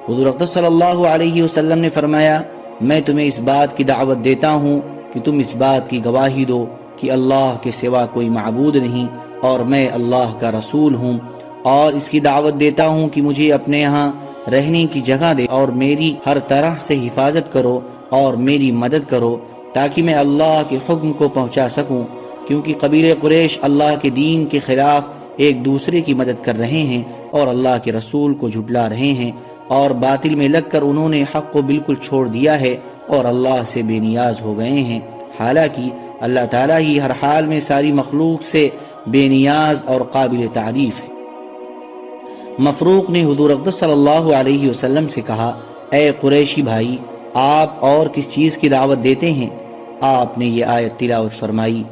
حضور اقدس صلی اللہ علیہ وسلم نے فرمایا، میں تمہیں اس بات کی دعوت دیتا ہوں کہ تم اس بات کی گواہی دو کہ اللہ کے سوا کوئی معبود نہیں اور میں اللہ کا رسول ہوں اور اس کی دعوت دیتا ہوں کہ مجھے اپنے یہاں رہنے کی جگہ دے اور میری ہر طرح سے حفاظت کرو اور میری مدد کرو تاکہ میں اللہ کے حکم کو پہنچا سکوں کیونکہ قبیل قریش اللہ کے دین کے خلاف ایک دوسرے کی مدد کر رہے ہیں اور اللہ کے رسول کو جھٹلا رہے ہیں اور باطل میں لگ کر انہوں نے حق کو بالکل چھوڑ دیا ہے اور اللہ سے بے نیاز ہو گئے ہیں۔ حالانکہ اللہ تعالیٰ ہی ہر حال میں ساری مخلوق سے بے نیاز اور قابل تعریف ہے۔ مفروق نے حضور اقدس صلی اللہ علیہ وسلم سے کہا، اے قریشی بھائی، آپ اور کس چیز کی دعوت دیتے ہیں؟ آپ نے یہ آیت تلاوت فرمائی،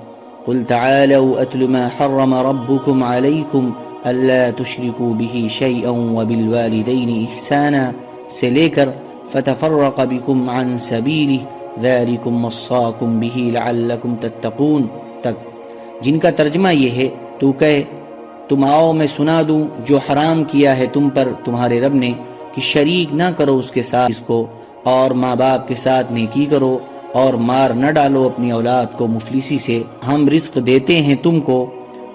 قل تعالوا اتل ما حرم ربكم عليكم الا تشركوا به شيئا وبالوالدين احسانا، سے لے کر فتفرق بكم عن سبيله ذلكم وصاكم به لعلكم تتقون۔ جن کا ترجمہ یہ ہے، تو کہے، تم آؤ میں سنا دوں جو حرام کیا ہے تم پر تمہارے رب نے، کہ شریک نہ کرو اس کے ساتھ اس کو، اور ماں باپ کے ساتھ نیکی کرو، اور مار نہ ڈالو اپنی اولاد کو مفلسی سے۔ ہم رزق دیتے ہیں تم کو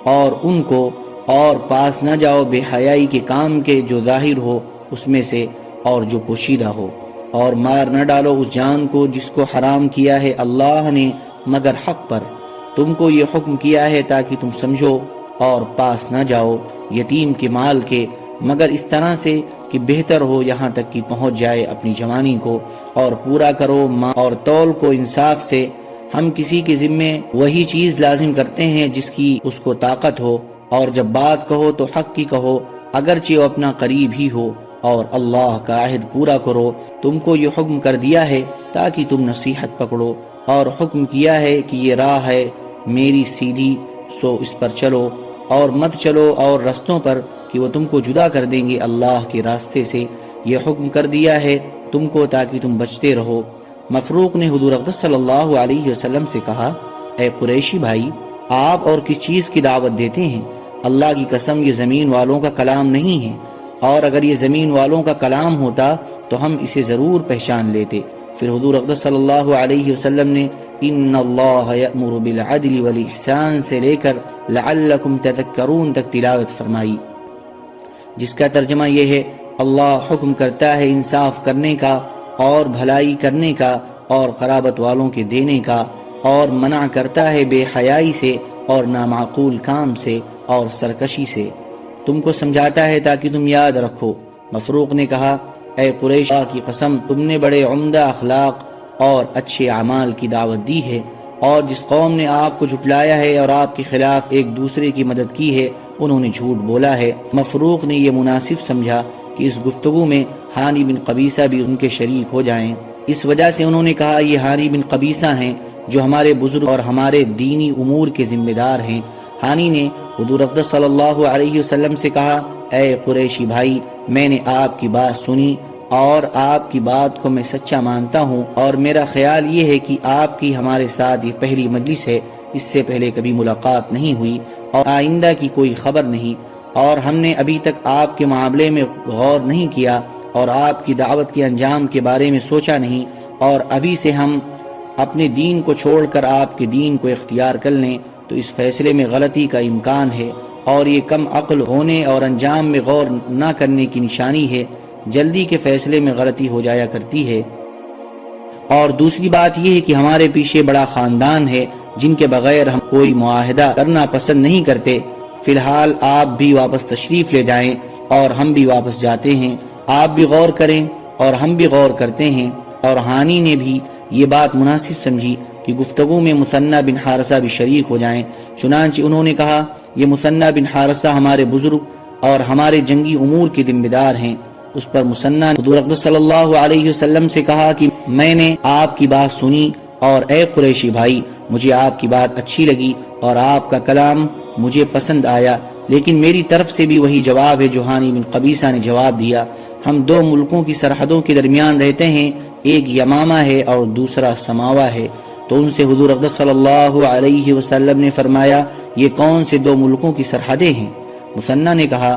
اور ان کو، اور پاس نہ جاؤ بے حیائی کے کام کے جو ظاہر ہو اس میں سے، اور جو پوشیدہ ہو۔ اور مار نہ ڈالو اس جان کو جس کو حرام کیا ہے اللہ نے، مگر حق پر۔ تم کو یہ حکم کیا ہے تاکہ تم سمجھو اور پاس نہ جاؤ یتیم کے مال کے، مگر اس طرح سے کہ بہتر ہو یہاں تک کہ پہنچ جائے اپنی جوانی کو اور پورا کرو ماں اور تول کو انصاف سے۔ ہم کسی کے ذمے وہی چیز لازم کرتے ہیں جس کی اس کو طاقت ہو۔ اور جب بات کہو تو حق کی کہو، اگرچہ وہ اپنا قریب ہی ہو اور اللہ کا عہد پورا کرو۔ تم کو یہ حکم کر دیا ہے تاکہ تم نصیحت پکڑو اور حکم کیا ہے کہ یہ راہ ہے۔ میری سیدھی، سو اس پر چلو اور مت چلو اور رستوں پر کہ وہ تم کو جدا کر دیں گے اللہ کے راستے سے۔ یہ حکم کر دیا ہے تم کو تاکہ تم بچتے رہو۔ مفروق نے حضور اقدس صلی اللہ علیہ وسلم سے کہا، اے قریشی بھائی، آپ اور کس چیز کی دعوت دیتے ہیں؟ اللہ کی قسم، یہ زمین والوں کا کلام نہیں ہے۔ اور اگر یہ زمین والوں کا کلام ہوتا تو ہم اسے ضرور پہچان لیتے۔ پھر حضور اقدس صلی اللہ علیہ وسلم نے ان اللہ یأمر بالعدل والاحسان سے لے کر لعلکم تذکرون تک تلاوت فرمائی۔ جس کا ترجمہ یہ ہے، اللہ حکم کرتا ہے انصاف کرنے کا اور بھلائی کرنے کا اور قرابت والوں کے دینے کا اور منع کرتا ہے بے حیائی سے اور نامعقول کام سے اور سرکشی سے۔ تم کو سمجھاتا ہے تاکہ تم یاد رکھو۔ مفروق نے کہا اے قریش کی قسم، تم نے بڑے عمدہ اخلاق اور اچھے اعمال کی دعوت دی ہے، اور جس قوم نے آپ کو جھٹلایا ہے اور آپ کے خلاف ایک دوسرے کی مدد کی ہے، انہوں نے جھوٹ بولا ہے۔ مفروق نے یہ مناسب سمجھا کہ اس گفتگو میں ہانی بن قبیصہ بھی ان کے شریک ہو جائیں۔ اس وجہ سے انہوں نے کہا، یہ ہانی بن قبیصہ ہیں جو ہمارے بزرگ اور ہمارے دینی امور کے ذمہ دار ہیں۔ ہانی نے حضور اقدس صلی اللہ علیہ وسلم سے کہا، اے قریشی بھائی میں نے آپ کی بات سنی اور آپ کی بات کو میں سچا مانتا ہوں اور میرا خیال یہ ہے کہ آپ کی ہمارے ساتھ یہ پہلی مجلس ہے، اس سے پہلے کبھی ملاقات نہیں ہوئی اور آئندہ کی کوئی خبر نہیں اور ہم نے ابھی تک آپ کے معاملے میں غور نہیں کیا اور آپ کی دعوت کے انجام کے بارے میں سوچا نہیں اور ابھی سے ہم اپنے دین کو چھوڑ کر آپ کے دین کو اختیار کر لیں تو اس فیصلے میں غلطی کا امکان ہے۔ اور یہ کم عقل ہونے اور انجام میں غور نہ کرنے کی نشانی ہے، جلدی کے فیصلے میں غلطی ہو جایا کرتی ہے۔ اور دوسری بات یہ ہے کہ ہمارے پیچھے بڑا خاندان ہے، جن کے بغیر ہم کوئی معاہدہ کرنا پسند نہیں کرتے۔ فی الحال آپ بھی واپس تشریف لے جائیں اور ہم بھی واپس جاتے ہیں۔ آپ بھی غور کریں اور ہم بھی غور کرتے ہیں۔ اور ہانی نے بھی یہ بات مناسب سمجھی کہ گفتگو میں مسنہ بن حارثہ بھی شریک ہو جائیں۔ چنانچہ انہوں نے کہا یہ مسنہ بن حارثہ ہمارے بزرگ اور ہمارے جنگی امور کے ذمہ دار ہیں۔ اس پر مسنہ حضور اقدس صلی اللہ علیہ وسلم سے کہا کہ میں نے آپ کی بات سنی اور اے قریشی بھائی، مجھے آپ کی بات اچھی لگی اور آپ کا کلام مجھے پسند آیا، لیکن میری طرف سے بھی وہی جواب ہے جو ہانی بن قبیصہ نے جواب دیا۔ ہم دو ملکوں کی سرحدوں کے درمیان رہتے ہیں، ایک یمامہ ہے اور دوسرا سماوا ہے۔ تو ان سے حضور اقدس صلی اللہ علیہ وسلم نے فرمایا، یہ کون سے دو ملکوں کی سرحدیں ہیں؟ مسنہ نے کہا،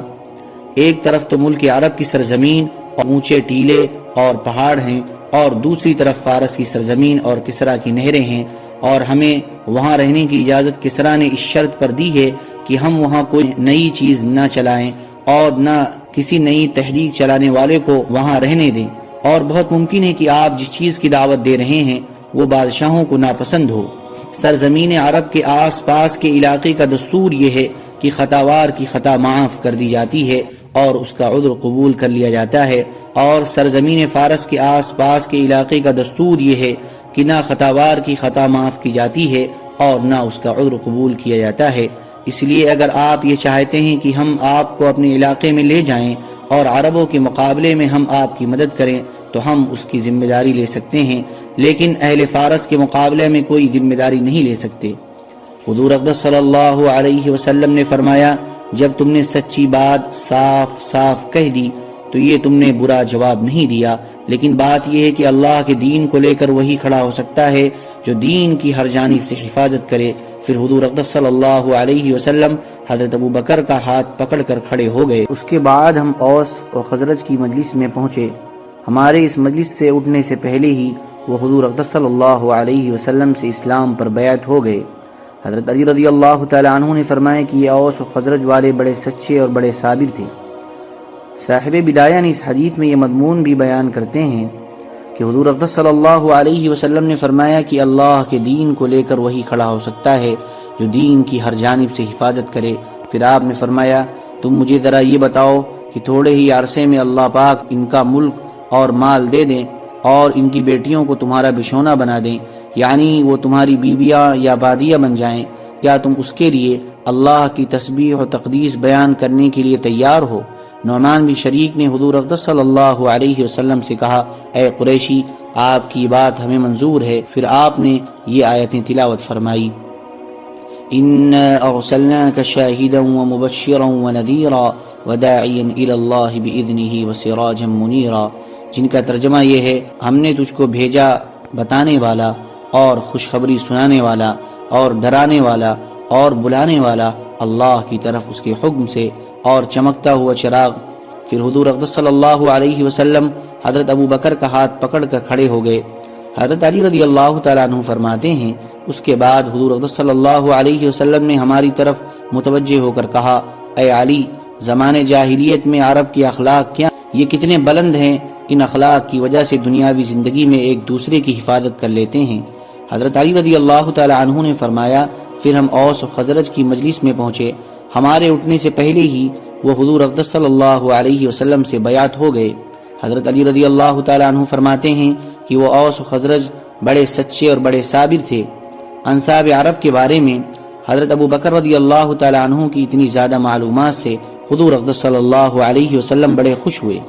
ایک طرف تو ملک عرب کی سرزمین اور اونچے ٹیلے اور پہاڑ ہیں، اور دوسری طرف فارس کی سرزمین اور کسرا کی نہریں ہیں، اور ہمیں وہاں رہنے کی اجازت کسرا نے اس شرط پر دی ہے کہ ہم وہاں کوئی نئی چیز نہ چلائیں اور نہ کسی نئی تحریک چلانے والے کو وہاں رہنے دیں۔ اور بہت ممکن ہے کہ آپ جس چیز کی دعوت دے رہے ہیں وہ بادشاہوں کو ناپسند ہو۔ سرزمین عرب کے آس پاس کے علاقے کا دستور یہ ہے کہ خطاوار کی خطا معاف کر دی جاتی ہے اور اس کا عذر قبول کر لیا جاتا ہے۔ اور سرزمین فارس کے آس پاس کے علاقے کا دستور یہ ہے کہ نہ خطاوار کی خطا معاف کی جاتی ہے اور نہ اس کا عذر قبول کیا جاتا ہے۔ اس لیے اگر آپ یہ چاہتے ہیں کہ ہم آپ کو اپنے علاقے میں لے جائیں اور عربوں کے مقابلے میں ہم آپ کی مدد کریں تو ہم اس کی ذمہ داری لے سکتے ہیں۔ لیکن اہل فارس کے مقابلے میں کوئی ذمہ داری نہیں لے سکتے۔ حضور اقدس صلی اللہ علیہ وسلم نے فرمایا، جب تم نے سچی بات صاف صاف کہہ دی، تو یہ تم نے برا جواب نہیں دیا۔ لیکن بات یہ ہے کہ اللہ کے دین کو لے کر وہی کھڑا ہو سکتا ہے جو دین کی ہر جانب سے حفاظت کرے۔ پھر حضور اقدس صلی اللہ علیہ وسلم حضرت ابو بکر کا ہاتھ پکڑ کر کھڑے ہو گئے۔ اس کے بعد ہم اوس اور خزرج کی مجلس میں پہنچے۔ ہمارے اس مجلس سے اٹھنے سے پہلے ہی وہ حضور اقدس صلی اللہ علیہ وسلم سے اسلام پر بیعت ہو گئے۔ حضرت علی رضی اللہ تعالیٰ عنہ نے فرمایا کہ یہ اوس و خزرج والے بڑے سچے اور بڑے صابر تھے۔ صاحب بدایہ نے اس حدیث میں یہ مضمون بھی بیان کرتے ہیں کہ حضور اقدس صلی اللہ علیہ وسلم نے فرمایا کہ اللہ کے دین کو لے کر وہی کھڑا ہو سکتا ہے جو دین کی ہر جانب سے حفاظت کرے۔ پھر آپ نے فرمایا، تم مجھے ذرا یہ بتاؤ کہ تھوڑے ہی عرصے میں اللہ پاک ان کا ملک اور مال دے دیں۔ اور ان کی بیٹیوں کو تمہارا بشونہ بنا دیں۔ یعنی وہ تمہاری بیویاں یا بادیاں بن جائیں۔ یا تم اس کے لیے اللہ کی تسبیح و تقدیس بیان کرنے کے لیے تیار ہو۔ نعمان بن شریک نے حضور اقدس صلی اللہ علیہ وسلم سے کہا، اے قریشی، آپ کی بات ہمیں منظور ہے۔ پھر آپ نے یہ آیتیں تلاوت فرمائی۔ ارسلناك شاهدا ومبشرا ونذيرا وداعيا الى الله باذنه وسراجا منيرا جن کا ترجمہ یہ ہے، ہم نے تجھ کو بھیجا بتانے والا اور خوشخبری سنانے والا اور ڈرانے والا اور بلانے والا اللہ کی طرف اس کے حکم سے اور چمکتا ہوا چراغ۔ پھر حضور اقدس صلی اللہ علیہ وسلم حضرت ابو بکر کا ہاتھ پکڑ کر کھڑے ہو گئے۔ حضرت علی رضی اللہ تعالیٰ عنہ فرماتے ہیں، اس کے بعد حضور اقدس صلی اللہ علیہ وسلم نے ہماری طرف متوجہ ہو کر کہا، اے علی، زمان جاہلیت میں عرب کی اخلاق کیا؟ یہ کتنے بلند ہیں ان اخلاق کی وجہ سے دنیاوی زندگی میں ایک دوسرے کی حفاظت کر لیتے ہیں۔ حضرت علی رضی اللہ تعالیٰ عنہ نے فرمایا، پھر ہم اوس و خزرج کی مجلس میں پہنچے۔ ہمارے اٹھنے سے پہلے ہی وہ حضور اقدس صلی اللہ علیہ وسلم سے بیعت ہو گئے۔ حضرت علی رضی اللہ تعالیٰ عنہ فرماتے ہیں کہ وہ اوس و خزرج بڑے سچے اور بڑے صابر تھے۔ انصاب عرب کے بارے میں حضرت ابو بکر رضی اللہ تعالیٰ عنہ کی اتنی زیادہ معلومات سے حضور اقدس صلی اللہ علیہ وسلم بڑے خوش ہوئے۔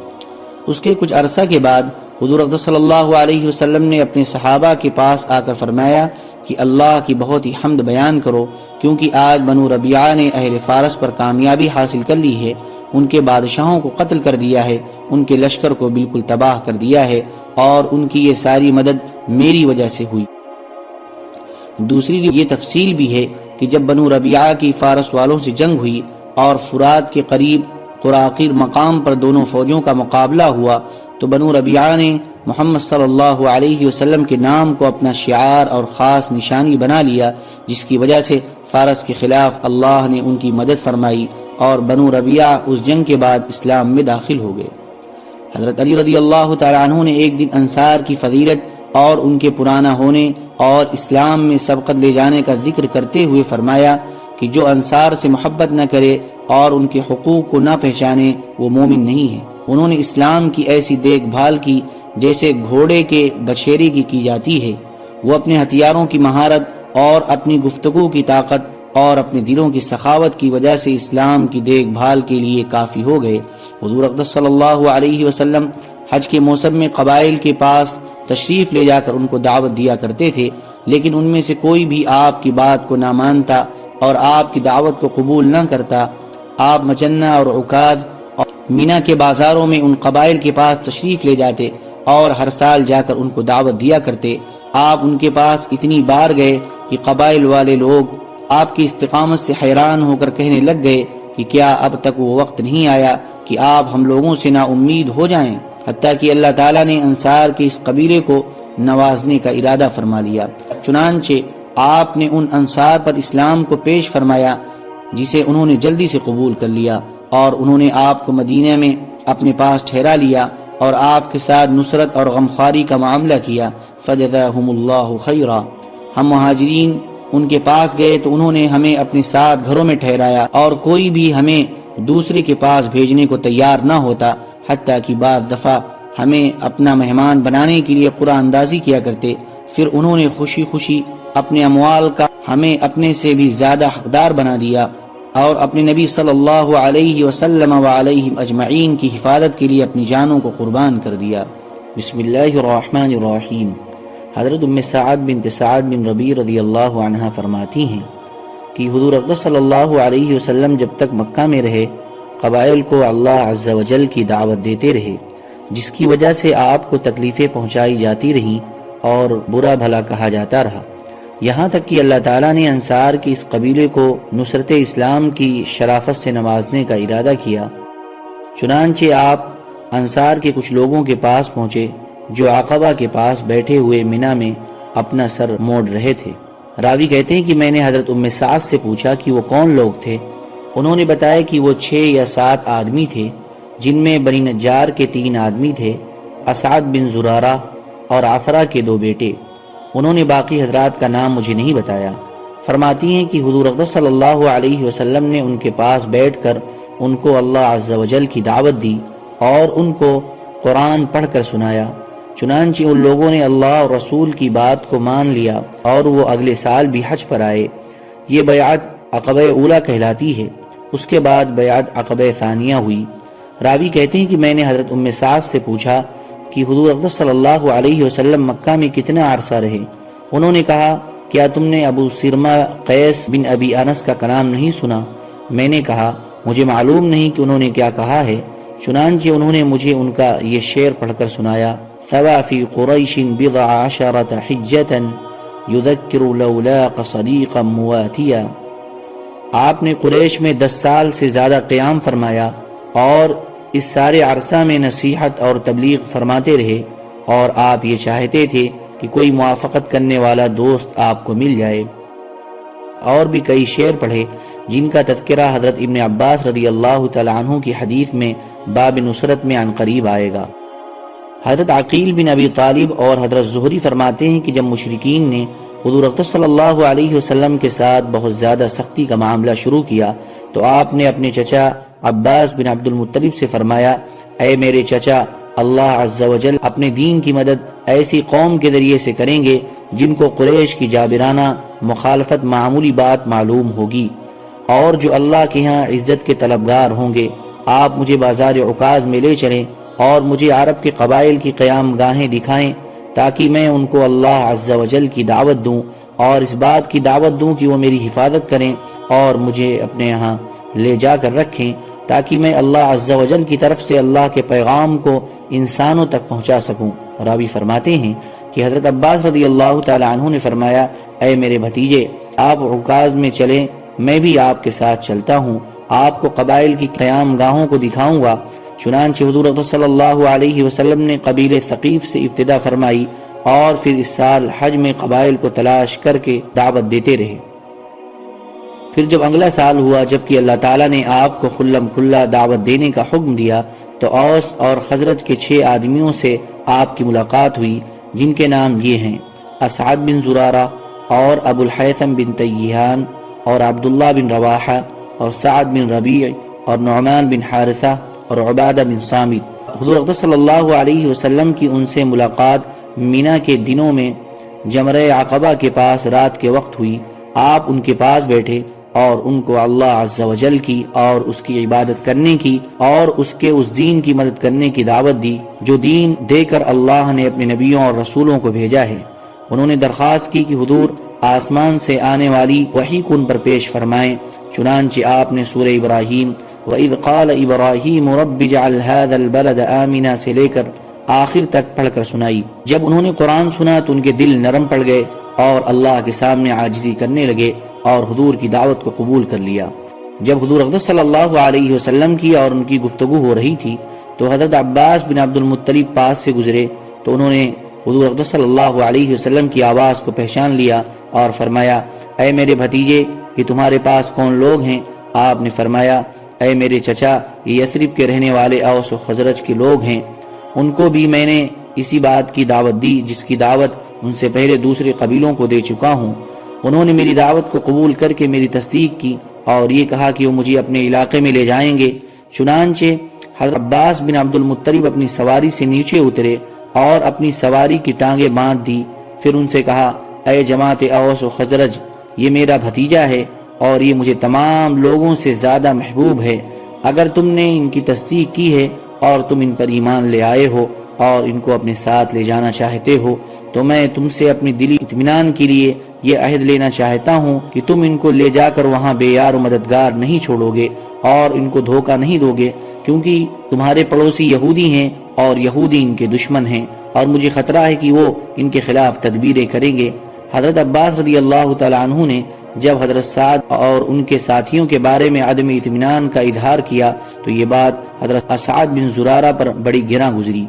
اس کے کچھ عرصہ کے بعد حضور اقدس صلی اللہ علیہ وسلم نے اپنے صحابہ کے پاس آ کر فرمایا کہ اللہ کی بہت ہی حمد بیان کرو، کیونکہ آج بنو ربیعہ نے اہل فارس پر کامیابی حاصل کر لی ہے۔ ان کے بادشاہوں کو قتل کر دیا ہے، ان کے لشکر کو بالکل تباہ کر دیا ہے اور ان کی یہ ساری مدد میری وجہ سے ہوئی۔ دوسری یہ تفصیل بھی ہے کہ جب بنو ربیعہ کی فارس والوں سے جنگ ہوئی اور فرات کے قریب قراقیر مقام پر دونوں فوجوں کا مقابلہ ہوا تو بنو ربیعہ نے محمد صلی اللہ علیہ وسلم کے نام کو اپنا شعار اور خاص نشانی بنا لیا، جس کی وجہ سے فارس کے خلاف اللہ نے ان کی مدد فرمائی اور بنو ربیعہ اس جنگ کے بعد اسلام میں داخل ہو گئے۔ حضرت علی رضی اللہ تعالیٰ عنہ نے ایک دن انصار کی فضیلت اور ان کے پرانا ہونے اور اسلام میں سبقت لے جانے کا ذکر کرتے ہوئے فرمایا کہ جو انصار سے محبت نہ کرے اور ان کے حقوق کو نہ پہچانے وہ مومن نہیں ہے انہوں نے اسلام کی ایسی دیکھ بھال کی جیسے گھوڑے کے بچھیری کی کی جاتی ہے۔ وہ اپنے ہتھیاروں کی مہارت اور اپنی گفتگو کی طاقت اور اپنے دلوں کی سخاوت کی وجہ سے اسلام کی دیکھ بھال کے لیے کافی ہو گئے۔ حضور اقدس صلی اللہ علیہ وسلم حج کے موسم میں قبائل کے پاس تشریف لے جا کر ان کو دعوت دیا کرتے تھے، لیکن ان میں سے کوئی بھی آپ کی بات کو نہ مانتا اور آپ کی دعوت کو قبول نہ کرتا آپ مچنہ اور عکاد اور مینا کے بازاروں میں ان قبائل کے پاس تشریف لے جاتے اور ہر سال جا کر ان کو دعوت دیا کرتے۔ آپ ان کے پاس اتنی بار گئے کہ قبائل والے لوگ آپ کی استقامت سے حیران ہو کر کہنے لگ گئے کہ کیا اب تک وہ وقت نہیں آیا کہ آپ ہم لوگوں سے نا امید ہو جائیں۔ حتیٰ کہ اللہ تعالیٰ نے انصار کے اس قبیلے کو نوازنے کا ارادہ فرما لیا۔ چنانچہ آپ نے ان انصار پر اسلام کو پیش فرمایا جسے انہوں نے جلدی سے قبول کر لیا اور انہوں نے آپ کو مدینہ میں اپنے پاس ٹھہرا لیا اور آپ کے ساتھ نصرت اور غمخواری کا معاملہ کیا۔ فجزاہم اللہ خیرا۔ ہم مہاجرین ان کے پاس گئے تو انہوں نے ہمیں اپنے ساتھ گھروں میں ٹھہرایا اور کوئی بھی ہمیں دوسرے کے پاس بھیجنے کو تیار نہ ہوتا، حتیٰ کی بعض دفعہ ہمیں اپنا مہمان بنانے کے لیے قرآن اندازی کیا کرتے۔ پھر انہوں نے خوشی خوشی اپنے اموال کا ہمیں اپنے سے بھی زیادہ حقدار بنا دیا۔ اور اپنے نبی صلی اللہ علیہ وسلم و علیہ اجمعین کی حفاظت کے لیے اپنی جانوں کو قربان کر دیا۔ بسم اللہ الرحمن الرحیم۔ حضرت ام سعد بن سعد بن ربی رضی اللہ عنہ فرماتی ہیں کہ حضور اقدس صلی اللہ علیہ وسلم جب تک مکہ میں رہے، قبائل کو اللہ عز و جل کی دعوت دیتے رہے، جس کی وجہ سے آپ کو تکلیفیں پہنچائی جاتی رہیں اور برا بھلا کہا جاتا رہا۔ یہاں تک کہ اللہ تعالیٰ نے انصار کی اس قبیلے کو نصرت اسلام کی شرافت سے نوازنے کا ارادہ کیا۔ چنانچہ آپ انصار کے کچھ لوگوں کے پاس پہنچے جو عقبہ کے پاس بیٹھے ہوئے منا میں اپنا سر موڑ رہے تھے۔ راوی کہتے ہیں کہ میں نے حضرت ام سعد سے پوچھا کہ وہ کون لوگ تھے؟ انہوں نے بتایا کہ وہ چھ یا سات آدمی تھے، جن میں بنی نجار کے تین آدمی تھے، اسعد بن زرارہ اور آفرا کے دو بیٹے۔ انہوں نے باقی حضرات کا نام مجھے نہیں بتایا۔ فرماتی ہیں کہ حضور اقدس صلی اللہ علیہ وسلم نے ان کے پاس بیٹھ کر ان کو اللہ عز و جل کی دعوت دی اور ان کو قرآن پڑھ کر سنایا۔ چنانچہ ان لوگوں نے اللہ اور رسول کی بات کو مان لیا اور وہ اگلے سال بھی حج پر آئے۔ یہ بیعت عقبہ اولا کہلاتی ہے۔ اس کے بعد بیعت عقبہ ثانیہ ہوئی۔ راوی کہتے ہیں کہ میں نے حضرت ام سعد سے پوچھا کہ حضور اقدس صلی اللہ علیہ وسلم مکہ میں کتنا عرصہ رہے؟ انہوں نے کہا، کیا تم نے ابو سرما قیس بن ابی انس کا کلام نہیں سنا؟ میں نے کہا، مجھے معلوم نہیں کہ انہوں نے کیا کہا ہے۔ چنانچہ انہوں نے مجھے ان کا یہ شعر پڑھ کر سنایا۔ ثوا في قريش بضع عشرة حجة يذكر لولاق صديقا مواتيا آپ نے قریش میں دس سال سے زیادہ قیام فرمایا اور اس سارے عرصہ میں نصیحت اور تبلیغ فرماتے رہے اور آپ یہ چاہتے تھے کہ کوئی موافقت کرنے والا دوست آپ کو مل جائے۔ اور بھی کئی شعر پڑھے جن کا تذکرہ حضرت ابن عباس رضی اللہ تعالیٰ عنہ کی حدیث میں باب نصرت میں قریب آئے گا۔ حضرت عقیل بن ابی طالب اور حضرت زہری فرماتے ہیں کہ جب مشرقین نے حضور اقدس صلی اللہ علیہ وسلم کے ساتھ بہت زیادہ سختی کا معاملہ شروع کیا تو آپ نے اپنے چچا عباس بن عبد المطلب سے فرمایا، اے میرے چچا، اللہ عز و جل اپنے دین کی مدد ایسی قوم کے ذریعے سے کریں گے جن کو قریش کی جابرانہ مخالفت معمولی بات معلوم ہوگی اور جو اللہ کے ہاں عزت کے طلبگار ہوں گے۔ آپ مجھے بازار عکاز میں لے چلیں اور مجھے عرب کے قبائل کی قیام گاہیں دکھائیں تاکہ میں ان کو اللہ عز و جل کی دعوت دوں اور اس بات کی دعوت دوں کہ وہ میری حفاظت کریں اور مجھے اپنے یہاں لے جا کر رکھیں۔ تاکہ میں اللہ عز و جل کی طرف سے اللہ کے پیغام کو انسانوں تک پہنچا سکوں۔ راوی فرماتے ہیں کہ حضرت عباس رضی اللہ تعالی عنہ نے فرمایا، اے میرے بھتیجے، آپ عکاز میں چلیں، میں بھی آپ کے ساتھ چلتا ہوں۔ آپ کو قبائل کی قیام گاہوں کو دکھاؤں گا۔ چنانچہ حضور صلی اللہ علیہ وسلم نے قبیل ثقیف سے ابتدا فرمائی اور پھر اس سال حج میں قبائل کو تلاش کر کے دعوت دیتے رہے۔ پھر جب اگلا سال ہوا جبکہ اللہ تعالیٰ نے آپ کو خلم کھلا دعوت دینے کا حکم دیا، تو اوس اور خزرت کے چھ آدمیوں سے آپ کی ملاقات ہوئی، جن کے نام یہ ہیں، اسعد بن زرارہ اور ابو الحیثم بن تیہان اور عبداللہ بن رواحہ اور سعد بن ربیع اور نعمان بن حارثہ اور عبادہ بن سامد حضور اقدس صلی اللہ علیہ وسلم کی ان سے ملاقات مینا کے دنوں میں جمرہ عقبہ کے پاس رات کے وقت ہوئی۔ آپ ان کے پاس بیٹھے اور ان کو اللہ عز و جل کی اور اس کی عبادت کرنے کی اور اس کے اس دین کی مدد کرنے کی دعوت دی، جو دین دے کر اللہ نے اپنے نبیوں اور رسولوں کو بھیجا ہے۔ انہوں نے درخواست کی کہ حضور آسمان سے آنے والی وحی کن پر پیش فرمائیں۔ چنانچہ آپ نے سورہ ابراہیم، وَإِذْ قَالَ إِبْرَاهِيمُ رَبِّ جَعَلْ هَذَا الْبَلَدَ آمِنًا سے لے کر آخر تک پڑھ کر سنائی۔ جب انہوں نے قرآن سنا تو ان کے دل نرم پڑ گئے اور اللہ کے سامنے عاجزی کرنے لگے۔ اور حضور کی دعوت کو قبول کر لیا۔ جب حضور اقدس صلی اللہ علیہ وسلم کی اور ان کی گفتگو ہو رہی تھی، تو حضرت عباس بن عبد المطلب پاس سے گزرے۔ تو انہوں نے حضور اقدس صلی اللہ علیہ وسلم کی آواز کو پہچان لیا اور فرمایا، اے میرے بھتیجے کہ تمہارے پاس کون لوگ ہیں؟ آپ نے فرمایا، اے میرے چچا، یہ یسرب کے رہنے والے اوس و خزرج کے لوگ ہیں۔ ان کو بھی میں نے اسی بات کی دعوت دی جس کی دعوت ان سے پہلے دوسرے قبیلوں کو دے چکا ہوں۔ انہوں نے میری دعوت کو قبول کر کے میری تصدیق کی اور یہ کہا کہ وہ مجھے اپنے علاقے میں لے جائیں گے۔ چنانچہ حضرت عباس بن عبد المطریب اپنی سواری سے نیچے اترے اور اپنی سواری کی ٹانگیں باندھ دی۔ پھر ان سے کہا، اے جماعت اوس و خزرج، یہ میرا بھتیجا ہے اور یہ مجھے تمام لوگوں سے زیادہ محبوب ہے۔ اگر تم نے ان کی تصدیق کی ہے اور تم ان پر ایمان لے آئے ہو اور ان کو اپنے ساتھ لے جانا چاہتے ہو، تو میں تم سے اپنی دلی اطمینان کے لیے یہ عہد لینا چاہتا ہوں کہ تم ان کو لے جا کر وہاں بے یار و مددگار نہیں چھوڑو گے اور ان کو دھوکہ نہیں دو گے کیونکہ تمہارے پڑوسی یہودی ہیں اور یہودی ان کے دشمن ہیں۔ اور مجھے خطرہ ہے کہ وہ ان کے خلاف تدبیریں کریں گے۔ حضرت عباس رضی اللہ تعالیٰ عنہ نے جب حضرت سعد اور ان کے ساتھیوں کے بارے میں عدم اطمینان کا اظہار کیا، تو یہ بات حضرت اسعد بن زرارہ پر بڑی گرا گزری۔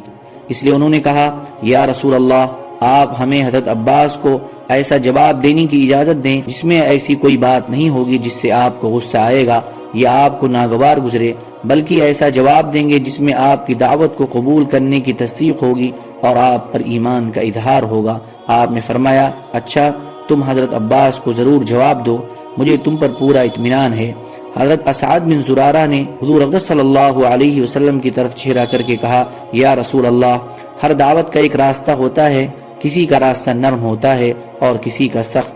اس لیے انہوں نے کہا، یا رسول اللہ، آپ ہمیں حضرت عباس کو ایسا جواب دینے کی اجازت دیں جس میں ایسی کوئی بات نہیں ہوگی جس سے آپ کو غصہ آئے گا یا آپ کو ناگوار گزرے، بلکہ ایسا جواب دیں گے جس میں آپ کی دعوت کو قبول کرنے کی تصدیق ہوگی اور آپ پر ایمان کا اظہار ہوگا۔ آپ نے فرمایا اچھا تم حضرت عباس کو ضرور جواب دو، مجھے تم پر پورا اطمینان ہے۔ حضرت اسعد بن زرارہ نے حضور اقدس صلی اللہ علیہ وسلم کی طرف چہرہ کر کے کہا، یا رسول اللہ، ہر دعوت کا ایک راستہ ہوتا ہے، کسی کا راستہ نرم ہوتا ہے اور کسی کا سخت۔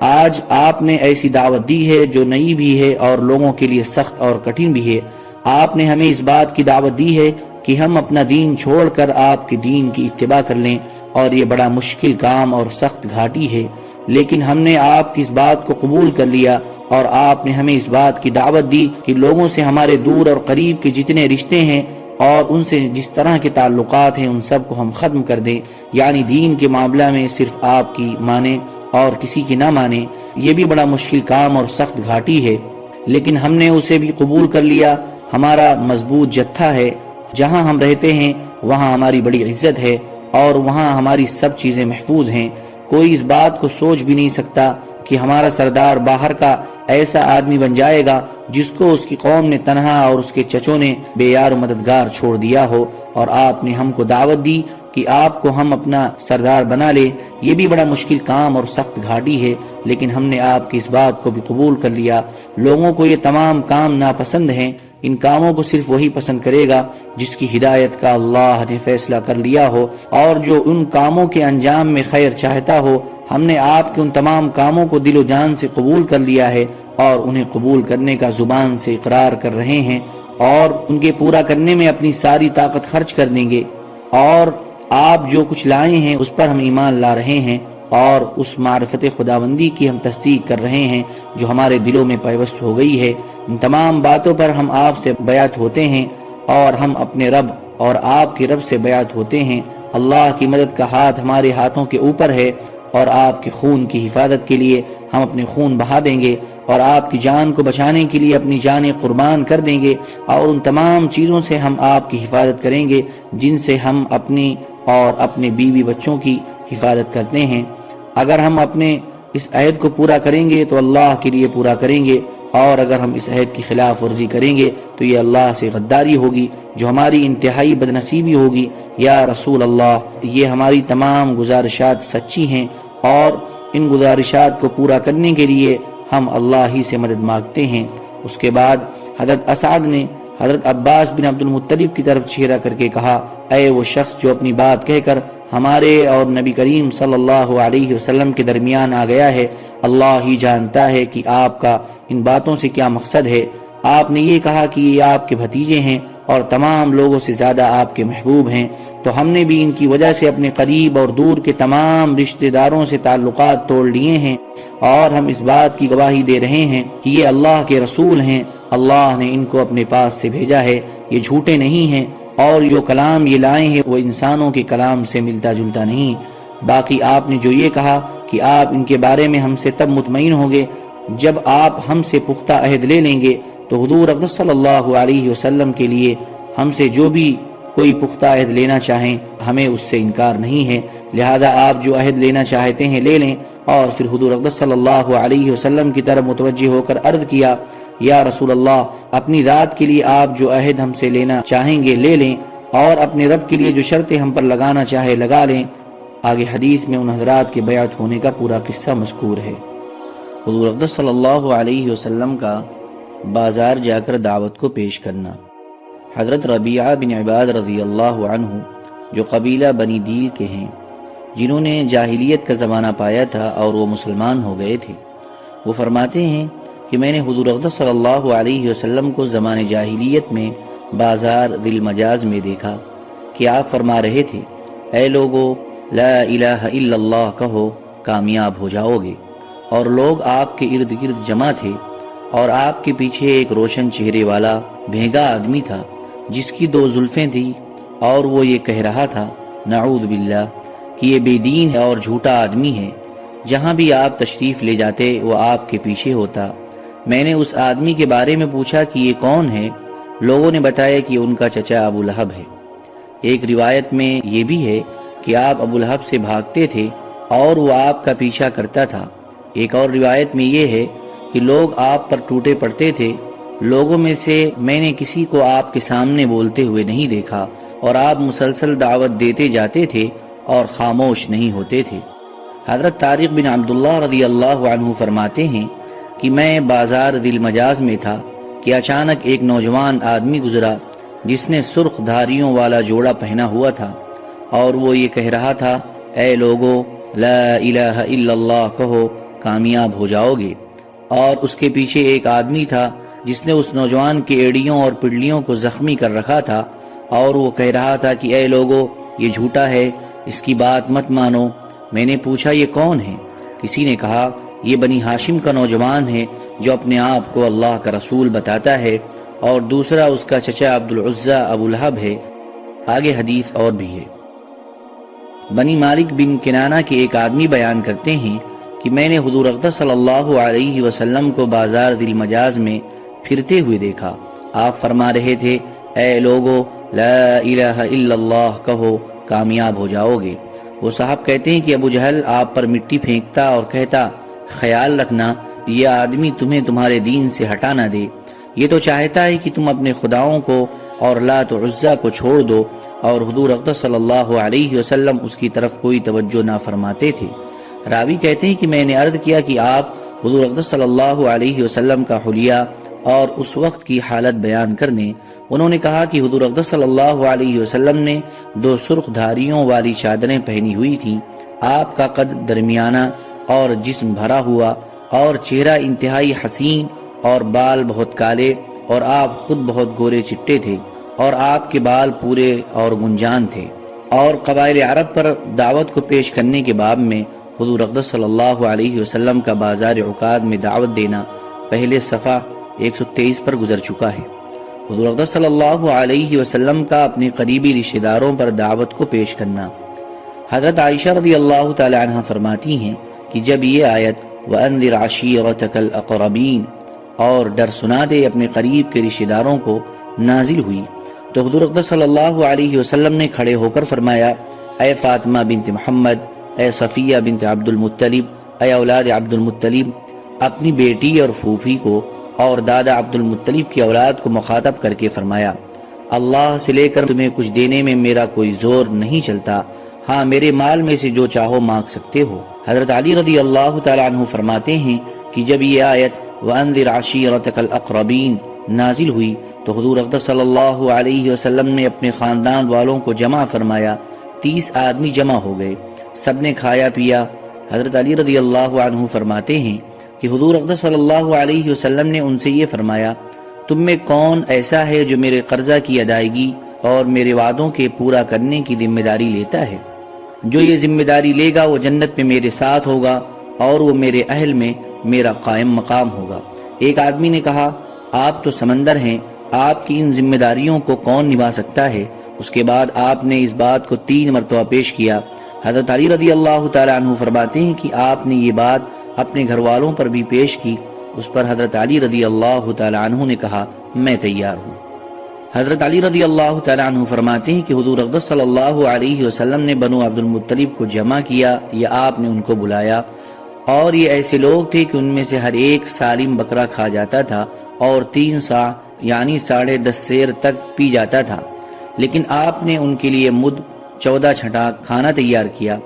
آج آپ نے ایسی دعوت دی ہے جو نئی بھی ہے اور لوگوں کے لیے سخت اور کٹھن بھی ہے۔ آپ نے ہمیں اس بات کی دعوت دی ہے کہ ہم اپنا دین چھوڑ کر آپ کے دین کی اتباع کر لیں اور یہ بڑا مشکل کام اور سخت گھاٹی ہے۔ لیکن ہم نے آپ کی اس بات کو قبول کر لیا اور آپ نے ہمیں اس بات کی دعوت دی کہ لوگوں سے ہمارے دور اور قریب کے جتنے رشتے ہیں اور ان سے جس طرح کے تعلقات ہیں ان سب کو ہم ختم کر دیں۔ یعنی دین کے معاملہ میں صرف آپ کی مانے اور کسی کی نہ مانے یہ بھی بڑا مشکل کام اور سخت گھاٹی ہے۔ لیکن ہم نے اسے بھی قبول کر لیا۔ ہمارا مضبوط جتھا ہے۔ جہاں ہم رہتے ہیں، وہاں ہماری بڑی عزت ہے اور وہاں ہماری سب چیزیں محفوظ ہیں۔ کوئی اس بات کو سوچ بھی نہیں سکتا کہ ہمارا سردار باہر کا ایسا آدمی بن جائے گا جس کو اس کی قوم نے تنہا اور اس کے چچوں نے بے یار و مددگار چھوڑ دیا ہو اور آپ نے ہم کو دعوت دی کہ آپ کو ہم اپنا سردار بنا لے۔ یہ بھی بڑا مشکل کام اور سخت گھاٹی ہے، لیکن ہم نے آپ کی اس بات کو بھی قبول کر لیا۔ لوگوں کو یہ تمام کام ناپسند ہیں۔ ان کاموں کو صرف وہی پسند کرے گا جس کی ہدایت کا اللہ نے فیصلہ کر لیا ہو۔ اور جو ان کاموں کے انجام میں خیر چاہتا ہو ہم نے آپ کے ان تمام کاموں کو دل و جان سے قبول کر لیا ہے اور انہیں قبول کرنے کا زبان سے اقرار کر رہے ہیں اور ان کے پورا کرنے میں اپنی ساری طاقت خرچ کر دیں گے اور آپ جو کچھ لائے ہیں اس پر ہم ایمان لا رہے ہیں اور اس معرفت خداوندی کی ہم تصدیق کر رہے ہیں جو ہمارے دلوں میں پیوست ہو گئی ہے۔ ان تمام باتوں پر ہم آپ سے بیعت ہوتے ہیں اور ہم اپنے رب اور آپ کے رب سے بیعت ہوتے ہیں۔ اللہ کی مدد کا ہاتھ ہمارے ہاتھوں کے اوپر ہے اور آپ کے خون کی حفاظت کے لیے ہم اپنے خون بہا دیں گے اور آپ کی جان کو بچانے کے لیے اپنی جانیں قربان کر دیں گے اور ان تمام چیزوں سے ہم آپ کی حفاظت کریں گے جن سے ہم اپنی اور اپنے بیوی بچوں کی حفاظت کرتے ہیں۔ اگر ہم اپنے اس عہد کو پورا کریں گے تو اللہ کے لیے پورا کریں گے۔ اور اگر ہم اس عہد کی خلاف ورزی کریں گے تو یہ اللہ سے غداری ہوگی، جو ہماری انتہائی بدنصیبی ہوگی۔ یا رسول اللہ، یہ ہماری تمام گزارشات سچی ہیں اور ان گزارشات کو پورا کرنے کے لیے ہم اللہ ہی سے مدد مانگتے ہیں۔ اس کے بعد حضرت اسعد نے حضرت عباس بن عبد المطلب کی طرف چہرہ کر کے کہا، اے وہ شخص جو اپنی بات کہہ کر ہمارے اور نبی کریم صلی اللہ علیہ وسلم کے درمیان آ گیا ہے اللہ ہی جانتا ہے کہ آپ کا ان باتوں سے کیا مقصد ہے۔ آپ نے یہ کہا کہ یہ آپ کے بھتیجے ہیں اور تمام لوگوں سے زیادہ آپ کے محبوب ہیں۔ تو ہم نے بھی ان کی وجہ سے اپنے قریب اور دور کے تمام رشتہ داروں سے تعلقات توڑ لیے ہیں۔ اور ہم اس بات کی گواہی دے رہے ہیں کہ یہ اللہ کے رسول ہیں۔ اللہ نے ان کو اپنے پاس سے بھیجا ہے۔ یہ جھوٹے نہیں ہیں اور جو کلام یہ لائے ہیں وہ انسانوں کے کلام سے ملتا جلتا نہیں۔ باقی آپ نے جو یہ کہا کہ آپ ان کے بارے میں ہم سے تب مطمئن ہوں گے جب آپ ہم سے پختہ عہد لے لیں گے تو حضور اقدس صلی اللہ علیہ وسلم کے لیے ہم سے جو بھی کوئی پختہ عہد لینا چاہیں ہمیں اس سے انکار نہیں ہے۔ لہذا آپ جو عہد لینا چاہتے ہیں لے لیں۔ اور پھر حضور اقدس صلی اللہ علیہ وسلم کی طرف متوجہ ہو کر عرض کیا، یا رسول اللہ، اپنی ذات کے لیے آپ جو عہد ہم سے لینا چاہیں گے لے لیں۔ اور اپنے رب کے لیے جو شرطیں ہم پر لگانا چاہے لگا لیں۔ آگے حدیث میں ان حضرات کے بیعت ہونے کا پورا قصہ مذکور ہے۔ حضور اقدس صلی اللہ علیہ وسلم کا بازار جا کر دعوت کو پیش کرنا۔ حضرت ربیعہ بن عباد رضی اللہ عنہ، جو قبیلہ بنی دیل کے ہیں، جنہوں نے جاہلیت کا زمانہ پایا تھا اور وہ مسلمان ہو گئے تھے۔ وہ فرماتے ہیں کہ میں نے حضور اقدس صلی اللہ علیہ وسلم کو زمان جاہلیت میں بازار دل مجاز میں دیکھا کہ آپ فرما رہے تھے، اے لوگو لا الہ الا اللہ کہو، کامیاب ہو جاؤ گے۔ اور لوگ آپ کے ارد گرد جمع تھے، اور آپ کے پیچھے ایک روشن چہرے والا بھیگا آدمی تھا، جس کی دو زلفیں تھی اور وہ یہ کہہ رہا تھا، نعوذ باللہ، کہ یہ بے دین ہے اور جھوٹا آدمی ہے۔ جہاں بھی آپ تشریف لے جاتے، وہ آپ کے پیچھے ہوتا۔ میں نے اس آدمی کے بارے میں پوچھا کہ یہ کون ہے؟ لوگوں نے بتایا کہ ان کا چچا ابو لہب ہے۔ ایک روایت میں یہ بھی ہے کہ آپ ابو لہب سے بھاگتے تھے اور وہ آپ کا پیچھا کرتا تھا۔ ایک اور روایت میں یہ ہے کہ لوگ آپ پر ٹوٹے پڑتے تھے۔ لوگوں میں سے میں نے کسی کو آپ کے سامنے بولتے ہوئے نہیں دیکھا اور آپ مسلسل دعوت دیتے جاتے تھے اور خاموش نہیں ہوتے تھے۔ حضرت طارق بن عبداللہ رضی اللہ عنہ فرماتے ہیں کہ میں بازار دل مجاز میں تھا کہ اچانک ایک نوجوان آدمی گزرا جس نے سرخ دھاریوں والا جوڑا پہنا ہوا تھا۔ اور وہ یہ کہہ رہا تھا، اے لوگو، لا الہ الا اللہ کہو، کامیاب ہو جاؤ گے. اور اس کے پیچھے ایک آدمی تھا جس نے اس نوجوان کے ایڑیوں اور پڑلیوں کو زخمی کر رکھا تھا اور وہ کہہ رہا تھا کہ، اے لوگو، یہ جھوٹا ہے، اس کی بات مت مانو. میں نے پوچھا، یہ کون ہے؟ کسی نے کہا، یہ بنی ہاشم کا نوجوان ہے جو اپنے آپ کو اللہ کا رسول بتاتا ہے اور دوسرا اس کا چچا عبد العزہ ابو لہب ہے. آگے حدیث اور بھی ہے۔ بنی مالک بن کنانہ کے ایک آدمی بیان کرتے ہیں کہ میں نے حضور اقدس صلی اللہ علیہ وسلم کو بازار دل مجاز میں پھرتے ہوئے دیکھا۔ آپ فرما رہے تھے، اے لوگو، لا الہ الا اللہ کہو، کامیاب ہو جاؤ گے۔ وہ صاحب کہتے ہیں کہ ابو جہل آپ پر مٹی پھینکتا اور کہتا، خیال رکھنا، یہ آدمی تمہیں تمہارے دین سے ہٹا نہ دے۔ یہ تو چاہتا ہے کہ تم اپنے خداؤں کو اور لات و عزہ کو چھوڑ دو۔ اور حضور اقدس صلی اللہ علیہ وسلم اس کی طرف کوئی توجہ نہ فرماتے تھے۔ راوی کہتے ہیں کہ میں نے عرض کیا کہ آپ حضور اقدس صلی اللہ علیہ وسلم کا حلیہ اور اس وقت کی حالت بیان کرنے۔ انہوں نے کہا کہ حضور اقدس صلی اللہ علیہ وسلم نے دو سرخ دھاریوں والی چادریں پہنی ہوئی تھیں۔ آپ کا قد درمیانہ اور جسم بھرا ہوا اور چہرہ انتہائی حسین اور بال بہت کالے اور آپ خود بہت گورے چٹے تھے۔ اور آپ کے بال پورے اور گنجان تھے۔ اور قبائل عرب پر دعوت کو پیش کرنے کے باب میں حضور اقدس صلی اللہ علیہ وسلم کا بازار عقاد میں دعوت دینا پہلے صفحہ 123 پر گزر چکا ہے۔ حضور اقدس صلی اللہ علیہ وسلم کا اپنے قریبی رشتہ داروں پر دعوت کو پیش کرنا۔ حضرت عائشہ رضی اللہ تعالی عنہ فرماتی ہیں کہ جب یہ آیت وَأَنذِرْ عَشِيرَتَكَ الْأَقْرَبِينَ اور ڈر سنا دے اپنے قریب کے رشتہ داروں کو نازل ہوئی۔ تو حضور اقدس صلی اللہ علیہ وسلم نے کھڑے ہو کر فرمایا، اے فاطمہ بنت محمد، اے صفیہ بنت عبد المطلب اے اولاد عبد المطلب اپنی بیٹی اور پھوپھی کو اور دادا عبد المطلب کی اولاد کو مخاطب کر کے فرمایا، اللہ سے لے کر تمہیں کچھ دینے میں میرا کوئی زور نہیں چلتا۔ ہاں میرے مال میں سے جو چاہو مانگ سکتے ہو۔ حضرت علی رضی اللہ تعالیٰ عنہ فرماتے ہیں کہ جب یہ آیت، وَأَنذِرْ عَشِيرَتَكَ الْأَقْرَبِينَ، نازل ہوئی تو حضور اقدس صلی اللہ علیہ وسلم نے اپنے خاندان والوں کو جمع فرمایا، تیس آدمی جمع ہو گئے، سب نے کھایا پیا۔ حضرت علی رضی اللہ عنہ فرماتے ہیں کہ حضور اقدس صلی اللہ علیہ وسلم نے ان سے یہ فرمایا، تم میں کون ایسا ہے جو میرے قرضہ کی ادائیگی اور میرے وعدوں کے پورا کرنے کی ذمہ داری لیتا ہے؟ جو یہ ذمہ داری لے گا وہ جنت میں میرے ساتھ ہوگا اور وہ میرے اہل میں میرا قائم مقام ہوگا۔ ایک آدمی نے کہا، آپ تو سمندر ہیں آپ کی ان ذمہ داریوں کو کون نبھا سکتا ہے؟ اس کے بعد آپ نے اس بات کو تین مرتبہ پیش کیا۔ حضرت علی رضی اللہ تعالیٰ عنہ فرماتے ہیں کہ آپ نے یہ بات اپنے گھر والوں پر بھی پیش کی۔ اس پر حضرت علی رضی اللہ تعالیٰ عنہ نے کہا، میں تیار ہوں۔ حضرت علی رضی اللہ تعالیٰ عنہ فرماتے ہیں کہ حضور اقدس صلی اللہ علیہ وسلم نے بنو عبد المطلب کو جمع کیا یا آپ نے ان کو بلایا۔ اور یہ ایسے لوگ تھے کہ ان میں سے ہر ایک سالم بکرا کھا جاتا تھا اور تین سا یعنی ساڑھے دس سیر تک پی جاتا تھا۔ لیکن آپ نے ان کے لیے مد چودہ چھٹا کھانا تیار کیا۔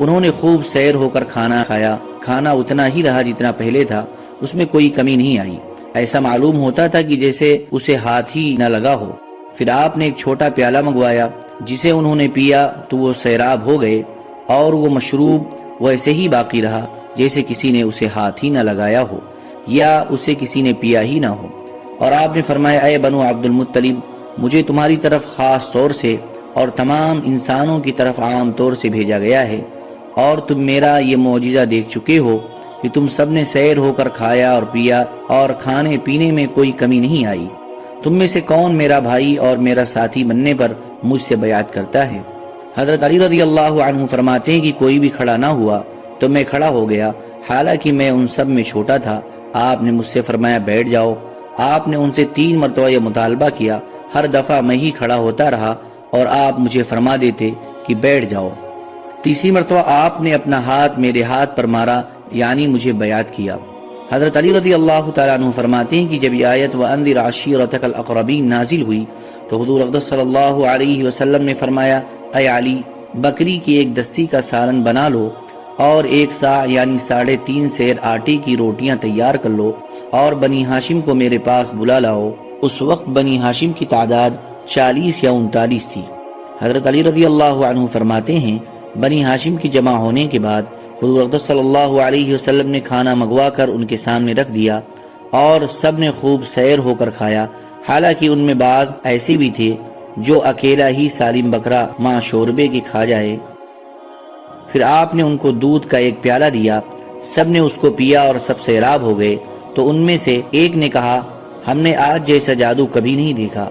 انہوں نے خوب سیر ہو کر کھانا کھایا۔ کھانا اتنا ہی رہا جتنا پہلے تھا۔ اس میں کوئی کمی نہیں آئی۔ ایسا معلوم ہوتا تھا کہ جیسے اسے ہاتھ ہی نہ لگا ہو۔ پھر آپ نے ایک چھوٹا پیالہ منگوایا، جسے انہوں نے پیا تو وہ سیراب ہو گئے اور وہ مشروب ویسے ہی باقی رہا، جیسے کسی نے اسے ہاتھ ہی نہ لگایا ہو یا اسے کسی نے پیا ہی نہ ہو۔ اور آپ نے فرمایا، اے بنو عبد المطلب مجھے تمہاری طرف خاص طور سے اور تمام انسانوں کی طرف عام طور سے بھیجا گیا ہے، اور تم میرا یہ معجزہ دیکھ چکے ہو کہ تم سب نے سیر ہو کر کھایا اور پیا، اور کھانے پینے میں کوئی کمی نہیں آئی۔ تم میں سے کون میرا بھائی اور میرا ساتھی بننے پر مجھ سے بیعت کرتا ہے؟ حضرت علی رضی اللہ عنہ فرماتے ہیں کہ کوئی بھی کھڑا نہ ہوا تو میں کھڑا ہو گیا، حالانکہ میں ان سب میں چھوٹا تھا۔ آپ نے مجھ سے فرمایا، بیٹھ جاؤ۔ آپ نے ان سے تین مرتبہ یہ مطالبہ کیا، ہر دفعہ میں ہی کھڑا ہوتا رہا اور آپ مجھے فرما دیتے کہ بیٹھ جاؤ۔ تیسری مرتبہ آپ نے اپنا ہاتھ میرے ہاتھ پر مارا یعنی مجھے بیعت کیا۔ حضرت علی رضی اللہ تعالیٰ عنہ فرماتے ہیں کہ جب یہ آیت وَأَنذِرْ عَشِيرَتَكَ الْأَقْرَبِينَ نازل ہوئی، تو حضور اقدس صلی اللہ علیہ وسلم نے فرمایا، اے علی، بکری کی ایک دستی کا سالن بنا لو اور ایک سا یعنی ساڑھے تین سیر آٹے کی روٹیاں تیار کر لو اور بنی ہاشم کو میرے پاس بلا لاؤ۔ اس وقت بنی ہاشم کی تعداد چالیس یا انتالیس تھی۔ حضرت علی رضی اللہ عنہ فرماتے ہیں، بنی ہاشم کی جمع ہونے کے بعد حضور اقدس صلی اللہ علیہ وسلم نے کھانا مگوا کر ان کے سامنے رکھ دیا اور سب نے خوب سیر ہو کر کھایا۔ حالانکہ ان میں بعض ایسے بھی تھے جو اکیلا ہی سالم بکرا ماں شوربے کی کھا جائے۔ پھر آپ نے ان کو دودھ کا ایک پیالہ دیا، سب نے اس کو پیا اور سب سیراب ہو گئے۔ تو ان میں سے ایک نے کہا، ہم نے آج جیسا جادو کبھی نہیں دیکھا۔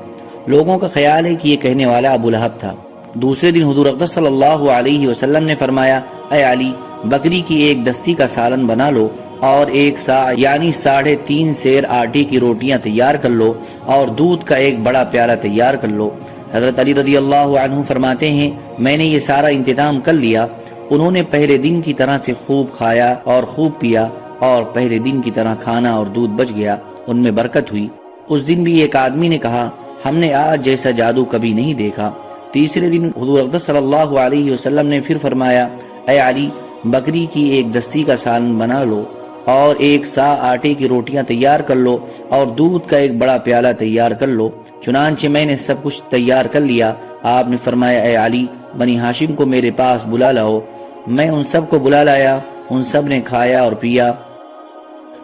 لوگوں کا خیال ہے کہ یہ کہنے والا ابو لہب تھا۔ دوسرے دن حضور اقدس صلی اللہ علیہ وسلم نے فرمایا، اے علی، بکری کی ایک دستی کا سالن بنا لو اور ایک سا یعنی ساڑھے تین سیر آٹے کی روٹیاں تیار کر لو اور دودھ کا ایک بڑا پیالہ تیار کر لو۔ حضرت علی رضی اللہ عنہ فرماتے ہیں، میں نے یہ سارا انتظام کر لیا۔ انہوں نے پہلے دن کی طرح سے خوب کھایا اور خوب پیا اور پہلے دن کی طرح کھانا اور دودھ بچ گیا، ان میں برکت ہوئی۔ اس دن بھی ایک آدمی نے کہا، ہم نے آج جیسا جادو کبھی نہیں دیکھا۔ تیسرے دن حضور اقدس صلی اللہ علیہ وسلم نے پھر فرمایا، اے علی، بکری کی ایک دستی کا سالن بنا لو اور ایک سا آٹے کی روٹیاں تیار کر لو اور دودھ کا ایک بڑا پیالہ تیار کر لو۔ چنانچہ میں نے سب کچھ تیار کر لیا۔ آپ نے فرمایا، اے علی، بنی ہاشم کو میرے پاس بلا لاؤ۔ میں ان سب کو بلا لایا، ان سب نے کھایا اور پیا۔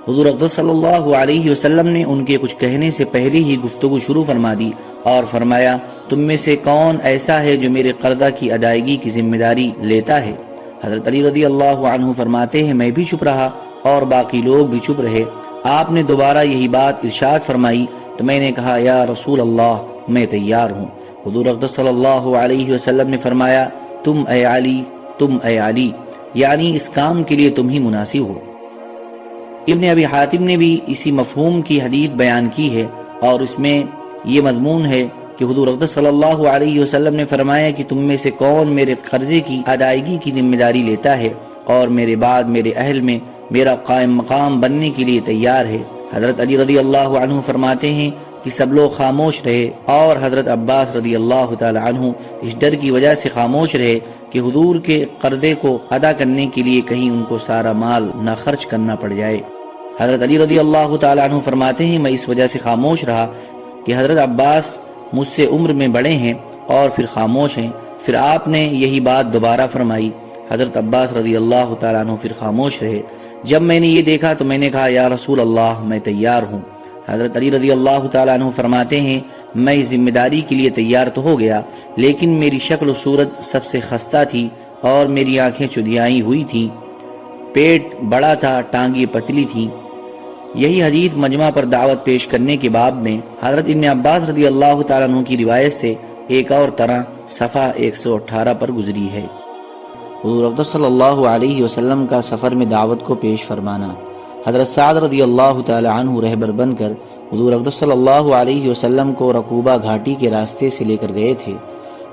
حضور اقدس صلی اللہ علیہ وسلم نے ان کے کچھ کہنے سے پہلے ہی گفتگو شروع فرما دی اور فرمایا، تم میں سے کون ایسا ہے جو میرے قرضہ کی ادائیگی کی ذمہ داری لیتا ہے؟ حضرت علی رضی اللہ عنہ فرماتے ہیں، میں بھی چپ رہا اور باقی لوگ بھی چپ رہے۔ آپ نے دوبارہ یہی بات ارشاد فرمائی تو میں نے کہا، یا رسول اللہ، میں تیار ہوں. حضور اقدس صلی اللہ علیہ وسلم نے فرمایا، تم اے علی، تم اے علی. یعنی اس کام کے لیے تم ہی مناسب ہو۔ ابن ابی حاتم نے بھی اسی مفہوم کی حدیث بیان کی ہے اور اس میں یہ مضمون ہے کہ حضور اقدس صلی اللہ علیہ وسلم نے فرمایا کہ تم میں سے کون میرے قرضے کی ادائیگی کی ذمہ داری لیتا ہے اور میرے بعد میرے اہل میں میرا قائم مقام بننے کے لیے تیار ہے۔ حضرت علی رضی اللہ عنہ فرماتے ہیں کہ سب لوگ خاموش رہے اور حضرت عباس رضی اللہ تعالی عنہ اس ڈر کی وجہ سے خاموش رہے کہ حضور کے قرضے کو ادا کرنے کے لیے کہیں ان کو سارا مال نہ خرچ کرنا پڑ جائے۔ حضرت علی رضی اللہ تعالی عنہ فرماتے ہیں، میں اس وجہ سے خاموش رہا کہ حضرت عباس مجھ سے عمر میں بڑے ہیں اور پھر خاموش ہیں۔ پھر آپ نے یہی بات دوبارہ فرمائی۔ حضرت عباس رضی اللہ تعالیٰ عنہ پھر خاموش رہے۔ جب میں نے یہ دیکھا تو میں نے کہا، یا رسول اللہ، میں تیار ہوں۔ حضرت علی رضی اللہ تعالیٰ عنہ فرماتے ہیں، میں ذمہ داری کے لیے تیار تو ہو گیا، لیکن میری شکل و صورت سب سے خستہ تھی اور میری آنکھیں چدیائی ہوئی تھی پیٹ بڑا تھا ٹانگی پتلی تھی یہی حدیث مجمع پر دعوت پیش کرنے کے باب میں حضرت ابن عباس رضی اللہ تعالیٰ عنہ کی روایت سے ایک اور طرح صفحہ ایک سو اٹھارہ پر گزری ہے۔ حضور صلی اللہ علیہ وسلم کا سفر میں دعوت کو پیش فرمانا۔ حضرت سعد رضی اللہ تعالی عنہ رہبر بن کر حضور اقدس صلی اللہ علیہ وسلم کو رقوبہ گھاٹی کے راستے سے لے کر گئے تھے۔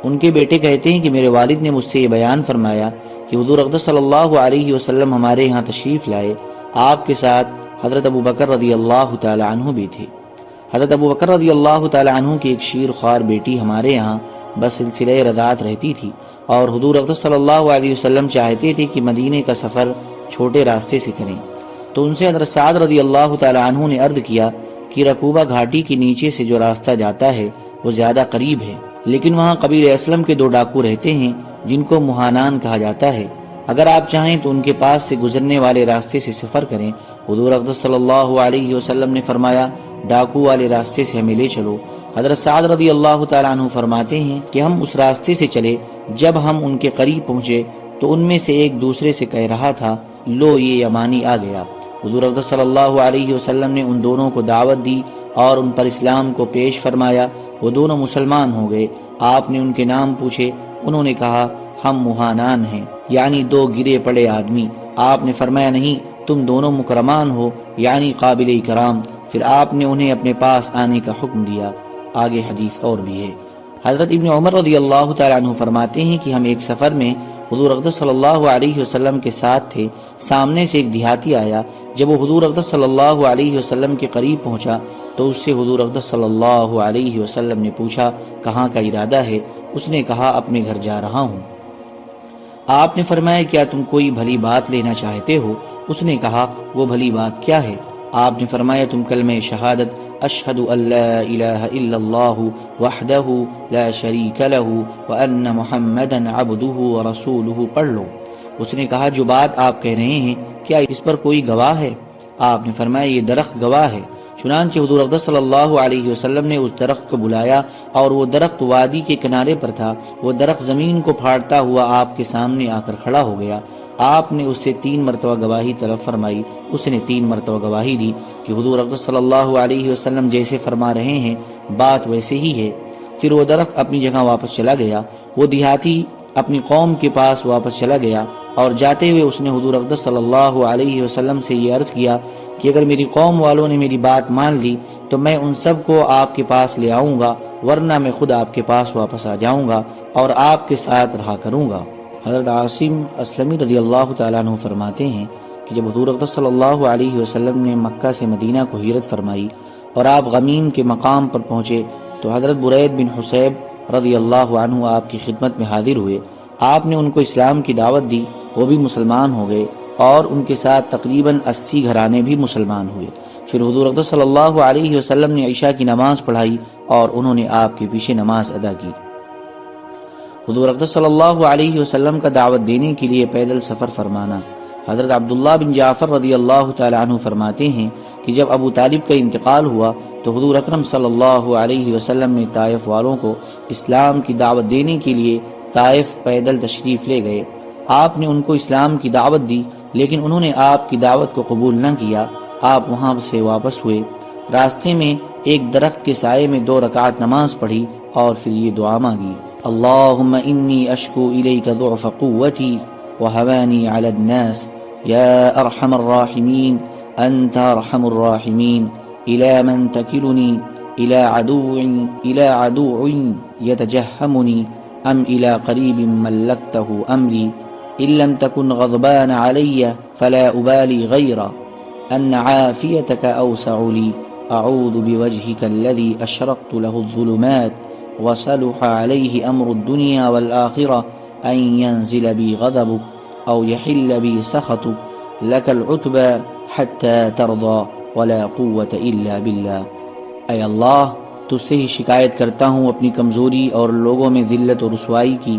ان کے بیٹے کہتے ہیں کہ میرے والد نے مجھ سے یہ بیان فرمایا کہ حضور اقدس صلی اللہ علیہ وسلم ہمارے یہاں تشریف لائے۔ آپ کے ساتھ حضرت ابو بکر رضی اللہ تعالی عنہ بھی تھے۔ حضرت ابو بکر رضی اللہ تعالیٰ عنہ کی ایک شیر خوار بیٹی ہمارے یہاں بس سلسلہ رضاعت رہتی تھی۔ اور حضور اقدس صلی اللہ علیہ وسلم چاہتے تھے کہ مدینے کا سفر چھوٹے راستے سے کریں۔ تو ان سے حضرت سعد رضی اللہ تعالیٰ عنہ نے عرض کیا کہ رقوبہ گھاٹی کے نیچے سے جو راستہ جاتا ہے وہ زیادہ قریب ہے، لیکن وہاں قبیل اسلم کے دو ڈاکو رہتے ہیں جن کو مہانان کہا جاتا ہے۔ اگر آپ چاہیں تو ان کے پاس سے گزرنے والے راستے سے سفر کریں۔ حضور اقدس صلی اللہ علیہ وسلم نے فرمایا، ڈاکو والے راستے سے ہمیں لے چلو۔ حضرت سعد رضی اللہ تعالیٰ عنہ فرماتے ہیں کہ ہم اس راستے سے چلے، جب ہم ان کے قریب پہنچے تو ان میں سے ایک دوسرے سے کہہ رہا تھا، لو، یہ یمانی آ گیا. حضور اقدس صلی اللہ علیہ وسلم نے ان دونوں کو دعوت دی اور ان پر اسلام کو پیش فرمایا۔ وہ دونوں مسلمان ہو گئے۔ آپ نے ان کے نام پوچھے۔ انہوں نے کہا، ہم مہانان ہیں یعنی دو گرے پڑے آدمی۔ آپ نے فرمایا، نہیں، تم دونوں مکرمان ہو یعنی قابل اکرام پھر آپ نے انہیں اپنے پاس آنے کا حکم دیا۔ آگے حدیث اور بھی ہے۔ حضرت ابن عمر رضی اللہ تعالیٰ عنہ فرماتے ہیں کہ ہم ایک سفر میں حضور اقدس صلی اللہ علیہ وسلم کے ساتھ تھے۔ سامنے سے ایک دیہاتی آیا۔ جب وہ حضور اقدس صلی اللہ علیہ وسلم کے قریب پہنچا تو اس سے حضور اقدس صلی اللہ علیہ وسلم نے پوچھا، کہاں کا ارادہ ہے؟ اس نے کہا، اپنے گھر جا رہا ہوں۔ آپ نے فرمایا، کیا تم کوئی بھلی بات لینا چاہتے ہو؟ اس نے کہا، وہ بھلی بات کیا ہے؟ آپ نے فرمایا، تم کلمہ شہادت اشہد ان لا الہ الا اللہ وحدہ لا شریک لہ وان محمدا عبدہ ورسولہ پڑھ لو اس نے کہا، جو بات آپ کہہ رہے ہیں، کیا اس پر کوئی گواہ ہے؟ آپ نے فرمایا، یہ درخت گواہ ہے۔ چنانچہ حضور اقدس صلی اللہ علیہ وسلم نے اس درخت کو بلایا اور وہ درخت وادی کے کنارے پر تھا۔ وہ درخت زمین کو پھاڑتا ہوا آپ کے سامنے آ کر کھڑا ہو گیا۔ آپ نے اس سے تین مرتبہ گواہی طلب فرمائی، اس نے تین مرتبہ گواہی دی کہ حضور اقدس صلی اللہ علیہ وسلم جیسے فرما رہے ہیں، بات ویسے ہی ہے۔ پھر وہ درخت اپنی جگہ واپس چلا گیا، وہ دیہاتی اپنی قوم کے پاس واپس چلا گیا اور جاتے ہوئے اس نے حضور اقدس صلی اللہ علیہ وسلم سے یہ عرض کیا کہ اگر میری قوم والوں نے میری بات مان لی تو میں ان سب کو آپ کے پاس لے آؤں گا، ورنہ میں خود آپ کے پاس واپس آ جاؤں گا اور آپ کے ساتھ رہا کروں گا۔ حضرت عاصم اسلمی رضی اللہ تعالیٰ عنہ فرماتے ہیں کہ جب حضور اقدس صلی اللہ علیہ وسلم نے مکہ سے مدینہ کو ہیرت فرمائی اور آپ غمیم کے مقام پر پہنچے، تو حضرت برید بن حسیب رضی اللہ عنہ آپ کی خدمت میں حاضر ہوئے۔ آپ نے ان کو اسلام کی دعوت دی، وہ بھی مسلمان ہو گئے اور ان کے ساتھ تقریباً اسی گھرانے بھی مسلمان ہوئے۔ پھر حضور اقدس صلی اللہ علیہ وسلم نے عشاء کی نماز پڑھائی اور انہوں نے آپ کے پیچھے نماز ادا کی۔ حضور اقدس صلی اللہ علیہ وسلم کا دعوت دینے کے لیے پیدل سفر فرمانا۔ حضرت عبداللہ بن جعفر رضی اللہ تعالیٰ عنہ فرماتے ہیں کہ جب ابو طالب کا انتقال ہوا تو حضور اکرم صلی اللہ علیہ وسلم نے طائف والوں کو اسلام کی دعوت دینے کے لیے طائف پیدل تشریف لے گئے۔ آپ نے ان کو اسلام کی دعوت دی، لیکن انہوں نے آپ کی دعوت کو قبول نہ کیا۔ آپ وہاں سے واپس ہوئے۔ راستے میں ایک درخت کے سائے میں دو رکعت نماز پڑھی اور پھر یہ دعا مانگی۔ اللهم إني أشكو إليك ضعف قوتي وهواني على الناس. يا أرحم الراحمين أنت أرحم الراحمين. إلى من تكلني؟ إلى عدو إلى عدو يتجهمني. أم إلى قريب ملكته أمري؟ إن لم تكن غضبان علي فلا أبالي غيرا. أن عافيتك أوسع لي. أعوذ بوجهك الذي أشرقت له الظلمات. وصلح عليه أمر الدنيا والآخرة أن ينزل بي غضبك أو يحل بي سخطك لك العتبى حتى ترضى ولا قوة إلا بالله اے اللہ تجھ سے ہی شکایت کرتا ہوں اپنی کمزوری اور لوگوں میں ذلت و رسوائی کی۔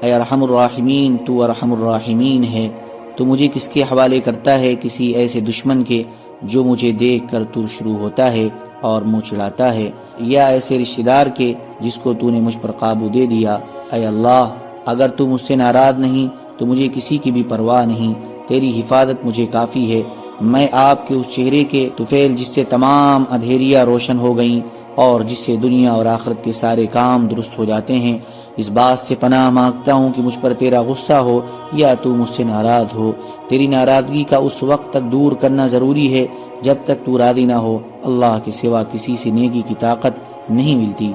اے ارحم الراحمین، تو ارحم الراحمین ہے۔ تو مجھے کس کے حوالے کرتا ہے کسی ایسے دشمن کے جو مجھے دیکھ کر تو شروع ہوتا ہے اور منہ چڑھاتا ہے؟ یا ایسے رشتہ دار کے جس کو تو نے مجھ پر قابو دے دیا۔ اے اللہ، اگر تو مجھ سے ناراض نہیں، تو مجھے کسی کی بھی پرواہ نہیں۔ تیری حفاظت مجھے کافی ہے۔ میں آپ کے اس چہرے کے توفیل جس سے تمام ادھیریاں روشن ہو گئیں اور جس سے دنیا اور آخرت کے سارے کام درست ہو جاتے ہیں اس بات سے پناہ مانگتا ہوں کہ مجھ پر تیرا غصہ ہو یا تو مجھ سے ناراض ہو۔ تیری ناراضگی کا اس وقت تک دور کرنا ضروری ہے جب تک تو راضی نہ ہو۔ اللہ کے سوا کسی سے نیکی کی طاقت نہیں ملتی۔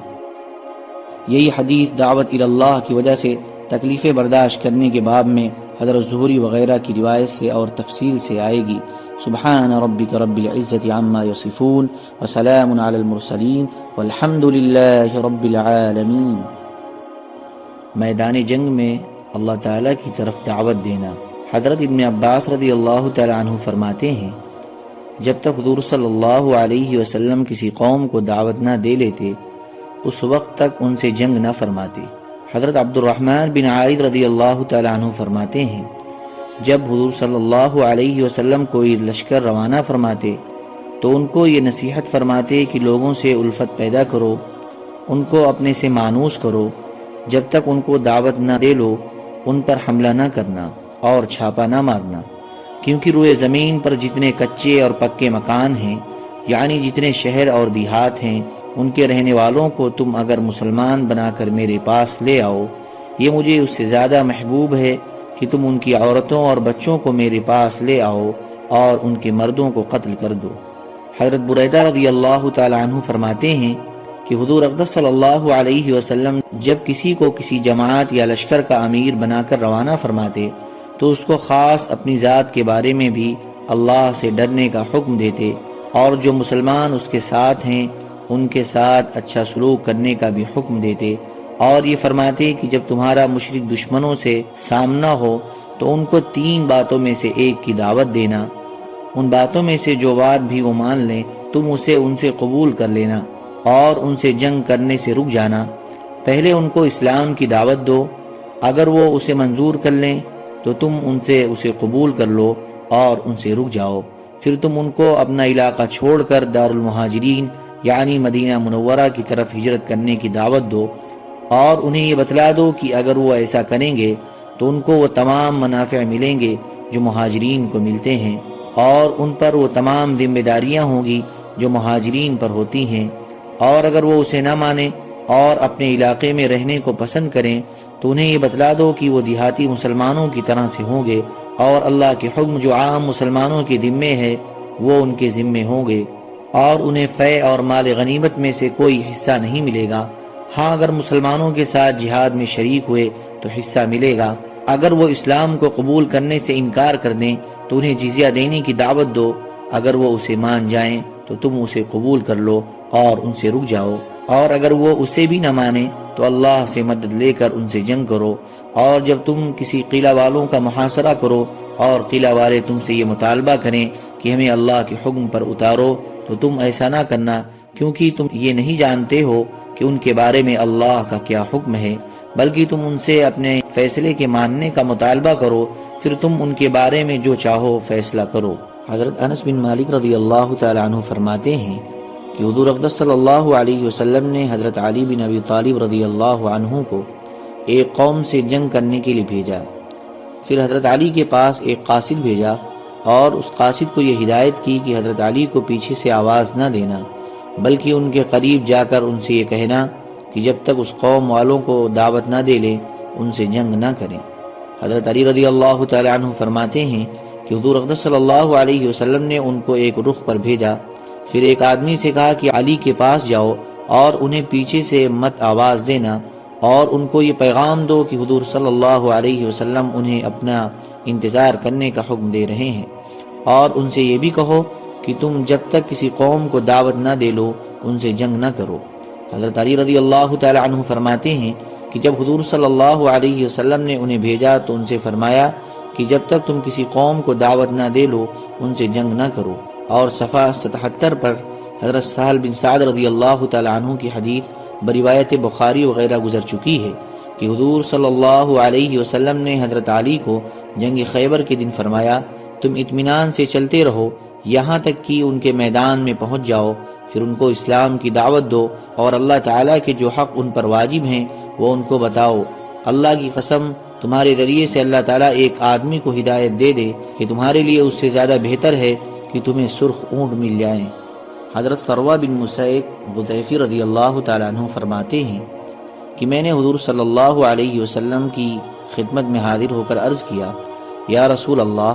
یہی حدیث دعوت اللہ کی وجہ سے تکلیفیں برداشت کرنے کے باب میں حضرت ظہوری وغیرہ کی روایت سے اور تفصیل سے آئے گی۔ سبحان ربك رب العزة عما يصفون وسلام على المرسلين والحمد لله رب العالمين میدان جنگ میں اللہ تعالیٰ کی طرف دعوت دینا۔ حضرت ابن عباس رضی اللہ تعالیٰ عنہ فرماتے ہیں، جب تک حضور صلی اللہ علیہ وسلم کسی قوم کو دعوت نہ دے لیتے، اس وقت تک ان سے جنگ نہ فرماتے۔ حضرت عبد الرحمن بن عائد رضی اللہ تعالیٰ عنہ فرماتے ہیں، جب حضور صلی اللہ علیہ وسلم کوئی لشکر روانہ فرماتے، تو ان کو یہ نصیحت فرماتے کہ لوگوں سے الفت پیدا کرو، ان کو اپنے سے مانوس کرو۔ جب تک ان کو دعوت نہ دے لو، ان پر حملہ نہ کرنا اور چھاپا نہ مارنا۔ کیونکہ روئے زمین پر جتنے کچے اور پکے مکان ہیں یعنی جتنے شہر اور دیہات ہیں، ان کے رہنے والوں کو تم اگر مسلمان بنا کر میرے پاس لے آؤ، یہ مجھے اس سے زیادہ محبوب ہے کہ تم ان کی عورتوں اور بچوں کو میرے پاس لے آؤ اور ان کے مردوں کو قتل کر دو۔ حضرت بریدہ رضی اللہ تعالیٰ عنہ فرماتے ہیں کہ حضور اقدس صلی اللہ علیہ وسلم جب کسی کو کسی جماعت یا لشکر کا امیر بنا کر روانہ فرماتے، تو اس کو خاص اپنی ذات کے بارے میں بھی اللہ سے ڈرنے کا حکم دیتے، اور جو مسلمان اس کے ساتھ ہیں، ان کے ساتھ اچھا سلوک کرنے کا بھی حکم دیتے۔ اور یہ فرماتے کہ جب تمہارا مشرق دشمنوں سے سامنا ہو، تو ان کو تین باتوں میں سے ایک کی دعوت دینا۔ ان باتوں میں سے جو بات بھی وہ مان لیں، تم اسے ان سے قبول کر لینا۔ اور ان سے جنگ کرنے سے رک جانا۔ پہلے ان کو اسلام کی دعوت دو۔ اگر وہ اسے منظور کر لیں، تو تم ان سے اسے قبول کر لو اور ان سے رک جاؤ۔ پھر تم ان کو اپنا علاقہ چھوڑ کر دار المہاجرین یعنی مدینہ منورہ کی طرف ہجرت کرنے کی دعوت دو۔ اور انہیں یہ بتلا دو کہ اگر وہ ایسا کریں گے، تو ان کو وہ تمام منافع ملیں گے جو مہاجرین کو ملتے ہیں۔ اور ان پر وہ تمام ذمہ داریاں ہوں گی جو مہاجرین پر ہوتی ہیں۔ اور اگر وہ اسے نہ مانیں اور اپنے علاقے میں رہنے کو پسند کریں، تو انہیں یہ بتلا دو کہ وہ دیہاتی مسلمانوں کی طرح سے ہوں گے اور اللہ کے حکم جو عام مسلمانوں کے ذمے ہے، وہ ان کے ذمے ہوں گے۔ اور انہیں فے اور مال غنیمت میں سے کوئی حصہ نہیں ملے گا۔ ہاں اگر مسلمانوں کے ساتھ جہاد میں شریک ہوئے، تو حصہ ملے گا۔ اگر وہ اسلام کو قبول کرنے سے انکار کر دیں، تو انہیں جزیہ دینے کی دعوت دو۔ اگر وہ اسے مان جائیں، تو تم اسے قبول کر لو۔ اور ان سے رک جاؤ۔ اور اگر وہ اسے بھی نہ مانے، تو اللہ سے مدد لے کر ان سے جنگ کرو۔ اور جب تم کسی قلعہ والوں کا محاصرہ کرو اور قلعہ والے تم سے یہ مطالبہ کریں کہ ہمیں اللہ کے حکم پر اتارو، تو تم ایسا نہ کرنا، کیونکہ تم یہ نہیں جانتے ہو کہ ان کے بارے میں اللہ کا کیا حکم ہے۔ بلکہ تم ان سے اپنے فیصلے کے ماننے کا مطالبہ کرو، پھر تم ان کے بارے میں جو چاہو فیصلہ کرو۔ حضرت انس بن مالک رضی اللہ تعالیٰ عنہ فرماتے ہیں کہ حضور اقدس صلی اللہ علیہ وسلم نے حضرت علی بن ابی طالب رضی اللہ عنہ کو ایک قوم سے جنگ کرنے کے لیے بھیجا۔ پھر حضرت علی کے پاس ایک قاصد بھیجا اور اس قاصد کو یہ ہدایت کی کہ حضرت علی کو پیچھے سے آواز نہ دینا، بلکہ ان کے قریب جا کر ان سے یہ کہنا کہ جب تک اس قوم والوں کو دعوت نہ دے لے، ان سے جنگ نہ کریں۔ حضرت علی رضی اللہ تعالیٰ عنہ فرماتے ہیں کہ حضور اقدس صلی اللہ علیہ وسلم نے ان کو ایک رخ پر بھیجا پھر ایک آدمی سے کہا کہ علی کے پاس جاؤ اور انہیں پیچھے سے مت آواز دینا اور ان کو یہ پیغام دو کہ حضور صلی اللہ علیہ وسلم انہیں اپنا انتظار کرنے کا حکم دے رہے ہیں۔ اور ان سے یہ بھی کہو کہ تم جب تک کسی قوم کو دعوت نہ دے لو، ان سے جنگ نہ کرو۔ حضرت علی رضی اللہ تعالی عنہ فرماتے ہیں کہ جب حضور صلی اللہ علیہ وسلم نے انہیں بھیجا تو ان سے فرمایا کہ جب تک تم کسی قوم کو دعوت نہ دے لو، ان سے جنگ نہ کرو۔ اور صفحہ ستہتر پر حضرت سہل بن سعد رضی اللہ تعالی عنہ کی حدیث بروایت بخاری وغیرہ گزر چکی ہے کہ حضور صلی اللہ علیہ وسلم نے حضرت علی کو جنگ خیبر کے دن فرمایا، تم اطمینان سے چلتے رہو، یہاں تک کہ ان کے میدان میں پہنچ جاؤ، پھر ان کو اسلام کی دعوت دو اور اللہ تعالیٰ کے جو حق ان پر واجب ہیں، وہ ان کو بتاؤ۔ اللہ کی قسم، تمہارے ذریعے سے اللہ تعالیٰ ایک آدمی کو ہدایت دے دے کہ تمہارے لیے اس سے زیادہ بہتر ہے۔ کہ تمہیں سرخ اونٹ مل جائیں۔ حضرت فروہ بن مسعق غزیفی رضی اللہ تعالیٰ عنہ فرماتے ہیں کہ میں نے حضور صلی اللہ علیہ وسلم کی خدمت میں حاضر ہو کر عرض کیا، یا رسول اللہ،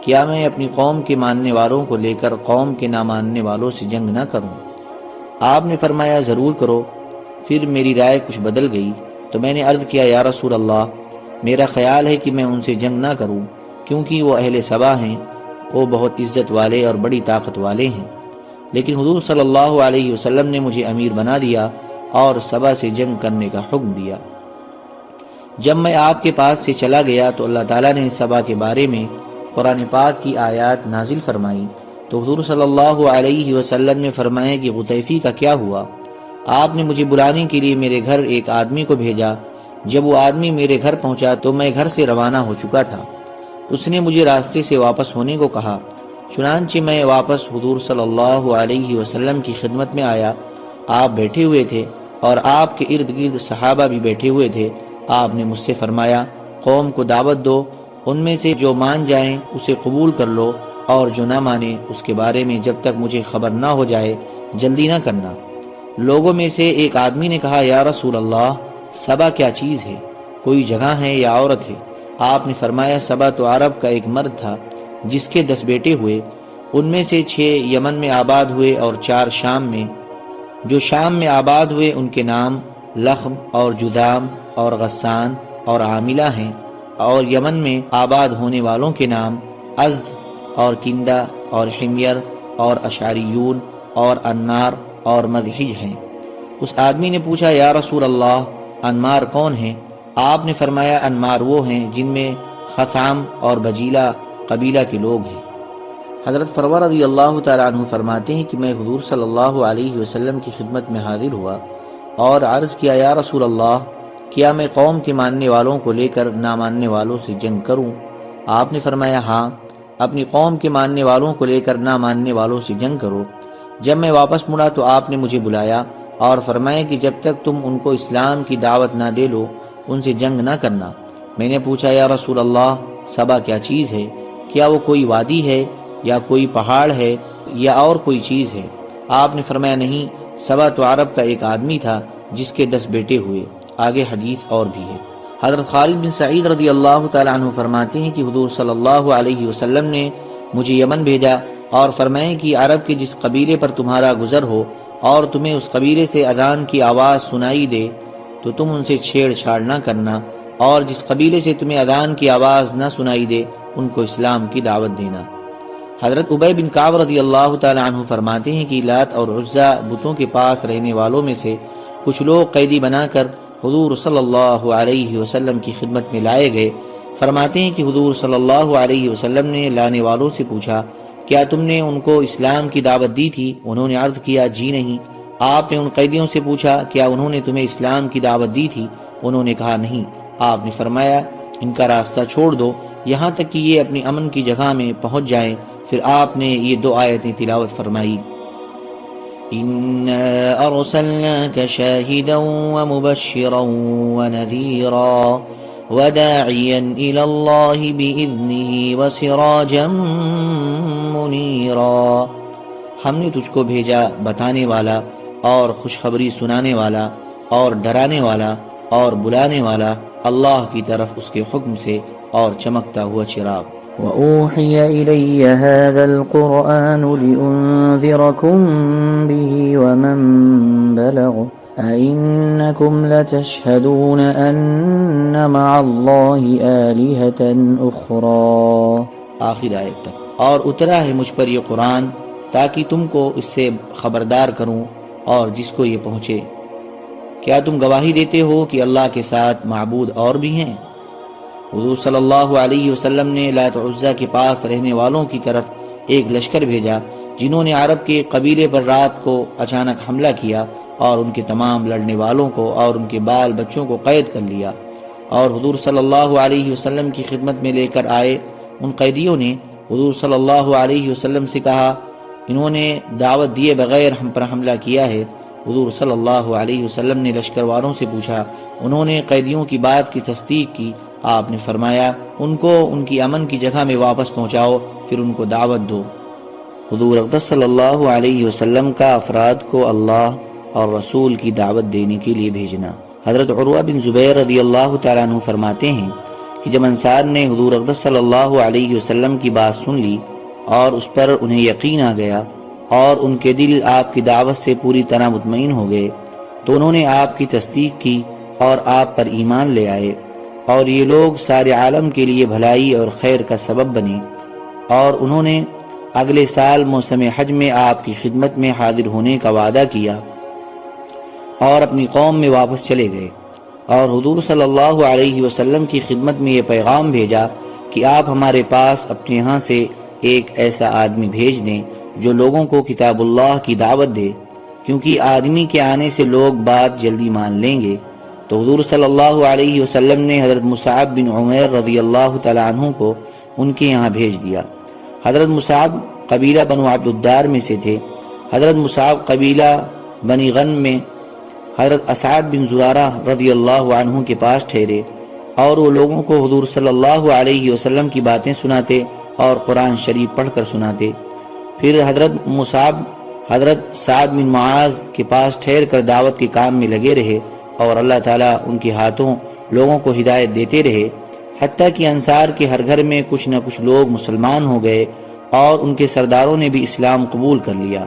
کیا میں اپنی قوم کے ماننے والوں کو لے کر قوم کے نہ ماننے والوں سے جنگ نہ کروں؟ آپ نے فرمایا، ضرور کرو۔ پھر میری رائے کچھ بدل گئی۔ تو میں نے عرض کیا، یا رسول اللہ، میرا خیال ہے کہ میں ان سے جنگ نہ کروں، کیونکہ وہ اہل سبا ہیں۔ وہ بہت عزت والے اور بڑی طاقت والے ہیں۔ لیکن حضور صلی اللہ علیہ وسلم نے مجھے امیر بنا دیا اور سبا سے جنگ کرنے کا حکم دیا۔ جب میں آپ کے پاس سے چلا گیا تو اللہ تعالیٰ نے سبا کے بارے میں قرآن پاک کی آیات نازل فرمائی۔ تو حضور صلی اللہ علیہ وسلم نے فرمایا کہ غطیفی کا کیا ہوا؟ آپ نے مجھے بلانے کے لیے میرے گھر ایک آدمی کو بھیجا۔ جب وہ آدمی میرے گھر پہنچا تو میں گھر سے روانہ ہو چکا تھا۔ اس نے مجھے راستے سے واپس ہونے کو کہا۔ چنانچہ میں واپس حضور صلی اللہ علیہ وسلم کی خدمت میں آیا۔ آپ بیٹھے ہوئے تھے اور آپ کے ارد گرد صحابہ بھی بیٹھے ہوئے تھے۔ آپ نے مجھ سے فرمایا، قوم کو دعوت دو، ان میں سے جو مان جائیں اسے قبول کر لو اور جو نہ مانے اس کے بارے میں جب تک مجھے خبر نہ ہو جائے، جلدی نہ کرنا۔ لوگوں میں سے ایک آدمی نے کہا، یا رسول اللہ، سبا کیا چیز ہے؟ کوئی جگہ ہے یا عورت ہے؟ آپ نے فرمایا سبا تو عرب کا ایک مرد تھا، جس کے دس بیٹے ہوئے۔ ان میں سے چھ یمن میں آباد ہوئے اور چار شام میں۔ جو شام میں آباد ہوئے، ان کے نام لخم اور جدام اور غسان اور عاملہ ہیں۔ اور یمن میں آباد ہونے والوں کے نام ازد اور کندہ اور حمیر اور اشاریون اور انار اور مدحج ہیں۔ اس آدمی نے پوچھا، یا رسول اللہ، انمار کون ہیں؟ آپ نے فرمایا، انمار وہ ہیں جن میں خسام اور بجیلا قبیلہ کے لوگ ہیں۔ حضرت فرور رضی اللہ تعالیٰ عنہ فرماتے ہیں کہ میں حضور صلی اللہ علیہ وسلم کی خدمت میں حاضر ہوا اور عرض کیا، یا رسول اللہ، کیا میں قوم کے ماننے والوں کو لے کر نہ ماننے والوں سے جنگ کروں؟ آپ نے فرمایا ہاں اپنی قوم کے ماننے والوں کو لے کر نہ ماننے والوں سے جنگ کرو۔ جب میں واپس مڑا تو آپ نے مجھے بلایا اور فرمایا کہ جب تک تم ان کو اسلام کی دعوت نہ دے لو ان سے جنگ نہ کرنا۔ میں نے پوچھا، یا رسول اللہ، سبا کیا چیز ہے؟ کیا وہ کوئی وادی ہے یا کوئی پہاڑ ہے یا اور کوئی چیز ہے؟ آپ نے فرمایا، نہیں، سبا تو عرب کا ایک آدمی تھا جس کے دس بیٹے ہوئے۔ آگے حدیث اور بھی ہے۔ حضرت خالد بن سعید رضی اللہ تعالیٰ عنہ فرماتے ہیں کہ حضور صلی اللہ علیہ وسلم نے مجھے یمن بھیجا اور فرمائے کہ عرب کے جس قبیلے پر تمہارا گزر ہو اور تمہیں اس قبیلے سے اذان کی آواز سنائی دے تو تم ان سے چھیڑ چھاڑ نہ کرنا، اور جس قبیلے سے تمہیں اذان کی آواز نہ سنائی دے، ان کو اسلام کی دعوت دینا۔ حضرت عبی بن کعب رضی اللہ تعالی عنہ فرماتے ہیں کہ لات اور عزہ بتوں کے پاس رہنے والوں میں سے کچھ لوگ قیدی بنا کر حضور صلی اللہ علیہ وسلم کی خدمت میں لائے گئے۔ فرماتے ہیں کہ حضور صلی اللہ علیہ وسلم نے لانے والوں سے پوچھا، کیا تم نے ان کو اسلام کی دعوت دی تھی؟ انہوں نے عرض کیا جی نہیں۔ آپ نے ان قیدیوں سے پوچھا کیا انہوں نے تمہیں اسلام کی دعوت دی تھی؟ انہوں نے کہا، نہیں، آپ نے فرمایا، ان کا راستہ چھوڑ دو، یہاں تک کہ یہ اپنی امن کی جگہ میں پہنچ جائیں۔ پھر آپ نے یہ دو آیتیں تلاوت فرمائی۔ وداعيا إلى الله بإذنه وسراجا منيرا۔ ہم نے تجھ کو بھیجا، بتانے والا اور خوشخبری سنانے والا اور ڈرانے والا اور بلانے والا اللہ کی طرف اس کے حکم سے اور چمکتا ہوا چراغ۔ وأوحي إلي هذا القرآن لأنذركم به ومن بلغ أئنكم لتشهدون أن مع الله آلهة أخرى۔ آخر آیت تک۔ اور اترا ہے مجھ پر یہ قرآن تاکہ تم کو اس سے خبردار کروں۔ اور جس کو یہ پہنچے۔ کیا تم گواہی دیتے ہو کہ اللہ کے ساتھ معبود اور بھی ہیں؟ حضور صلی اللہ علیہ وسلم نے لات عزہ کے پاس رہنے والوں کی طرف ایک لشکر بھیجا، جنہوں نے عرب کے قبیلے پر رات کو اچانک حملہ کیا اور ان کے تمام لڑنے والوں کو اور ان کے بال بچوں کو قید کر لیا۔ اور حضور صلی اللہ علیہ وسلم کی خدمت میں لے کر آئے ان قیدیوں نے حضور صلی اللہ علیہ وسلم سے کہا انہوں نے دعوت دیے بغیر ہم پر حملہ کیا ہے۔ حضور صلی اللہ علیہ وسلم نے لشکر والوں سے پوچھا، انہوں نے قیدیوں کی بات کی تصدیق کی۔ آپ نے فرمایا، ان کو ان کی امن کی جگہ میں واپس پہنچاؤ، پھر ان کو دعوت دو۔ حضور اقدس صلی اللہ علیہ وسلم کا افراد کو اللہ اور رسول کی دعوت دینے کے لیے بھیجنا۔ حضرت عروہ بن زبیر رضی اللہ تعالیٰ عنہ فرماتے ہیں کہ جب انصار نے حضور اقدس صلی اللہ علیہ وسلم کی بات سن لی اور اس پر انہیں یقین آ گیا اور ان کے دل آپ کی دعوت سے پوری طرح مطمئن ہو گئے تو انہوں نے آپ کی تصدیق کی اور آپ پر ایمان لے آئے اور یہ لوگ سارے عالم کے لیے بھلائی اور خیر کا سبب بنے اور انہوں نے اگلے سال موسم حج میں آپ کی خدمت میں حاضر ہونے کا وعدہ کیا اور اپنی قوم میں واپس چلے گئے اور حضور صلی اللہ علیہ وسلم کی خدمت میں یہ پیغام بھیجا کہ آپ ہمارے پاس اپنے ہاں سے ایک ایسا آدمی بھیج دیں جو لوگوں کو کتاب اللہ کی دعوت دے، کیونکہ آدمی کے آنے سے لوگ بات جلدی مان لیں گے۔ تو حضور صلی اللہ علیہ وسلم نے حضرت مصعب بن عمیر رضی اللہ تعالیٰ عنہ کو ان کے یہاں بھیج دیا۔ حضرت مصعب قبیلہ بنو عبد الدار میں سے تھے۔ حضرت مصعب قبیلہ بنی غن میں حضرت اسعد بن زرارہ رضی اللہ عنہ کے پاس ٹھہرے اور وہ لوگوں کو حضور صلی اللہ علیہ وسلم کی باتیں سناتے اور قرآن شریف پڑھ کر سناتے۔ پھر حضرت مصعب، حضرت سعد بن معاذ کے پاس ٹھہر کر دعوت کے کام میں لگے رہے اور اللہ تعالیٰ ان کے ہاتھوں لوگوں کو ہدایت دیتے رہے۔ حتیٰ کہ انصار کے ہر گھر میں کچھ نہ کچھ لوگ مسلمان ہو گئے اور ان کے سرداروں نے بھی اسلام قبول کر لیا۔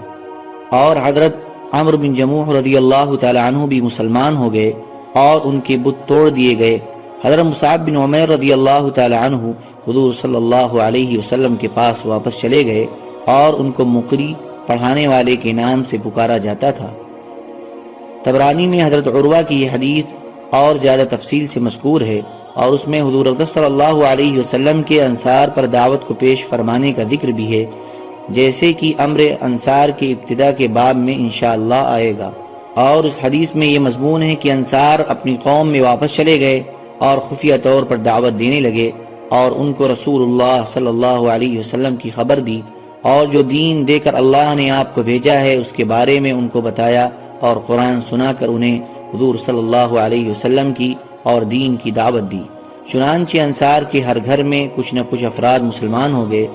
اور حضرت عمر بن جموح رضی اللہ تعالیٰ عنہ بھی مسلمان ہو گئے اور ان کے بت توڑ دیے گئے۔ حضرت مصعب بن عمیر رضی اللہ تعالیٰ عنہ حضور صلی اللہ علیہ وسلم کے پاس واپس چلے گئے اور ان کو مقری پڑھانے والے کے نام سے پکارا جاتا تھا۔ تبرانی میں حضرت عروہ کی یہ حدیث اور زیادہ تفصیل سے مذکور ہے اور اس میں حضور اقدس صلی اللہ علیہ وسلم کے انصار پر دعوت کو پیش فرمانے کا ذکر بھی ہے، جیسے کہ امر انصار کے ابتدا کے باب میں انشاءاللہ آئے گا۔ اور اس حدیث میں یہ مضمون ہے کہ انصار اپنی قوم میں واپس چلے گئے اور خفیہ طور پر دعوت دینے لگے اور ان کو رسول اللہ صلی اللہ علیہ وسلم کی خبر دی اور جو دین دے کر اللہ نے آپ کو بھیجا ہے، اس کے بارے میں ان کو بتایا اور قرآن سنا کر انہیں حضور صلی اللہ علیہ وسلم کی اور دین کی دعوت دی۔ چنانچہ انصار کے ہر گھر میں کچھ نہ کچھ افراد مسلمان ہو گئے۔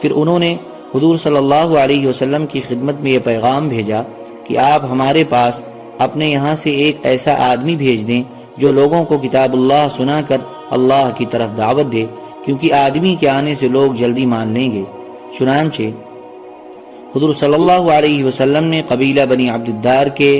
پھر انہوں نے حضور صلی اللہ علیہ وسلم کی خدمت میں یہ پیغام بھیجا کہ آپ ہمارے پاس اپنے یہاں سے ایک ایسا آدمی بھیج دیں جو لوگوں کو کتاب اللہ سنا کر اللہ کی طرف دعوت دے، کیونکہ آدمی کے آنے سے لوگ جلدی مان لیں گے۔ چنانچہ، حضور صلی اللہ علیہ وسلم نے قبیلہ بنی عبدالدار کے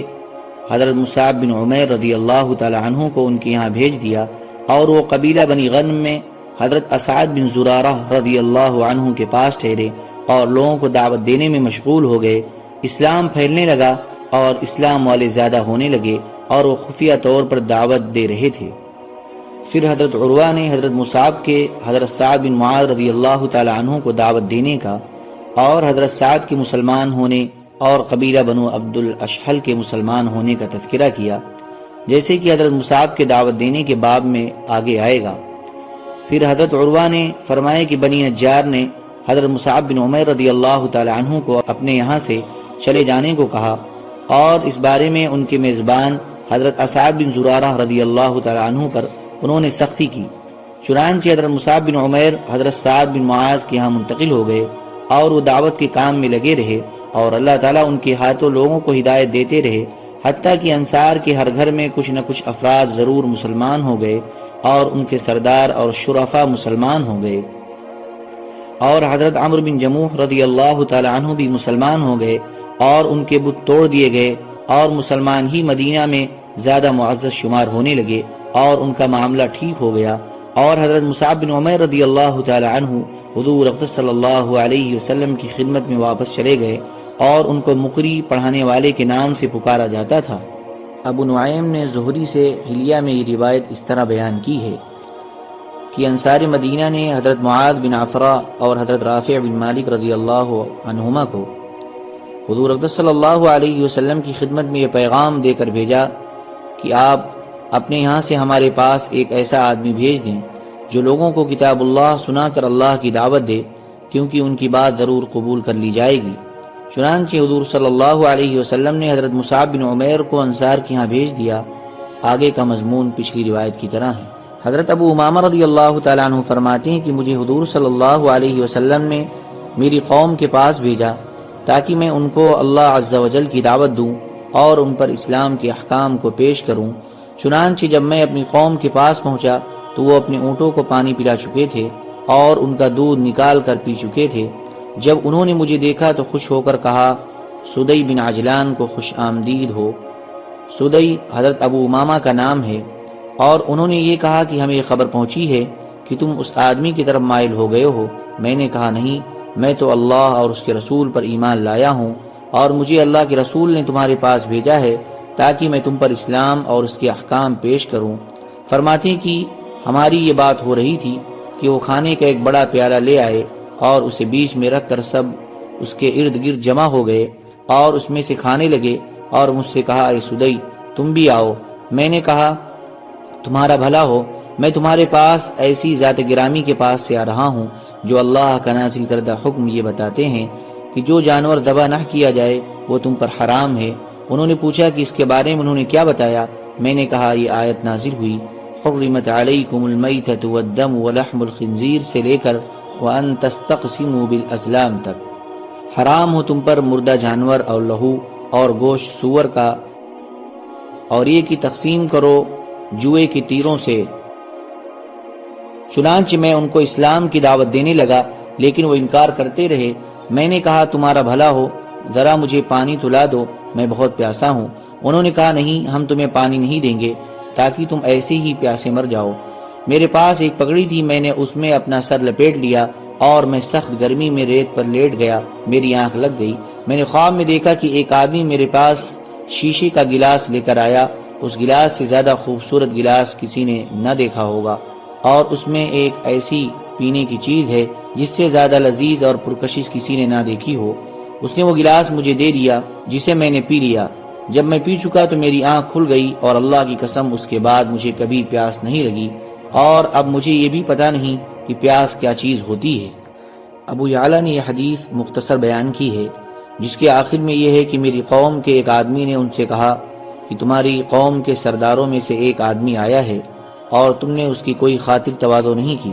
حضرت مصعب بن عمیر رضی اللہ تعالی عنہ کو ان کے یہاں بھیج دیا اور وہ قبیلہ بنی غن میں حضرت اسعد بن زرارہ رضی اللہ عنہ کے پاس ٹھہرے اور لوگوں کو دعوت دینے میں مشغول ہو گئے۔ اسلام پھیلنے لگا اور اسلام والے زیادہ ہونے لگے اور وہ خفیہ طور پر دعوت دے رہے تھے۔ پھر حضرت عروہ نے حضرت مصعب کے حضرت سعد بن معاذ رضی اللہ تعالی عنہ کو دعوت دینے کا اور حضرت سعد کے مسلمان ہونے اور قبیلہ بنو عبد الاشحل کے مسلمان ہونے کا تذکرہ کیا، جیسے کہ حضرت مصعب کے دعوت دینے کے باب میں آگے آئے گا۔ پھر حضرت عروہ نے فرمایا کہ بنی نجار نے حضرت مصعب بن عمر رضی اللہ تعالی عنہ کو اپنے یہاں سے چلے جانے کو کہا۔ اور اس بارے میں ان کے میزبان حضرت اسعد بن زرارہ رضی اللہ تعالی عنہ پر انہوں نے سختی کی۔ چنانچہ حضرت مصعب بن عمیر، حضرت سعد بن معاذ کے ہاں منتقل ہو گئے اور وہ دعوت کے کام میں لگے رہے اور اللہ تعالیٰ ان کے ہاتھوں لوگوں کو ہدایت دیتے رہے، حتیٰ کہ انصار کے ہر گھر میں کچھ نہ کچھ افراد ضرور مسلمان ہو گئے اور ان کے سردار اور شرفا مسلمان ہو گئے۔ اور حضرت عمر بن جموح رضی اللہ تعالی عنہ بھی مسلمان ہو گئے اور ان کے بت توڑ دیے گئے اور مسلمان ہی مدینہ میں زیادہ معزز شمار ہونے لگے اور ان کا معاملہ ٹھیک ہو گیا اور حضرت مصعب بن عمر رضی اللہ تعالی عنہ حضور اقدس صلی اللہ علیہ وسلم کی خدمت میں واپس چلے گئے اور ان کو مقری پڑھانے والے کے نام سے پکارا جاتا تھا۔ ابو نعیم نے زہری سے حلیہ میں یہ روایت اس طرح بیان کی ہے کہ انصار مدینہ نے حضرت معاد بن عفرہ اور حضرت رافع بن مالک رضی اللہ عنہما کو حضور اقدس صلی اللہ علیہ وسلم کی خدمت میں یہ پیغام دے کر بھیجا کہ آپ اپنے یہاں سے ہمارے پاس ایک ایسا آدمی بھیج دیں جو لوگوں کو کتاب اللہ سنا کر اللہ کی دعوت دے، کیونکہ ان کی بات ضرور قبول کر لی جائے گی۔ چنانچہ حضور صلی اللہ علیہ وسلم نے حضرت مصعب بن عمیر کو انصار کی ہاں بھیج دیا۔ آگے کا مضمون پچھلی روایت کی طرح ہے۔ حضرت ابو امام رضی اللہ تعالیٰ عنہ فرماتے ہیں کہ مجھے حضور صلی اللہ علیہ وسلم نے میری قوم کے پاس بھیجا۔ تاکہ میں ان کو اللہ عز و جل کی دعوت دوں اور ان پر اسلام کے احکام کو پیش کروں۔ چنانچہ جب میں اپنی قوم کے پاس پہنچا تو وہ اپنے اونٹوں کو پانی پلا چکے تھے اور ان کا دودھ نکال کر پی چکے تھے۔ جب انہوں نے مجھے دیکھا تو خوش ہو کر کہا، سدئی بن عجلان کو خوش آمدید ہو۔ سدئی حضرت ابو امامہ کا نام ہے اور انہوں نے یہ کہا کہ ہمیں خبر پہنچی ہے کہ تم اس آدمی کی طرف مائل ہو گئے ہو۔ میں نے کہا، نہیں میں تو اللہ اور اس کے رسول پر ایمان لایا ہوں اور مجھے اللہ کے رسول نے تمہارے پاس بھیجا ہے تاکہ میں تم پر اسلام اور اس کے احکام پیش کروں۔ فرماتے کہ ہماری یہ بات ہو رہی تھی کہ وہ کھانے کا ایک بڑا پیالہ لے آئے اور اسے بیچ میں رکھ کر سب اس کے ارد گرد جمع ہو گئے اور اس میں سے کھانے لگے اور مجھ سے کہا، اے سدئی، تم بھی آؤ۔ میں نے کہا، تمہارا بھلا ہو، میں تمہارے پاس ایسی ذات گرامی کے پاس سے آ رہا ہوں جو اللہ کا نازل کردہ حکم یہ بتاتے ہیں کہ جو جانور دبا نہ کیا جائے، وہ تم پر حرام ہے۔ انہوں نے پوچھا کہ اس کے بارے میں انہوں نے کیا بتایا؟ میں نے کہا، یہ آیت نازل ہوئی۔ حرمت علیکم المیتت والدم ولحم الخنزیر سے لے کر وان تستقسموا بالازلام تک۔ حرام ہو تم پر مردہ جانور اور لہو اور گوشت سور کا۔ اور یہ کی تقسیم کرو جوئے کی تیروں سے۔ چنانچہ میں ان کو اسلام کی دعوت دینے لگا، لیکن وہ انکار کرتے رہے۔ میں نے کہا، تمہارا بھلا ہو، ذرا مجھے پانی تلا دو، میں بہت پیاسا ہوں۔ انہوں نے کہا، نہیں، ہم تمہیں پانی نہیں دیں گے، تاکہ تم ایسے ہی پیاسے مر جاؤ۔ میرے پاس ایک پگڑی تھی، میں نے اس میں اپنا سر لپیٹ لیا اور میں سخت گرمی میں ریت پر لیٹ گیا۔ میری آنکھ لگ گئی۔ میں نے خواب میں دیکھا کہ ایک آدمی میرے پاس شیشے کا گلاس لے کر آیا۔ اس گلاس سے زیادہ خوبصورت گلاس کسی نے نہ دیکھا ہوگا۔ اور اس میں ایک ایسی پینے کی چیز ہے جس سے زیادہ لذیذ اور پرکشش کسی نے نہ دیکھی ہو۔ اس نے وہ گلاس مجھے دے دیا جسے میں نے پی لیا۔ جب میں پی چکا تو میری آنکھ کھل گئی اور اللہ کی قسم اس کے بعد مجھے کبھی پیاس نہیں لگی۔ اور اب مجھے یہ بھی پتا نہیں کہ پیاس کیا چیز ہوتی ہے۔ ابو یعلا نے یہ حدیث مختصر بیان کی ہے، جس کے آخر میں یہ ہے کہ میری قوم کے ایک آدمی نے ان سے کہا کہ تمہاری قوم کے سرداروں میں سے ایک آدمی آیا ہے۔ اور تم نے اس کی کوئی خاطر توازو نہیں کی۔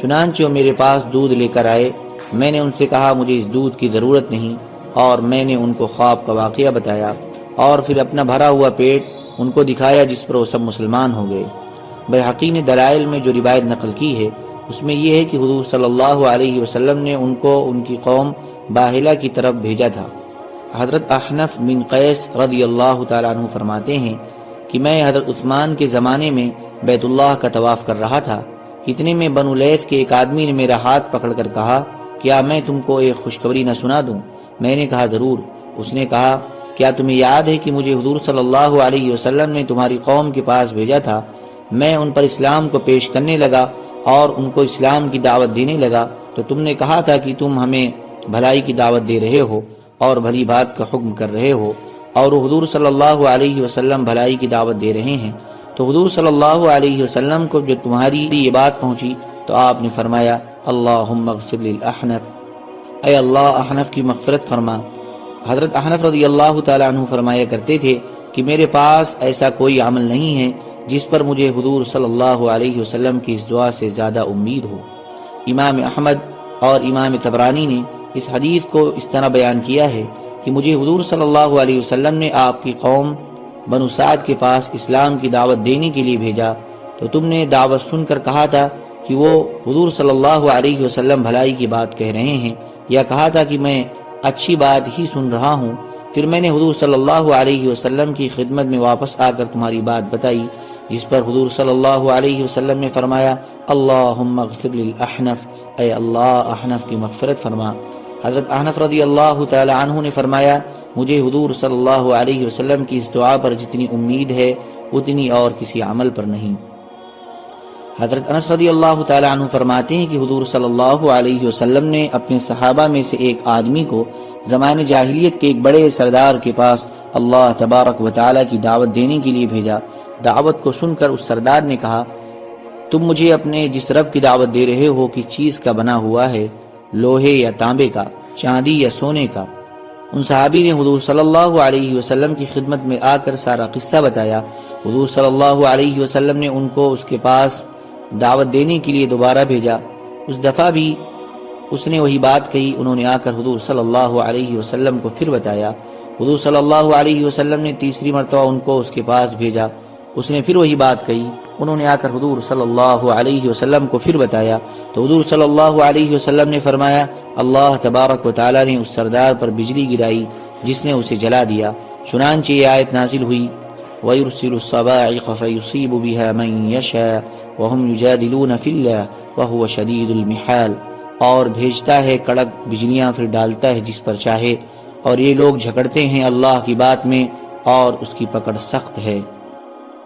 چنانچہ وہ میرے پاس دودھ لے کر آئے۔ میں نے ان سے کہا، مجھے اس دودھ کی ضرورت نہیں۔ اور میں نے ان کو خواب کا واقعہ بتایا۔ اور پھر اپنا بھرا ہوا پیٹ ان کو دکھایا جس پر وہ سب مسلمان ہو گئے۔ بحقی نے دلائل میں جو روایت نقل کی ہے، اس میں یہ ہے کہ حضور صلی اللہ علیہ وسلم نے ان کو ان کی قوم باہلہ کی طرف بھیجا تھا۔ حضرت احنف بن قیس رضی اللہ تعالیٰ عنہ فرماتے ہیں کہ میں حضرت عثمان کے زمانے میں بیت اللہ کا طواف کر رہا تھا۔ کتنے میں بنو لیث کے ایک آدمی نے میرا ہاتھ پکڑ کر کہا، کیا میں تم کو ایک خوشخبری نہ سنا دوں؟ میں نے کہا، ضرور۔ اس نے کہا، کیا تمہیں یاد ہے کہ مجھے حضور صلی اللہ علیہ وسلم نے تمہاری قوم کے پاس بھیجا تھا؟ میں ان پر اسلام کو پیش کرنے لگا اور ان کو اسلام کی دعوت دینے لگا۔ تو تم نے کہا تھا کہ تم ہمیں بھلائی کی دعوت دے رہے ہو اور بھلی بات کا حکم کر رہے ہو اور حضور صلی اللہ علیہ وسلم بھلائی کی دعوت دے رہے ہیں۔ تو حضور صلی اللہ علیہ وسلم کو جو تمہاری یہ بات پہنچی تو آپ نے فرمایا اللہ للأحنف۔ اے اللہ، احنف کی مغفرت فرما۔ حضرت احنف رضی اللہ تعالیٰ عنہ فرمایا کرتے تھے کہ میرے پاس ایسا کوئی عمل نہیں ہے جس پر مجھے حضور صلی اللہ علیہ وسلم کی اس دعا سے زیادہ امید ہو۔ امام احمد اور امام تبرانی نے اس حدیث کو اس طرح بیان کیا ہے کہ مجھے حضور صلی اللہ علیہ وسلم نے آپ کی قوم بنو سعد کے پاس اسلام کی دعوت دینے کے لیے بھیجا تو تم نے دعوت سن کر کہا تھا کہ وہ حضور صلی اللہ علیہ وسلم بھلائی کی بات کہہ رہے ہیں یا کہا تھا کہ میں اچھی بات ہی سن رہا ہوں۔ پھر میں نے حضور صلی اللہ علیہ وسلم کی خدمت میں واپس آ کر تمہاری بات بتائی، جس پر حضور صلی اللہ علیہ وسلم نے فرمایا، اللہم اغفر للأحنف، اے اللہ، احنف کی مغفرت فرما۔ حضرت احنف رضی اللہ تعالی عنہ نے فرمایا مجھے حضور صلی اللہ علیہ وسلم کی اس دعا پر جتنی امید ہے، اتنی اور کسی عمل پر نہیں۔ حضرت انس رضی اللہ تعالی عنہ فرماتے ہیں کہ حضور صلی اللہ علیہ وسلم نے اپنے صحابہ میں سے ایک آدمی کو زمان جاہلیت کے ایک بڑے سردار کے پاس اللہ تبارک و تعالی کی دعوت دینے کے لیے بھیجا۔ دعوت کو سن کر اس سردار نے کہا، تم مجھے اپنے جس رب کی دعوت دے رہے ہو، کس چیز کا بنا ہوا ہے؟ لوہے یا تانبے کا، چاندی یا سونے کا؟ ان صحابی نے حضور صلی اللہ علیہ وسلم کی خدمت میں آ کر سارا قصہ بتایا۔ حضور صلی اللہ علیہ وسلم نے ان کو اس کے پاس دعوت دینے کے لیے دوبارہ بھیجا۔ اس دفعہ بھی اس نے وہی بات کہی، انہوں نے آ کر حضور صلی اللہ علیہ وسلم کو پھر بتایا۔ حضور صلی اللہ علیہ وسلم نے تیسری مرتبہ ان کو اس کے پاس بھیجا۔ اس نے پھر وہی بات کہی۔ انہوں نے آ کر حضور صلی اللہ علیہ وسلم کو پھر بتایا۔ تو حضور صلی اللہ علیہ وسلم نے فرمایا اللہ تبارک و تعالی نے اس سردار پر بجلی گرائی جس نے اسے جلا دیا۔ چنانچہ یہ آیت نازل ہوئی۔ وَيُرْسِلُ الصَّبَاعِقَ فَيُصِيبُ بِهَا مَنْ يَشَاءُ وَهُمْ يُجَادِلُونَ فِي اللَّهِ وَهُوَ شَدِيدُ الْمِحَالِ۔ اور بھیجتا ہے کڑک بجلیاں پھر ڈالتا ہے جس پر چاہے۔ اور یہ لوگ جھکڑتے ہیں اللہ کی بات میں اور اس کی پکڑ سخت ہے۔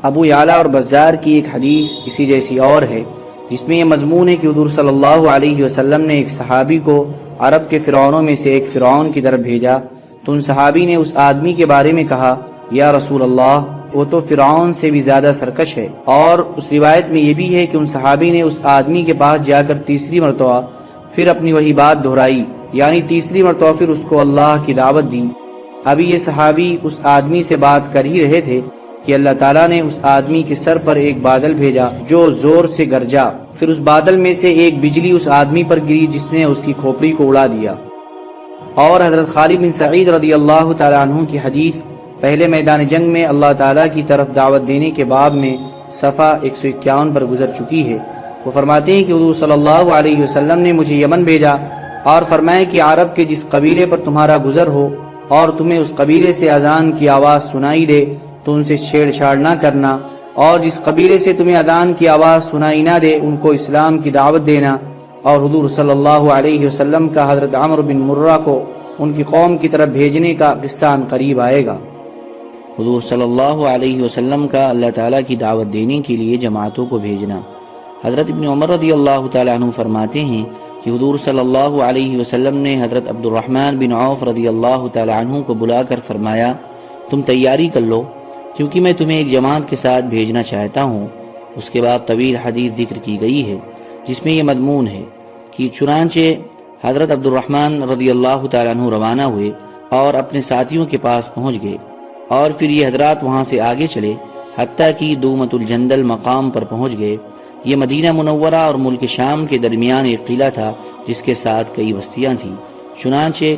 ابو یعلا اور بزار کی ایک حدیث اسی جیسی اور ہے، جس میں یہ مضمون ہے کہ حضور صلی اللہ علیہ وسلم نے ایک صحابی کو عرب کے فرعونوں میں سے ایک فرعون کی طرف بھیجا۔ تو ان صحابی نے اس آدمی کے بارے میں کہا، یا رسول اللہ، وہ تو فرعون سے بھی زیادہ سرکش ہے۔ اور اس روایت میں یہ بھی ہے کہ ان صحابی نے اس آدمی کے پاس جا کر تیسری مرتبہ پھر اپنی وہی بات دہرائی۔ یعنی تیسری مرتبہ پھر اس کو اللہ کی دعوت دی۔ ابھی یہ صحابی اس آدمی سے بات کر ہی رہے تھے۔ کہ اللہ تعالیٰ نے اس آدمی کے سر پر ایک بادل بھیجا جو زور سے گرجا۔ پھر اس بادل میں سے ایک بجلی اس آدمی پر گری جس نے اس کی کھوپڑی کو اڑا دیا۔ اور حضرت خالد بن سعید رضی اللہ تعالیٰ عنہ کی حدیث پہلے میدان جنگ میں اللہ تعالیٰ کی طرف دعوت دینے کے باب میں صفحہ ایک سو اکیاون پر گزر چکی ہے۔ وہ فرماتے ہیں کہ حضور صلی اللہ علیہ وسلم نے مجھے یمن بھیجا اور فرمائے کہ عرب کے جس قبیلے پر تمہارا گزر ہو اور تمہیں اس قبیلے سے اذان کی آواز سنائی دے تو ان سے چھیڑ چھاڑ نہ کرنا اور جس قبیلے سے تمہیں اذان کی آواز سنائی نہ دے ان کو اسلام کی دعوت دینا اور حضور صلی اللہ علیہ وسلم کا حضرت عمر بن مرہ کو ان کی قوم کی طرف بھیجنے کا قصہ قریب آئے گا۔ حضور صلی اللہ علیہ وسلم کا اللہ تعالیٰ کی دعوت دینے کے لیے جماعتوں کو بھیجنا۔ حضرت ابن عمر رضی اللہ تعالیٰ عنہ فرماتے ہیں کہ حضور صلی اللہ علیہ وسلم نے حضرت عبد الرحمن بن عوف رضی اللہ تعالیٰ عنہ کو بلا کر فرمایا، تم تیاری کر لو کیونکہ میں تمہیں ایک جماعت کے ساتھ بھیجنا چاہتا ہوں، اس کے بعد طویل حدیث ذکر کی گئی ہے، جس میں یہ مضمون ہے کہ چنانچہ حضرت عبد الرحمن رضی اللہ تعالیٰ عنہ روانہ ہوئے اور اپنے ساتھیوں کے پاس پہنچ گئے اور پھر یہ حضرات وہاں سے آگے چلے، حتیٰ کی دومت الجندل مقام پر پہنچ گئے۔ یہ مدینہ منورہ اور ملک شام کے درمیان ایک قلعہ تھا، جس کے ساتھ کئی بستیاں تھیں۔ چنانچہ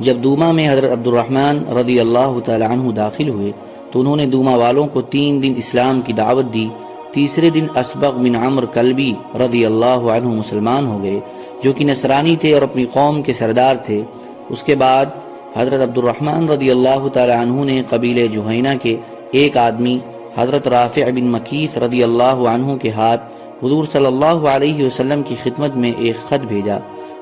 جب دوما میں حضرت عبد الرحمن رضی اللہ تعالیٰ عنہ داخل ہوئے تو انہوں نے دوما والوں کو تین دن اسلام کی دعوت دی۔ تیسرے دن اسبق بن عمر کلبی رضی اللہ عنہ مسلمان ہو گئے، جو کہ نصرانی تھے اور اپنی قوم کے سردار تھے۔ اس کے بعد حضرت عبد الرحمن رضی اللہ تعالی عنہ نے قبیل جوہینہ کے ایک آدمی، حضرت رافع بن مکیس رضی اللہ عنہ کے ہاتھ حضور صلی اللہ علیہ وسلم کی خدمت میں ایک خط بھیجا،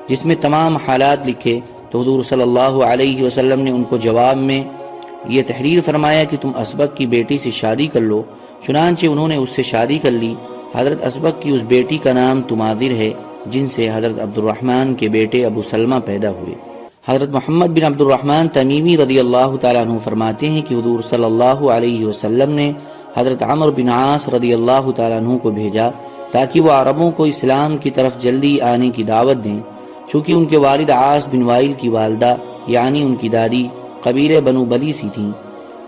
جس میں تمام حالات لکھے۔ تو حضور صلی اللہ علیہ وسلم نے ان کو جواب میں یہ تحریر فرمایا کہ تم اسبق کی بیٹی سے شادی کر لو، چنانچہ انہوں نے اس سے شادی کر لی۔ حضرت اسبق کی اس بیٹی کا نام تمادر ہے، جن سے حضرت عبد الرحمن کے بیٹے ابو سلمہ پیدا ہوئے۔ حضرت محمد بن عبد الرحمن تمیمی رضی اللہ تعالیٰ عنہ فرماتے ہیں کہ حضور صلی اللہ علیہ وسلم نے حضرت عمر بن عاص رضی اللہ تعالیٰ عنہ کو بھیجا تاکہ وہ عربوں کو اسلام کی طرف جلدی آنے کی دعوت دیں۔ چونکہ ان کے والد عاص بن وائل کی والدہ یعنی ان کی دادی قبیل بنو بلی سی تھیں۔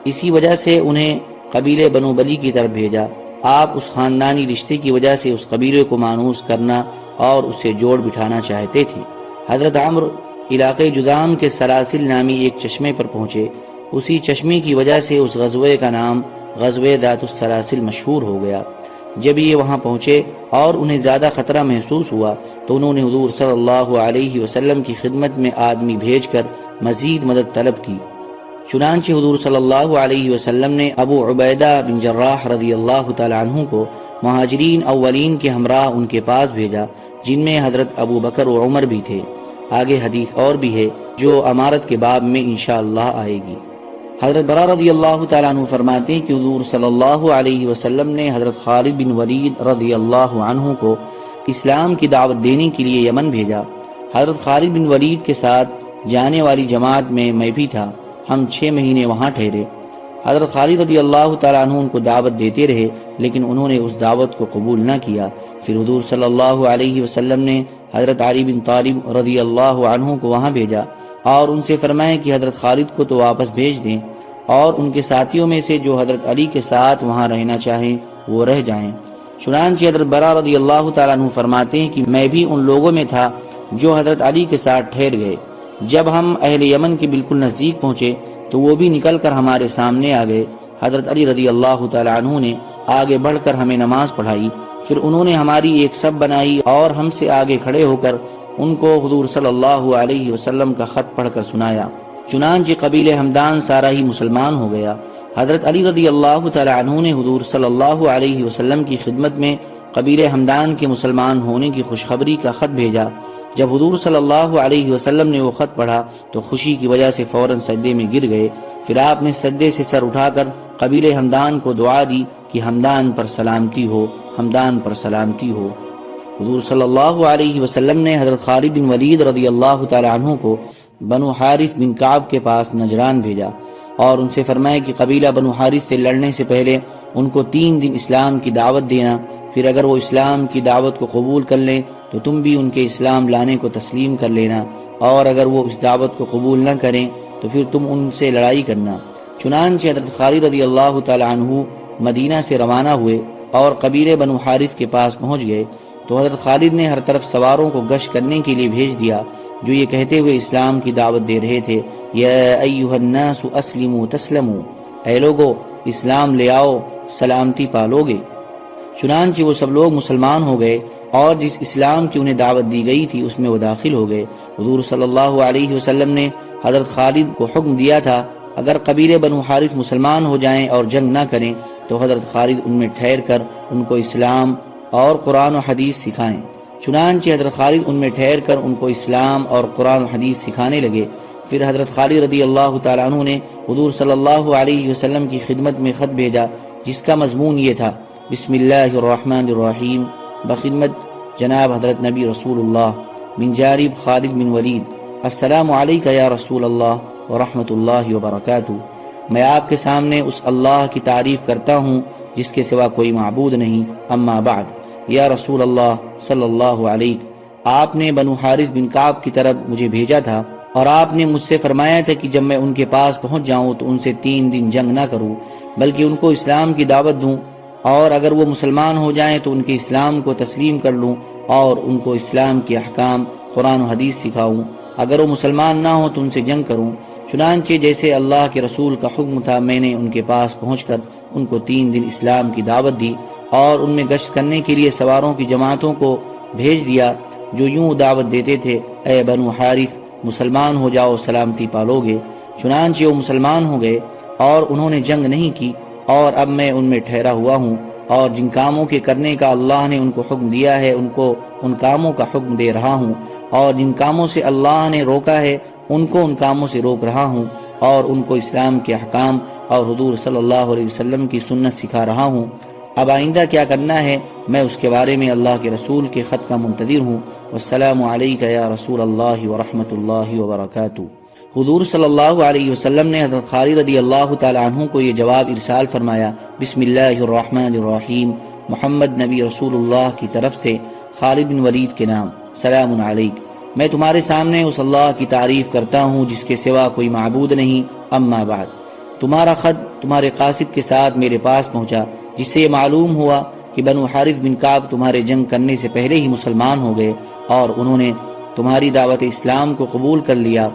اسی وجہ سے انہیں قبیل بنو بلی کی طرف بھیجا۔ آپ اس خاندانی رشتے کی وجہ سے اس قبیلے کو مانوس کرنا اور اسے جوڑ بٹھانا چاہتے تھے۔ حضرت عمر علاقے جدام کے سلاسل نامی ایک چشمے پر پہنچے۔ اسی چشمے کی وجہ سے اس غزوے کا نام غزوے دات السلاسل مشہور ہو گیا۔ جب یہ وہاں پہنچے اور انہیں زیادہ خطرہ محسوس ہوا تو انہوں نے حضور صلی اللہ علیہ وسلم کی خدمت میں آدمی بھیج کر مزید مدد طلب کی۔ چنانچہ حضور صلی اللہ علیہ وسلم نے ابو عبیدہ بن جراح رضی اللہ تعالی عنہ کو مہاجرین اولین کے ہمراہ ان کے پاس بھیجا، جن میں حضرت ابو بکر و عمر بھی تھے۔ آگے حدیث اور بھی ہے جو امارت کے باب میں انشاءاللہ آئے گی۔ حضرت برا رضی اللہ تعالیٰ عنہ فرماتے ہیں کہ حضور صلی اللہ علیہ وسلم نے حضرت خالد بن ولید رضی اللہ عنہ کو اسلام کی دعوت دینے کے لیے یمن بھیجا۔ حضرت خالد بن ولید کے ساتھ جانے والی جماعت میں میں بھی تھا۔ ہم چھ مہینے وہاں ٹھہرے۔ حضرت خالد رضی اللہ تعالیٰ عنہ ان کو دعوت دیتے رہے، لیکن انہوں نے اس دعوت کو قبول نہ کیا۔ پھر حضور صلی اللہ علیہ وسلم نے حضرت علی بن طالب رضی اللہ عنہ کو وہاں بھیجا۔ اور ان سے فرمائے کہ حضرت خالد کو تو واپس بھیج دیں اور ان کے ساتھیوں میں سے جو حضرت علی کے ساتھ وہاں رہنا چاہیں وہ رہ جائیں۔ چنانچہ حضرت برا رضی اللہ تعالیٰ عنہ فرماتے ہیں کہ میں بھی ان لوگوں میں تھا جو حضرت علی کے ساتھ ٹھہر گئے۔ جب ہم اہل یمن کے بالکل نزدیک پہنچے تو وہ بھی نکل کر ہمارے سامنے آ گئے۔ حضرت علی رضی اللہ تعالیٰ عنہ نے آگے بڑھ کر ہمیں نماز پڑھائی۔ پھر انہوں نے ہماری ایک سب بنائی اور ہم سے آگے کھڑے ہو کر ان کو حضور صلی اللہ علیہ وسلم کا خط پڑھ کر سنایا۔ چنانچہ قبیل حمدان سارا ہی مسلمان ہو گیا۔ حضرت علی رضی اللہ تعالی عنہ نے حضور صلی اللہ علیہ وسلم کی خدمت میں قبیل حمدان کے مسلمان ہونے کی خوشخبری کا خط بھیجا۔ جب حضور صلی اللہ علیہ وسلم نے وہ خط پڑھا تو خوشی کی وجہ سے فوراً سجدے میں گر گئے۔ پھر آپ نے سجدے سے سر اٹھا کر قبیل ہمدان کو دعا دی کہ ہمدان پر سلامتی ہو ہمدان پر سلامتی ہو۔ حضور صلی اللہ علیہ وسلم نے حضرت خالد بن ولید رضی اللہ تعالی عنہ کو بنو حارث بن کعب کے پاس نجران بھیجا اور ان سے فرمایا کہ قبیلہ بنو حارث سے لڑنے سے پہلے ان کو تین دن اسلام کی دعوت دینا، پھر اگر وہ اسلام کی دعوت کو قبول کر لیں تو تم بھی ان کے اسلام لانے کو تسلیم کر لینا، اور اگر وہ اس دعوت کو قبول نہ کریں تو پھر تم ان سے لڑائی کرنا۔ چنانچہ حضرت خالد رضی اللہ تعالی عنہ مدینہ سے روانہ ہوئے اور قبیلے بنو حارث کے پاس پہنچ گئے۔ تو حضرت خالد نے ہر طرف سواروں کو گشت کرنے کے لیے بھیج دیا، جو یہ کہتے ہوئے اسلام کی دعوت دے رہے تھے، یا ایوہ الناس اسلموا تسلموا اے لوگو، اسلام لے آؤ، سلامتی پالو گے۔ چنانچہ وہ سب لوگ مسلمان ہو گئے اور جس اسلام کی انہیں دعوت دی گئی تھی، اس میں وہ داخل ہو گئے۔ حضور صلی اللہ علیہ وسلم نے حضرت خالد کو حکم دیا تھا، اگر قبیلے بنو حارث مسلمان ہو جائیں اور جنگ نہ کریں، تو حضرت خالد ان میں ٹھہر کر ان کو اسلام اور قرآن و حدیث سکھائیں۔ چنانچہ حضرت خالد ان میں ٹھہر کر ان کو اسلام اور قرآن و حدیث سکھانے لگے۔ پھر حضرت خالد رضی اللہ تعالیٰ عنہ نے حضور صلی اللہ علیہ وسلم کی خدمت میں خط بھیجا، جس کا مضمون یہ تھا، بسم اللہ الرحمن الرحیم۔ بخدمت جناب حضرت نبی رسول اللہ من جارب خالد بن ولید۔ السلام علیکہ یا رسول اللہ ورحمۃ اللہ وبرکاتہ۔ میں آپ کے سامنے اس اللہ کی تعریف کرتا ہوں، جس کے سوا کوئی معبود نہیں۔ اما بعد۔ یا رسول اللہ صلی اللہ علیہ، آپ نے بنو حارث بن کعب کی طرف مجھے بھیجا تھا اور آپ نے مجھ سے فرمایا تھا کہ جب میں ان کے پاس پہنچ جاؤں تو ان سے تین دن جنگ نہ کروں، بلکہ ان کو اسلام کی دعوت دوں۔ اور اگر وہ مسلمان ہو جائیں تو ان کے اسلام کو تسلیم کر لوں اور ان کو اسلام کے احکام قرآن و حدیث سکھاؤں۔ اگر وہ مسلمان نہ ہو تو ان سے جنگ کروں۔ چنانچہ جیسے اللہ کے رسول کا حکم تھا، میں نے ان کے پاس پہنچ کر ان کو تین دن اسلام کی دعوت دی۔ اور ان میں گشت کرنے کے لیے سواروں کی جماعتوں کو بھیج دیا، جو یوں دعوت دیتے تھے، اے بنو حارث، مسلمان ہو جاؤ، سلامتی پالو گے۔ چنانچہ وہ مسلمان ہو گئے اور انہوں نے جنگ نہیں کی، اور اب میں ان میں ٹھہرا ہوا ہوں۔ اور جن کاموں کے کرنے کا اللہ نے ان کو حکم دیا ہے، ان کو، ان کاموں کا حکم دے رہا ہوں۔ اور جن کاموں سے اللہ نے روکا ہے، ان کو ان کاموں سے روک رہا ہوں۔ اور ان کو اسلام کے احکام اور حضور صلی اللہ علیہ وسلم کی سنت سکھا رہا ہوں۔ اب آئندہ کیا کرنا ہے؟ میں اس کے بارے میں اللہ کے رسول کے خط کا منتظر ہوں۔ والسلام علیکہ یا رسول اللہ ورحمۃ اللہ وبرکاتہ۔ حضور صلی اللہ علیہ وسلم نے حضرت خالد رضی اللہ تعالی عنہ کو یہ جواب ارسال فرمایا، بسم اللہ الرحمن الرحیم۔ محمد نبی رسول اللہ کی طرف سے خالد بن ولید کے نام۔ سلام علیک۔ میں تمہارے سامنے اس اللہ کی تعریف کرتا ہوں، جس کے سوا کوئی معبود نہیں۔ اما بعد۔ تمہارا خط تمہارے قاصد کے ساتھ میرے پاس پہنچا۔ جس سے یہ معلوم ہوا کہ بنو حارث بن کعب تمہارے جنگ کرنے سے پہلے ہی مسلمان ہو گئے اور انہوں نے تمہاری دعوت اسلام کو قبول کر لیا۔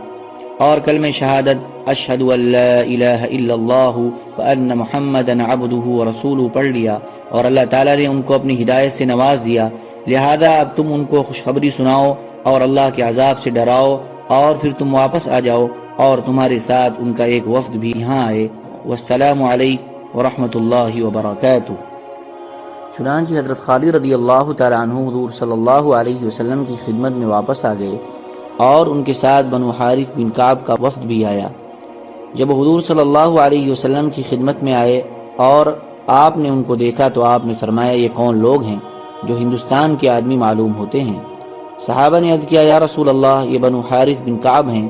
اور کلمہ شہادت، اشہد اللہ الہ الا اللہ وان محمد عبدہ ورسولہ پڑھ لیا اور اللہ تعالیٰ نے ان کو اپنی ہدایت سے نواز دیا۔ لہذا اب تم ان کو خوشخبری سناؤ اور اللہ کے عذاب سے ڈراؤ اور پھر تم واپس آ جاؤ اور تمہارے ساتھ ان کا ایک وفد بھی یہاں آئے۔ والسلام علیکم ورحمۃ اللہ وبرکاتہ۔ چنانچہ حضرت خالد رضی اللہ تعالیٰ عنہ حضور صلی اللہ علیہ وسلم کی خدمت میں واپس آ گئے اور ان کے ساتھ بنو حارث بن کعب کا وفد بھی آیا۔ جب حضور صلی اللہ علیہ وسلم کی خدمت میں آئے اور آپ نے ان کو دیکھا تو آپ نے فرمایا، یہ کون لوگ ہیں جو ہندوستان کے آدمی معلوم ہوتے ہیں؟ صحابہ نے عرض کیا، یا رسول اللہ، یہ بنو حارث بن کعب ہیں۔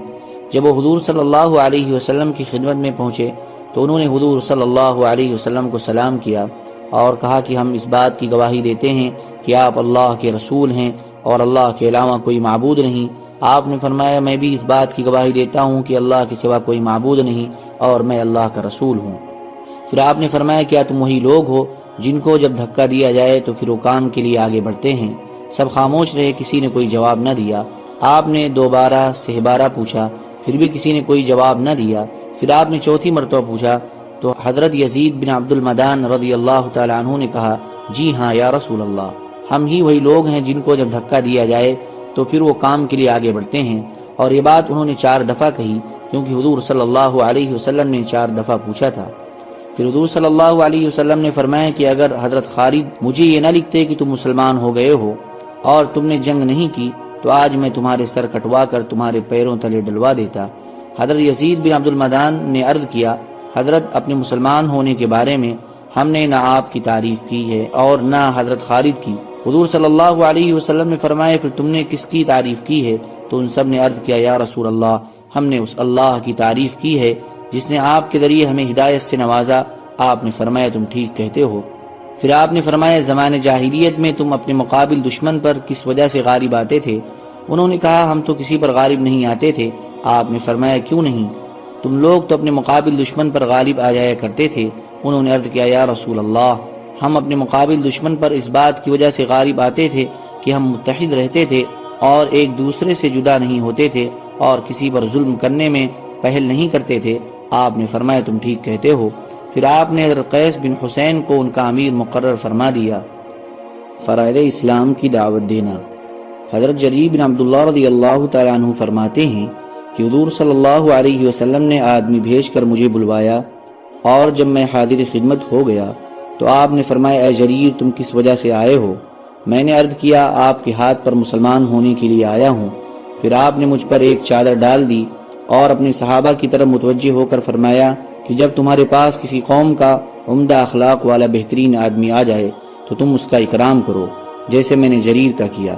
جب وہ حضور صلی اللہ علیہ وسلم کی خدمت میں پہنچے تو انہوں نے حضور صلی اللہ علیہ وسلم کو سلام کیا اور کہا کہ ہم اس بات کی گواہی دیتے ہیں کہ آپ اللہ کے رسول ہیں اور اللہ کے علاوہ کوئی معبود نہیں۔ آپ نے فرمایا، میں بھی اس بات کی گواہی دیتا ہوں کہ اللہ کے سوا کوئی معبود نہیں اور میں اللہ کا رسول ہوں۔ پھر آپ نے فرمایا، کیا تم وہی لوگ ہو جن کو جب دھکا دیا جائے تو پھر وہ کام کے لیے آگے بڑھتے ہیں؟ سب خاموش رہے، کسی نے کوئی جواب نہ دیا۔ آپ نے دوبارہ سہبارہ پوچھا، پھر بھی کسی نے کوئی جواب نہ دیا۔ پھر آپ نے چوتھی مرتبہ پوچھا، تو حضرت یزید بن عبد المدان رضی اللہ تعالی عنہ نے کہا جی ہاں یا رسول اللہ، ہم ہی وہی لوگ ہیں جن کو جب دھکا دیا جائے تو پھر وہ کام کے لیے آگے بڑھتے ہیں۔ اور یہ بات انہوں نے چار دفعہ کہی، کیونکہ حضور صلی اللہ علیہ وسلم نے چار دفعہ پوچھا تھا۔ پھر حضور صلی اللہ علیہ وسلم نے فرمایا کہ اگر حضرت خالد مجھے یہ نہ لکھتے کہ تم مسلمان ہو گئے ہو اور تم نے جنگ نہیں کی، تو آج میں تمہارے سر کٹوا کر تمہارے پیروں تلے ڈلوا دیتا۔ حضرت یزید بن عبد المدان نے عرض کیا، حضرت اپنے مسلمان ہونے کے بارے میں ہم نے نہ آپ کی تعریف کی ہے اور نہ حضرت خالد کی۔ حضور صلی اللہ علیہ وسلم نے فرمایا، پھر تم نے کس کی تعریف کی ہے؟ تو ان سب نے عرض کیا، یا رسول اللہ، ہم نے اس اللہ کی تعریف کی ہے، جس نے آپ کے ذریعے ہمیں ہدایت سے نوازا۔ آپ نے فرمایا، تم ٹھیک کہتے ہو۔ پھر آپ نے فرمایا، زمان جاہلیت میں تم اپنے مقابل دشمن پر کس وجہ سے غالب آتے تھے؟ انہوں نے کہا، ہم تو کسی پر غالب نہیں آتے تھے۔ آپ نے فرمایا، کیوں نہیں؟ تم لوگ تو اپنے مقابل دشمن پر غالب آ جایا کرتے تھے۔ انہوں نے عرض کیا، یا رسول اللہ، ہم اپنے مقابل دشمن پر اس بات کی وجہ سے غالب آتے تھے کہ ہم متحد رہتے تھے اور ایک دوسرے سے جدا نہیں ہوتے تھے اور کسی پر ظلم کرنے میں پہل نہیں کرتے تھے۔ آپ نے فرمایا، تم ٹھیک کہتے ہو۔ پھر آپ نے حضرت قیس بن حسین کو ان کا امیر مقرر فرما دیا۔ فرائد اسلام کی دعوت دینا۔ حضرت جریب بن عبداللہ رضی اللہ تعالیٰ عنہ فرماتے ہیں کہ حضور صلی اللہ علیہ وسلم نے آدمی بھیج کر مجھے بلوایا اور جب میں حاضر خدمت ہو گیا تو آپ نے فرمایا، اے جریر، تم کس وجہ سے آئے ہو؟ میں نے عرض کیا، آپ کے ہاتھ پر مسلمان ہونے کے لیے آیا ہوں۔ پھر آپ نے مجھ پر ایک چادر ڈال دی اور اپنے صحابہ کی طرف متوجہ ہو کر فرمایا کہ جب تمہارے پاس کسی قوم کا عمدہ اخلاق والا بہترین آدمی آ جائے تو تم اس کا اکرام کرو، جیسے میں نے جریر کا کیا۔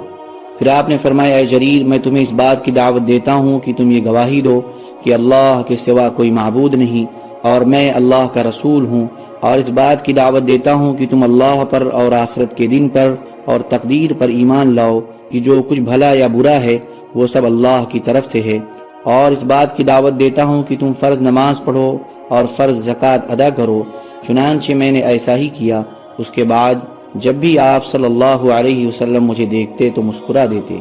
پھر آپ نے فرمایا، اے جریر، میں تمہیں اس بات کی دعوت دیتا ہوں کہ تم یہ گواہی دو کہ اللہ کے سوا کوئی معبود نہیں اور میں اللہ کا رسول ہوں اور اس بات کی دعوت دیتا ہوں کہ تم اللہ پر اور آخرت کے دن پر اور تقدیر پر ایمان لاؤ کہ جو کچھ بھلا یا برا ہے وہ سب اللہ کی طرف سے ہے اور اس بات کی دعوت دیتا ہوں کہ تم فرض نماز پڑھو اور فرض زکوٰۃ ادا کرو چنانچہ میں نے ایسا ہی کیا اس کے بعد جب بھی آپ صلی اللہ علیہ وسلم مجھے دیکھتے تو مسکرا دیتے۔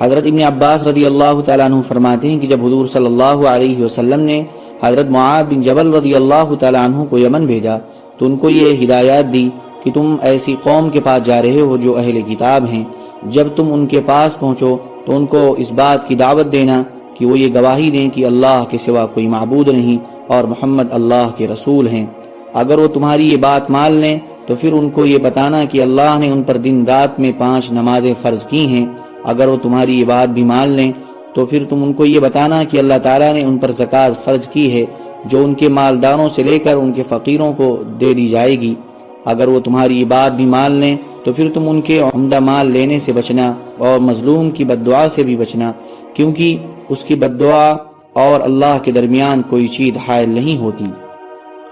حضرت ابن عباس رضی اللہ تعالیٰ عنہ فرماتے ہیں کہ جب حضور صلی اللہ علیہ وسلم نے حضرت معاد بن جبل رضی اللہ تعالیٰ عنہ کو یمن بھیجا تو ان کو یہ ہدایات دی کہ تم ایسی قوم کے پاس جا رہے ہو جو اہل کتاب ہیں۔ جب تم ان کے پاس پہنچو تو ان کو اس بات کی دعوت دینا کہ وہ یہ گواہی دیں کہ اللہ کے سوا کوئی معبود نہیں اور محمد اللہ کے رسول ہیں۔ اگر وہ تمہاری یہ بات مان لیں تو پھر ان کو یہ بتانا کہ اللہ نے ان پر دن رات میں پانچ نمازیں فرض کی ہیں۔ اگر وہ تمہاری یہ بات بھی مان لیں، تو پھر تم ان کو یہ بتانا کہ اللہ تعالیٰ نے ان پر زکوٰۃ فرض کی ہے، جو ان کے مالداروں سے لے کر ان کے فقیروں کو دے دی جائے گی۔ اگر وہ تمہاری یہ بات بھی مان لیں، تو پھر تم ان کے عمدہ مال لینے سے بچنا اور مظلوم کی بد دعا سے بھی بچنا، کیونکہ اس کی بد دعا اور اللہ کے درمیان کوئی چیز حائل نہیں ہوتی۔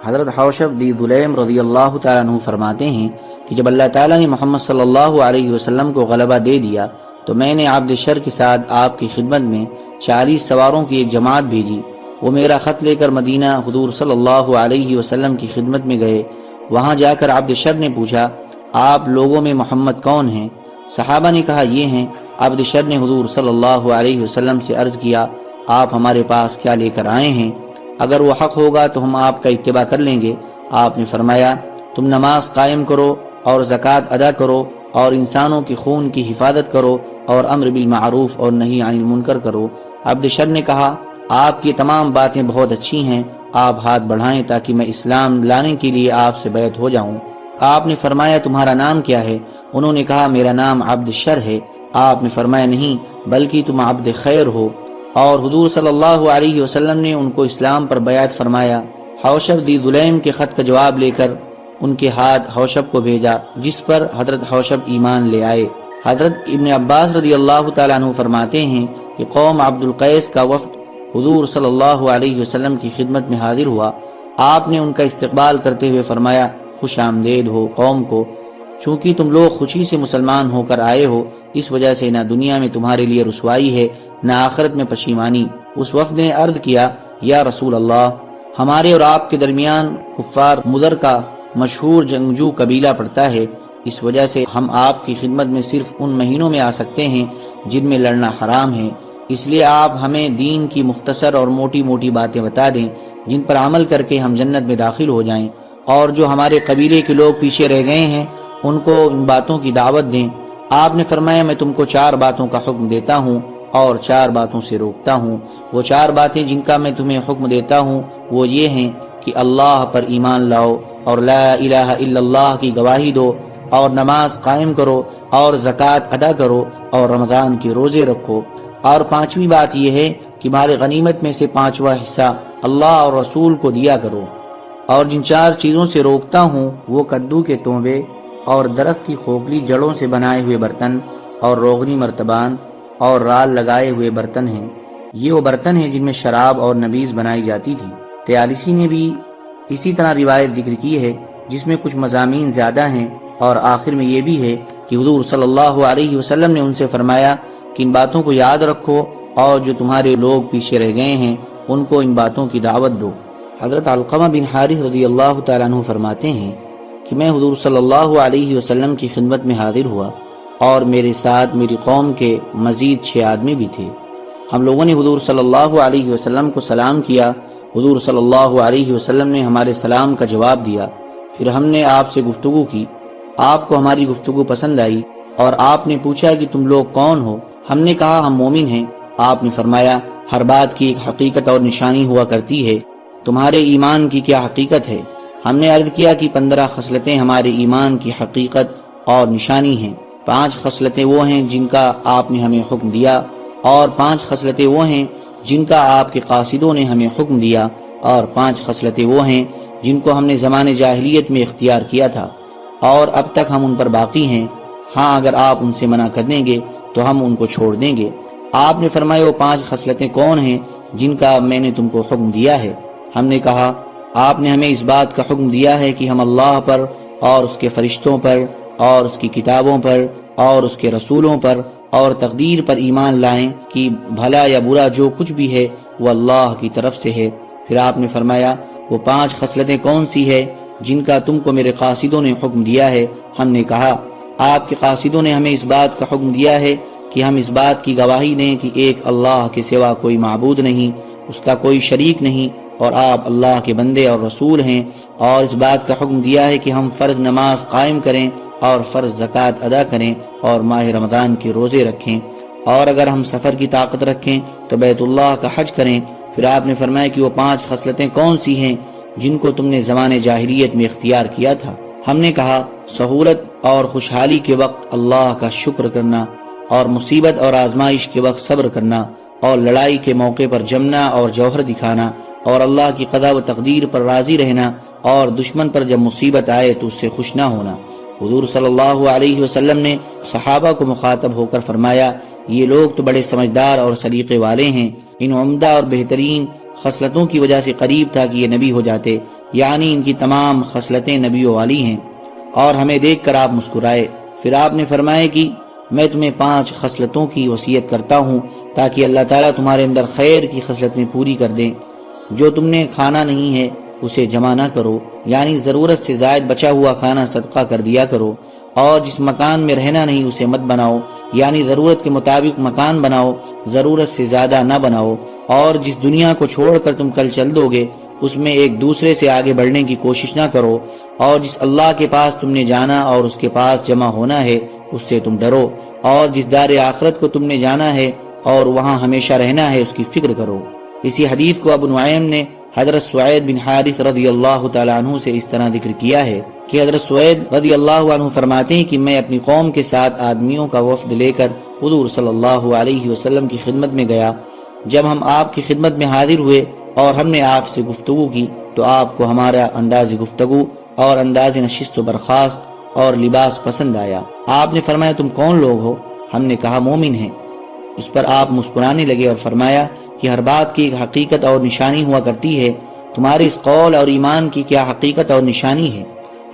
حضرت حوشب دی دلیم رضی اللہ تعالیٰ عنہ فرماتے ہیں کہ جب اللہ تعالیٰ نے محمد صلی اللہ علیہ وسلم کو غلبہ دے دیا تو میں نے عبد شر کے ساتھ آپ کی خدمت میں چالیس سواروں کی ایک جماعت بھیجی۔ وہ میرا خط لے کر مدینہ حضور صلی اللہ علیہ وسلم کی خدمت میں گئے۔ وہاں جا کر عبد شر نے پوچھا، آپ لوگوں میں محمد کون ہیں؟ صحابہ نے کہا، یہ ہیں، عبد شر نے حضور صلی اللہ علیہ وسلم سے عرض کیا، آپ ہمارے پاس کیا لے کر آئے ہیں؟ اگر وہ حق ہوگا تو ہم آپ کا اتباع کر لیں گے۔ آپ نے فرمایا، تم نماز قائم کرو اور زکوٰۃ ادا کرو اور انسانوں کی خون کی حفاظت کرو اور امر بالمعروف اور نہیں عن المنکر کرو۔ عبد شر نے کہا، آپ کی تمام باتیں بہت اچھی ہیں، آپ ہاتھ بڑھائیں تاکہ میں اسلام لانے کے لیے آپ سے بیعت ہو جاؤں۔ آپ نے فرمایا، تمہارا نام کیا ہے؟ انہوں نے کہا، میرا نام عبد شر ہے۔ آپ نے فرمایا، نہیں، بلکہ تم عبد خیر ہو۔ اور حضور صلی اللہ علیہ وسلم نے ان کو اسلام پر بیعت فرمایا۔ حوشب دی دلیم کے خط کا جواب لے کر ان کے ہاتھ حوشب کو بھیجا، جس پر حضرت حوشب ایمان لے آئے۔ حضرت ابن عباس رضی اللہ تعالیٰ عنہ فرماتے ہیں کہ قوم عبد القیس کا وفد حضور صلی اللہ علیہ وسلم کی خدمت میں حاضر ہوا۔ آپ نے ان کا استقبال کرتے ہوئے فرمایا، خوش آمدید ہو قوم کو۔ چونکہ تم لوگ خوشی سے مسلمان ہو کر آئے ہو، اس وجہ سے نہ دنیا میں تمہارے لیے رسوائی ہے، نہ آخرت میں پشیمانی۔ اس وفد نے عرض کیا، یا رسول اللہ، ہمارے اور آپ کے درمیان کفار مدر کا مشہور جنگجو قبیلہ پڑتا ہے۔ اس وجہ سے ہم آپ کی خدمت میں صرف ان مہینوں میں آ سکتے ہیں جن میں لڑنا حرام ہے۔ اس لیے آپ ہمیں دین کی مختصر اور موٹی موٹی باتیں بتا دیں، جن پر عمل کر کے ہم جنت میں داخل ہو جائیں۔ اور جو ہمارے قبیلے کے لوگ پیچھے رہ گئے ہیں ان کو ان باتوں کی دعوت دیں۔ آپ نے فرمایا، میں تم کو چار باتوں کا حکم دیتا ہوں اور چار باتوں سے روکتا ہوں۔ وہ چار باتیں جن کا میں تمہیں حکم دیتا ہوں، وہ یہ ہیں کہ اللہ پر ایمان لاؤ اور لا الہ الا اللہ کی گواہی دو اور نماز قائم کرو اور زکوٰۃ ادا کرو اور رمضان کے روزے رکھو۔ اور پانچویں بات یہ ہے کہ مال غنیمت میں سے پانچواں حصہ اللہ اور رسول کو دیا کرو۔ اور جن چار چیزوں سے روکتا ہوں، وہ کدو کے توبے اور درخت کی کھوکھلی جڑوں سے بنائے ہوئے برتن اور روغنی مرتبان اور رال لگائے ہوئے برتن ہیں۔ یہ وہ برتن ہیں جن میں شراب اور نبیز بنائی جاتی تھی۔ تیالیسی نے بھی اسی طرح روایت ذکر کی ہے جس میں کچھ مضامین زیادہ ہیں اور آخر میں یہ بھی ہے کہ حضور صلی اللہ علیہ وسلم نے ان سے فرمایا کہ ان باتوں کو یاد رکھو اور جو تمہارے لوگ پیچھے رہ گئے ہیں، ان کو ان باتوں کی دعوت دو۔ حضرت علقمہ بن حارث رضی اللہ تعالیٰ عنہ فرماتے ہیں کہ میں حضور صلی اللہ علیہ وسلم کی خدمت میں حاضر ہوا اور میرے ساتھ میری قوم کے مزید چھ آدمی بھی تھے۔ ہم لوگوں نے حضور صلی اللہ علیہ وسلم کو سلام کیا۔ حضور صلی اللہ علیہ وسلم نے ہمارے سلام کا جواب دیا۔ پھر ہم نے آپ سے گفتگو کی۔ آپ کو ہماری گفتگو پسند آئی اور آپ نے پوچھا کہ تم لوگ کون ہو؟ ہم نے کہا، ہم مومن ہیں۔ آپ نے فرمایا، ہر بات کی ایک حقیقت اور نشانی ہوا کرتی ہے۔ تمہارے ایمان کی کیا حقیقت ہے؟ ہم نے عرض کیا کہ پندرہ خصلتیں ہمارے ایمان کی حقیقت اور نشانی ہیں۔ پانچ خصلتیں وہ ہیں جن کا آپ نے ہمیں حکم دیا اور پانچ خصلتیں وہ ہیں جن کا آپ کے قاصدوں نے ہمیں حکم دیا اور پانچ خصلتیں وہ ہیں جن کو ہم نے زمان جاہلیت میں اختیار کیا تھا۔ اور اب تک ہم ان پر باقی ہیں۔ ہاں اگر آپ ان سے منع کر دیں گے تو ہم ان کو چھوڑ دیں گے۔ آپ نے فرمایا وہ پانچ خصلتیں کون ہیں جن کا میں نے تم کو حکم دیا ہے؟ ہم نے کہا آپ نے ہمیں اس بات کا حکم دیا ہے کہ ہم اللہ پر اور اس کے فرشتوں پر اور اس کی کتابوں پر اور اس کے رسولوں پر اور تقدیر پر ایمان لائیں کہ بھلا یا برا جو کچھ بھی ہے وہ اللہ کی طرف سے ہے۔ پھر آپ نے فرمایا، وہ پانچ خصلتیں کون سی ہے جن کا تم کو میرے قاصدوں نے حکم دیا ہے؟ ہم نے کہا، آپ کے قاصدوں نے ہمیں اس بات کا حکم دیا ہے کہ ہم اس بات کی گواہی دیں کہ ایک اللہ کے سوا کوئی معبود نہیں، اس کا کوئی شریک نہیں اور آپ اللہ کے بندے اور رسول ہیں اور اس بات کا حکم دیا ہے کہ ہم فرض نماز قائم کریں اور فرض زکوٰۃ ادا کریں اور ماہ رمضان کے روزے رکھیں۔ اور اگر ہم سفر کی طاقت رکھیں تو بیت اللہ کا حج کریں۔ پھر آپ نے فرمایا کہ وہ پانچ خصلتیں کون سی ہیں جن کو تم نے زمان جاہریت میں اختیار کیا تھا؟ ہم نے کہا، سہولت اور خوشحالی کے وقت اللہ کا شکر کرنا اور مصیبت اور آزمائش کے وقت صبر کرنا اور لڑائی کے موقع پر جمنا اور جوہر دکھانا۔ اور اللہ کی قضا و تقدیر پر راضی رہنا اور دشمن پر جب مصیبت آئے تو اس سے خوش نہ ہونا۔ حضور صلی اللہ علیہ وسلم نے صحابہ کو مخاطب ہو کر فرمایا، یہ لوگ تو بڑے سمجھدار اور سلیقے والے ہیں، ان عمدہ اور بہترین خصلتوں کی وجہ سے قریب تھا کہ یہ نبی ہو جاتے یعنی ان کی تمام خصلتیں نبیوں والی ہیں۔ اور ہمیں دیکھ کر آپ مسکرائے۔ پھر آپ نے فرمایا کہ میں تمہیں پانچ خصلتوں کی وصیت کرتا ہوں تاکہ اللہ تعالیٰ تمہارے اندر خیر کی خصلتیں پوری کر دیں۔ جو تم نے کھانا نہیں ہے، اسے جمع نہ کرو۔ یعنی ضرورت سے زائد بچا ہوا کھانا صدقہ کر دیا کرو۔ اور جس مکان میں رہنا نہیں، اسے مت بناؤ۔ یعنی ضرورت کے مطابق مکان بناؤ، ضرورت سے زیادہ نہ بناؤ۔ اور جس دنیا کو چھوڑ کر تم کل چل دو گے، اس میں ایک دوسرے سے آگے بڑھنے کی کوشش نہ کرو۔ اور جس اللہ کے پاس تم نے جانا اور اس کے پاس جمع ہونا ہے، اس سے تم ڈرو۔ اور جس دار آخرت کو تم نے جانا ہے اور وہاں ہمیشہ رہنا ہے، اس کی فکر کرو۔ اسی حدیث کو ابو نعیم نے حضرت سعید بن حارث رضی اللہ تعالیٰ عنہ سے اس طرح ذکر کیا ہے کہ حضرت سعید رضی اللہ عنہ فرماتے ہیں کہ میں اپنی قوم کے ساتھ آدمیوں کا وفد لے کر حضور صلی اللہ علیہ وسلم کی خدمت میں گیا۔ جب ہم آپ کی خدمت میں حاضر ہوئے اور ہم نے آپ سے گفتگو کی تو آپ کو ہمارا انداز گفتگو اور انداز نشست و برخاست اور لباس پسند آیا۔ آپ نے فرمایا، تم کون لوگ ہو؟ ہم نے کہا، مومن ہیں۔ اس پر آپ مسکرانے لگے اور فرمایا کہ ہر بات کی ایک حقیقت اور نشانی ہوا کرتی ہے، تمہارے اس قول اور ایمان کی کیا حقیقت اور نشانی ہے؟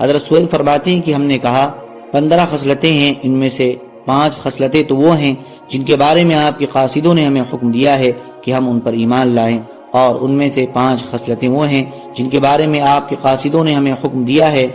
حضرت سویل فرماتے ہیں کہ ہم نے کہا، پندرہ خصلتیں ہیں، ان میں سے پانچ خصلتیں تو وہ ہیں جن کے بارے میں آپ کے قاصدوں نے ہمیں حکم دیا ہے کہ ہم ان پر ایمان لائیں۔ اور ان میں سے پانچ خصلتیں وہ ہیں جن کے بارے میں آپ کے قاصدوں نے ہمیں حکم دیا ہے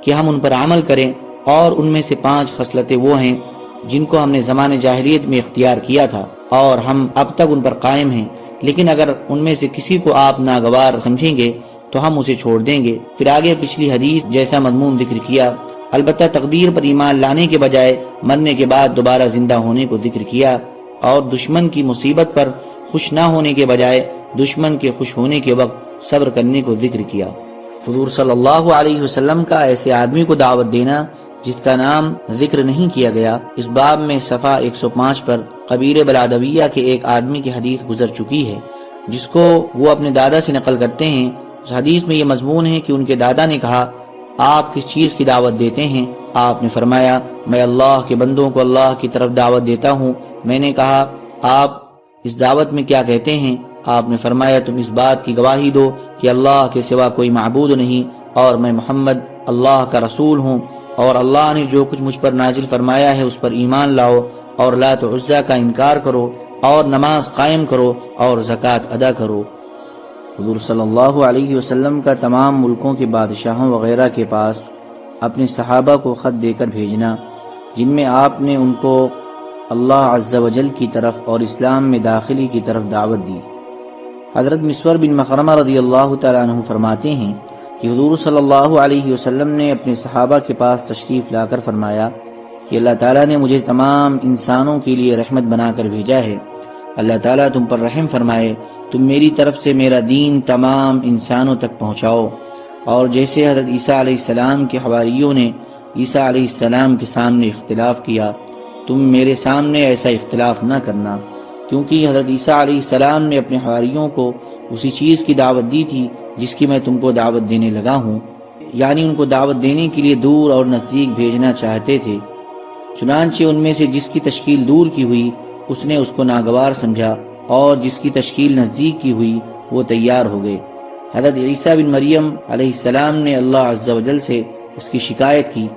کہ ہم ان پر عمل کریں۔ اور ان میں سے پانچ خصلتیں وہ ہیں جن کو ہم نے زمان جاہلیت میں اختیار کیا تھا۔ اور ہم اب تک ان پر قائم ہیں، لیکن اگر ان میں سے کسی کو آپ ناگوار سمجھیں گے، تو ہم اسے چھوڑ دیں گے۔ پھر آگے پچھلی حدیث جیسا مضمون ذکر کیا، البتہ تقدیر پر ایمان لانے کے بجائے مرنے کے بعد دوبارہ زندہ ہونے کو ذکر کیا، اور دشمن کی مصیبت پر خوش نہ ہونے کے بجائے دشمن کے خوش ہونے کے وقت صبر کرنے کو ذکر کیا۔ حضور صلی اللہ علیہ وسلم کا ایسے آدمی کو دعوت دینا جس کا نام ذکر نہیں کیا گیا، اس باب میں صفحہ 105 پر قبیل بلادویہ کے ایک آدمی کی حدیث گزر چکی ہے، جس کو وہ اپنے دادا سے نقل کرتے ہیں۔ اس حدیث میں یہ مضمون ہے کہ ان کے دادا نے کہا، آپ کس چیز کی دعوت دیتے ہیں؟ آپ نے فرمایا، میں اللہ کے بندوں کو اللہ کی طرف دعوت دیتا ہوں۔ میں نے کہا، آپ اس دعوت میں کیا کہتے ہیں؟ آپ نے فرمایا، تم اس بات کی گواہی دو کہ اللہ کے سوا کوئی معبود نہیں اور میں محمد، اللہ کا رسول ہوں۔ اور اللہ نے جو کچھ مجھ پر نازل فرمایا ہے اس پر ایمان لاؤ اور لات عزا کا انکار کرو اور نماز قائم کرو اور زکوٰۃ ادا کرو۔ حضور صلی اللہ علیہ وسلم کا تمام ملکوں کے بادشاہوں وغیرہ کے پاس اپنے صحابہ کو خط دے کر بھیجنا، جن میں آپ نے ان کو اللہ عز و جل کی طرف اور اسلام میں داخلی کی طرف دعوت دی۔ حضرت مسور بن مخرمہ رضی اللہ تعالیٰ عنہ فرماتے ہیں کہ حضور صلی اللہ علیہ وسلم نے اپنے صحابہ کے پاس تشریف لا کر فرمایا کہ اللہ تعالیٰ نے مجھے تمام انسانوں کے لیے رحمت بنا کر بھیجا ہے۔ اللہ تعالیٰ تم پر رحم فرمائے، تم میری طرف سے میرا دین تمام انسانوں تک پہنچاؤ۔ اور جیسے حضرت عیسیٰ علیہ السلام کے حواریوں نے عیسیٰ علیہ السلام کے سامنے اختلاف کیا، تم میرے سامنے ایسا اختلاف نہ کرنا۔ کیونکہ حضرت عیسیٰ علیہ السلام نے اپنے حواریوں کو اسی چیز کی دعوت دی تھی جس کی میں تم کو دعوت دینے لگا ہوں۔ یعنی ان کو دعوت دینے کے لیے دور اور نزدیک بھیجنا چاہتے تھے۔ چنانچہ ان میں سے جس کی تشکیل دور کی ہوئی، اس نے اس کو ناگوار سمجھا اور جس کی تشکیل نزدیک کی ہوئی، وہ تیار ہو گئے۔ حضرت عیسیٰ بن مریم علیہ السلام نے اللہ عز و جل سے اس کی شکایت کی۔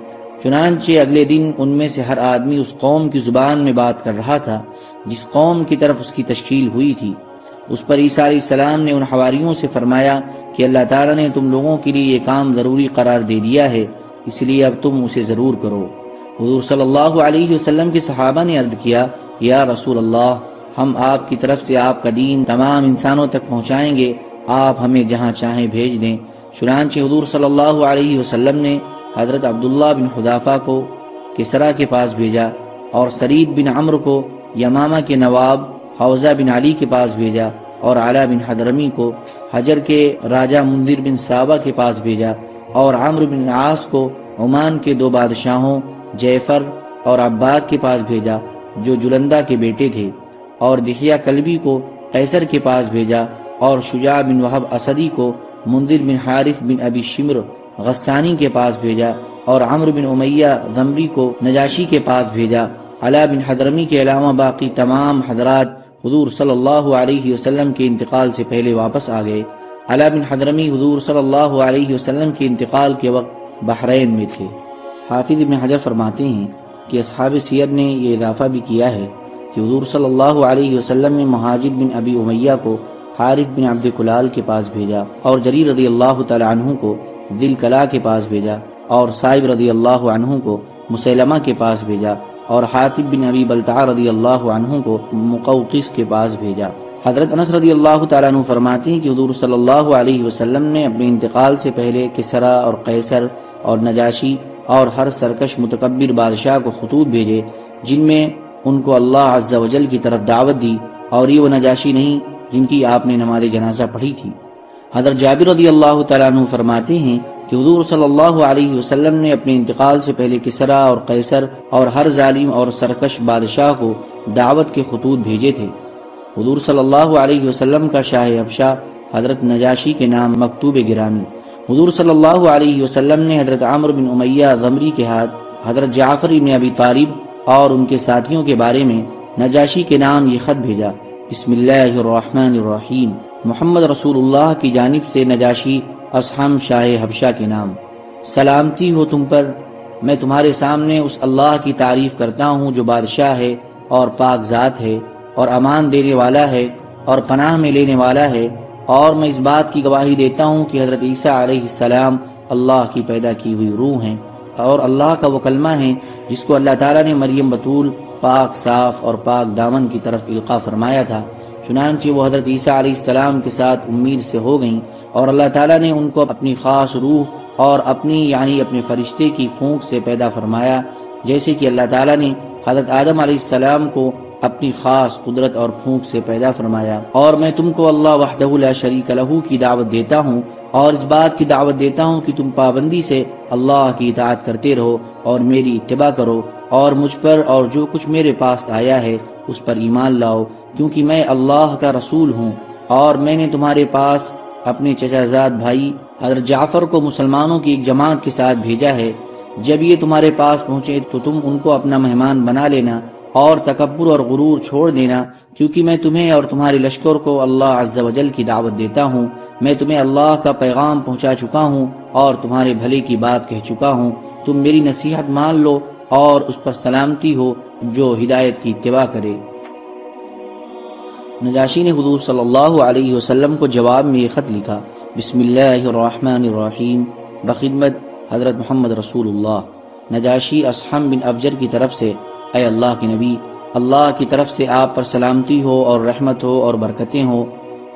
چنانچہ اگلے دن ان میں سے ہر آدمی اس قوم کی زبان میں بات کر رہا تھا، جس قوم کی طرف اس کی تشکیل ہوئی تھی۔ اس پر عیسیٰ علیہ السلام نے ان حواریوں سے فرمایا کہ اللہ تعالیٰ نے تم لوگوں کے لیے یہ کام ضروری قرار دے دیا ہے، اس لیے اب تم اسے ضرور کرو۔ حضور صلی اللہ علیہ وسلم کے صحابہ نے عرض کیا، یا رسول اللہ، ہم آپ کی طرف سے آپ کا دین تمام انسانوں تک پہنچائیں گے، آپ ہمیں جہاں چاہیں بھیج دیں۔ چنانچہ حضور صلی اللہ علیہ وسلم نے حضرت عبداللہ بن حدافہ کو کسرا کے پاس بھیجا اور سرید بن عمر کو یمامہ کے نواب حوضہ بن علی کے پاس بھیجا اور علی بن حضرمی کو حجر کے راجہ مندر بن صحابہ کے پاس بھیجا اور عمر بن عاص کو عمان کے دو بادشاہوں جیفر اور عباد کے پاس بھیجا جو جلندہ کے بیٹے تھے اور دہیہ کلبی کو قیصر کے پاس بھیجا اور شجاع بن وحب اسدی کو مندر بن حارث بن ابی شمر غسانی کے پاس بھیجا اور عمر بن امیہ ذمری کو نجاشی کے پاس بھیجا۔ علا بن حضرمی کے علاوہ باقی تمام حضرات حضور صلی اللہ علیہ وسلم کے انتقال سے پہلے واپس آ گئے۔ علا بن حضرمی حضور صلی اللہ علیہ وسلم کے انتقال کے وقت بحرین میں تھے۔ حافظ ابن حجر فرماتے ہیں کہ اصحاب سیر نے یہ اضافہ بھی کیا ہے کہ حضور صلی اللہ علیہ وسلم نے مہاجد بن ابی امیہ کو حارث بن عبد کلال کے پاس بھیجا اور جری رضی اللہ تعالی عنہ کو دل کلا کے پاس بھیجا اور صاحب رضی اللہ عنہ کو مسلمہ کے پاس بھیجا۔ اور حاطب بن ابی بلتع رضی اللہ عنہ کو مقوقس کے پاس بھیجا۔ حضرت انس رضی اللہ تعالیٰ عنہ فرماتے ہیں کہ حضور صلی اللہ علیہ وسلم نے اپنے انتقال سے پہلے کسرا اور قیصر اور نجاشی اور ہر سرکش متکبر بادشاہ کو خطوط بھیجے، جن میں ان کو اللہ عز و جل کی طرف دعوت دی اور یہ وہ نجاشی نہیں جن کی آپ نے نماز جنازہ پڑھی تھی۔ حضرت جابر رضی اللہ تعالیٰ عنہ فرماتے ہیں کہ حضور صلی اللہ علیہ وسلم نے اپنے انتقال سے پہلے کسرا اور قیصر اور ہر ظالم اور سرکش بادشاہ کو دعوت کے خطوط بھیجے تھے۔ حضور صلی اللہ علیہ وسلم کا شاہ ابشا حضرت نجاشی کے نام مکتوب گرامی۔ حضور صلی اللہ علیہ وسلم نے حضرت عامر بن امیہ غمری کے ہاتھ حضرت جعفر بن ابی طالب اور ان کے ساتھیوں کے بارے میں نجاشی کے نام یہ خط بھیجا۔ بسم اللہ الرحمن الرحیم۔ محمد رسول اللہ کی جانب سے نجاشی اسحم شاہ حبشہ کے نام۔ سلامتی ہو تم پر۔ میں تمہارے سامنے اس اللہ کی تعریف کرتا ہوں جو بادشاہ ہے اور پاک ذات ہے اور امان دینے والا ہے اور پناہ میں لینے والا ہے۔ اور میں اس بات کی گواہی دیتا ہوں کہ حضرت عیسیٰ علیہ السلام اللہ کی پیدا کی ہوئی روح ہیں اور اللہ کا وہ کلمہ ہے جس کو اللہ تعالیٰ نے مریم بطول پاک صاف اور پاک دامن کی طرف القا فرمایا تھا۔ چنانچہ وہ حضرت عیسیٰ علیہ السلام کے ساتھ امید سے ہو گئیں اور اللہ تعالیٰ نے ان کو اپنی خاص روح اور اپنی یعنی اپنے فرشتے کی پھونک سے پیدا فرمایا، جیسے کہ اللہ تعالیٰ نے حضرت آدم علیہ السلام کو اپنی خاص قدرت اور پھونک سے پیدا فرمایا۔ اور میں تم کو اللہ وحدہ لا شریک لہو کی دعوت دیتا ہوں اور اس بات کی دعوت دیتا ہوں کہ تم پابندی سے اللہ کی اطاعت کرتے رہو اور میری اتباع کرو اور مجھ پر اور جو کچھ میرے پاس آیا ہے اس پر ایمان لاؤ۔ کیونکہ میں اللہ کا رسول ہوں اور میں نے تمہارے پاس اپنے چچا زاد بھائی حضرت جعفر کو مسلمانوں کی ایک جماعت کے ساتھ بھیجا ہے۔ جب یہ تمہارے پاس پہنچے تو تم ان کو اپنا مہمان بنا لینا اور تکبر اور غرور چھوڑ دینا، کیونکہ میں تمہیں اور تمہارے لشکر کو اللہ عز و جل کی دعوت دیتا ہوں۔ میں تمہیں اللہ کا پیغام پہنچا چکا ہوں اور تمہارے بھلے کی بات کہہ چکا ہوں۔ تم میری نصیحت مان لو اور اس پر سلامتی ہو جو ہدایت کی اتباع کرے۔ نجاشی نے حضور صلی اللہ علیہ وسلم کو جواب میں یہ خط لکھا، بسم اللہ الرحمن الرحیم، بخدمت حضرت محمد رسول اللہ۔ نجاشی اسحم بن ابجر کی طرف سے، اے اللہ کے نبی، اللہ کی طرف سے آپ پر سلامتی ہو اور رحمت ہو اور برکتیں ہو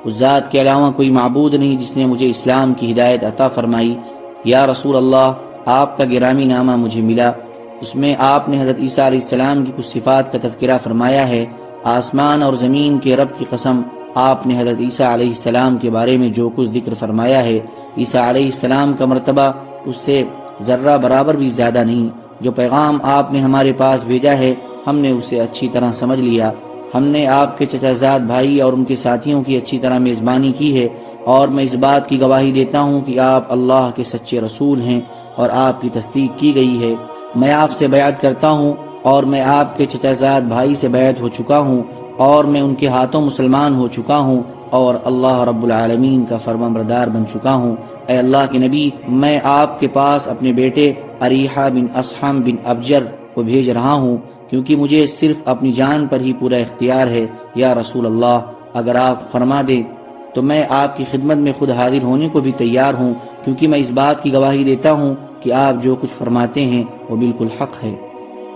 اس ذات کے علاوہ کوئی معبود نہیں جس نے مجھے اسلام کی ہدایت عطا فرمائی۔ یا رسول اللہ، آپ کا گرامی نامہ مجھے ملا۔ اس میں آپ نے حضرت عیسیٰ علیہ السلام کی کچھ صفات کا تذکرہ فرمایا ہے۔ آسمان اور زمین کے رب کی قسم، آپ نے حضرت عیسیٰ علیہ السلام کے بارے میں جو کچھ ذکر فرمایا ہے، عیسیٰ علیہ السلام کا مرتبہ اس سے ذرہ برابر بھی زیادہ نہیں۔ جو پیغام آپ نے ہمارے پاس بھیجا ہے، ہم نے اسے اچھی طرح سمجھ لیا۔ ہم نے آپ کے چچا زاد بھائی اور ان کے ساتھیوں کی اچھی طرح میزبانی کی ہے۔ اور میں اس بات کی گواہی دیتا ہوں کہ آپ اللہ کے سچے رسول ہیں اور آپ کی تصدیق کی گئی ہے۔ میں آپ سے بیعت کرتا ہوں اور میں آپ کے چچا زاد بھائی سے بیعت ہو چکا ہوں اور میں ان کے ہاتھوں مسلمان ہو چکا ہوں اور اللہ رب العالمین کا فرما بردار بن چکا ہوں۔ اے اللہ کے نبی، میں آپ کے پاس اپنے بیٹے اریحا بن اسحم بن ابجر کو بھیج رہا ہوں کیونکہ مجھے صرف اپنی جان پر ہی پورا اختیار ہے۔ یا رسول اللہ، اگر آپ فرما دیں تو میں آپ کی خدمت میں خود حاضر ہونے کو بھی تیار ہوں کیونکہ میں اس بات کی گواہی دیتا ہوں کہ آپ جو کچھ فرماتے ہیں وہ بالکل حق ہے۔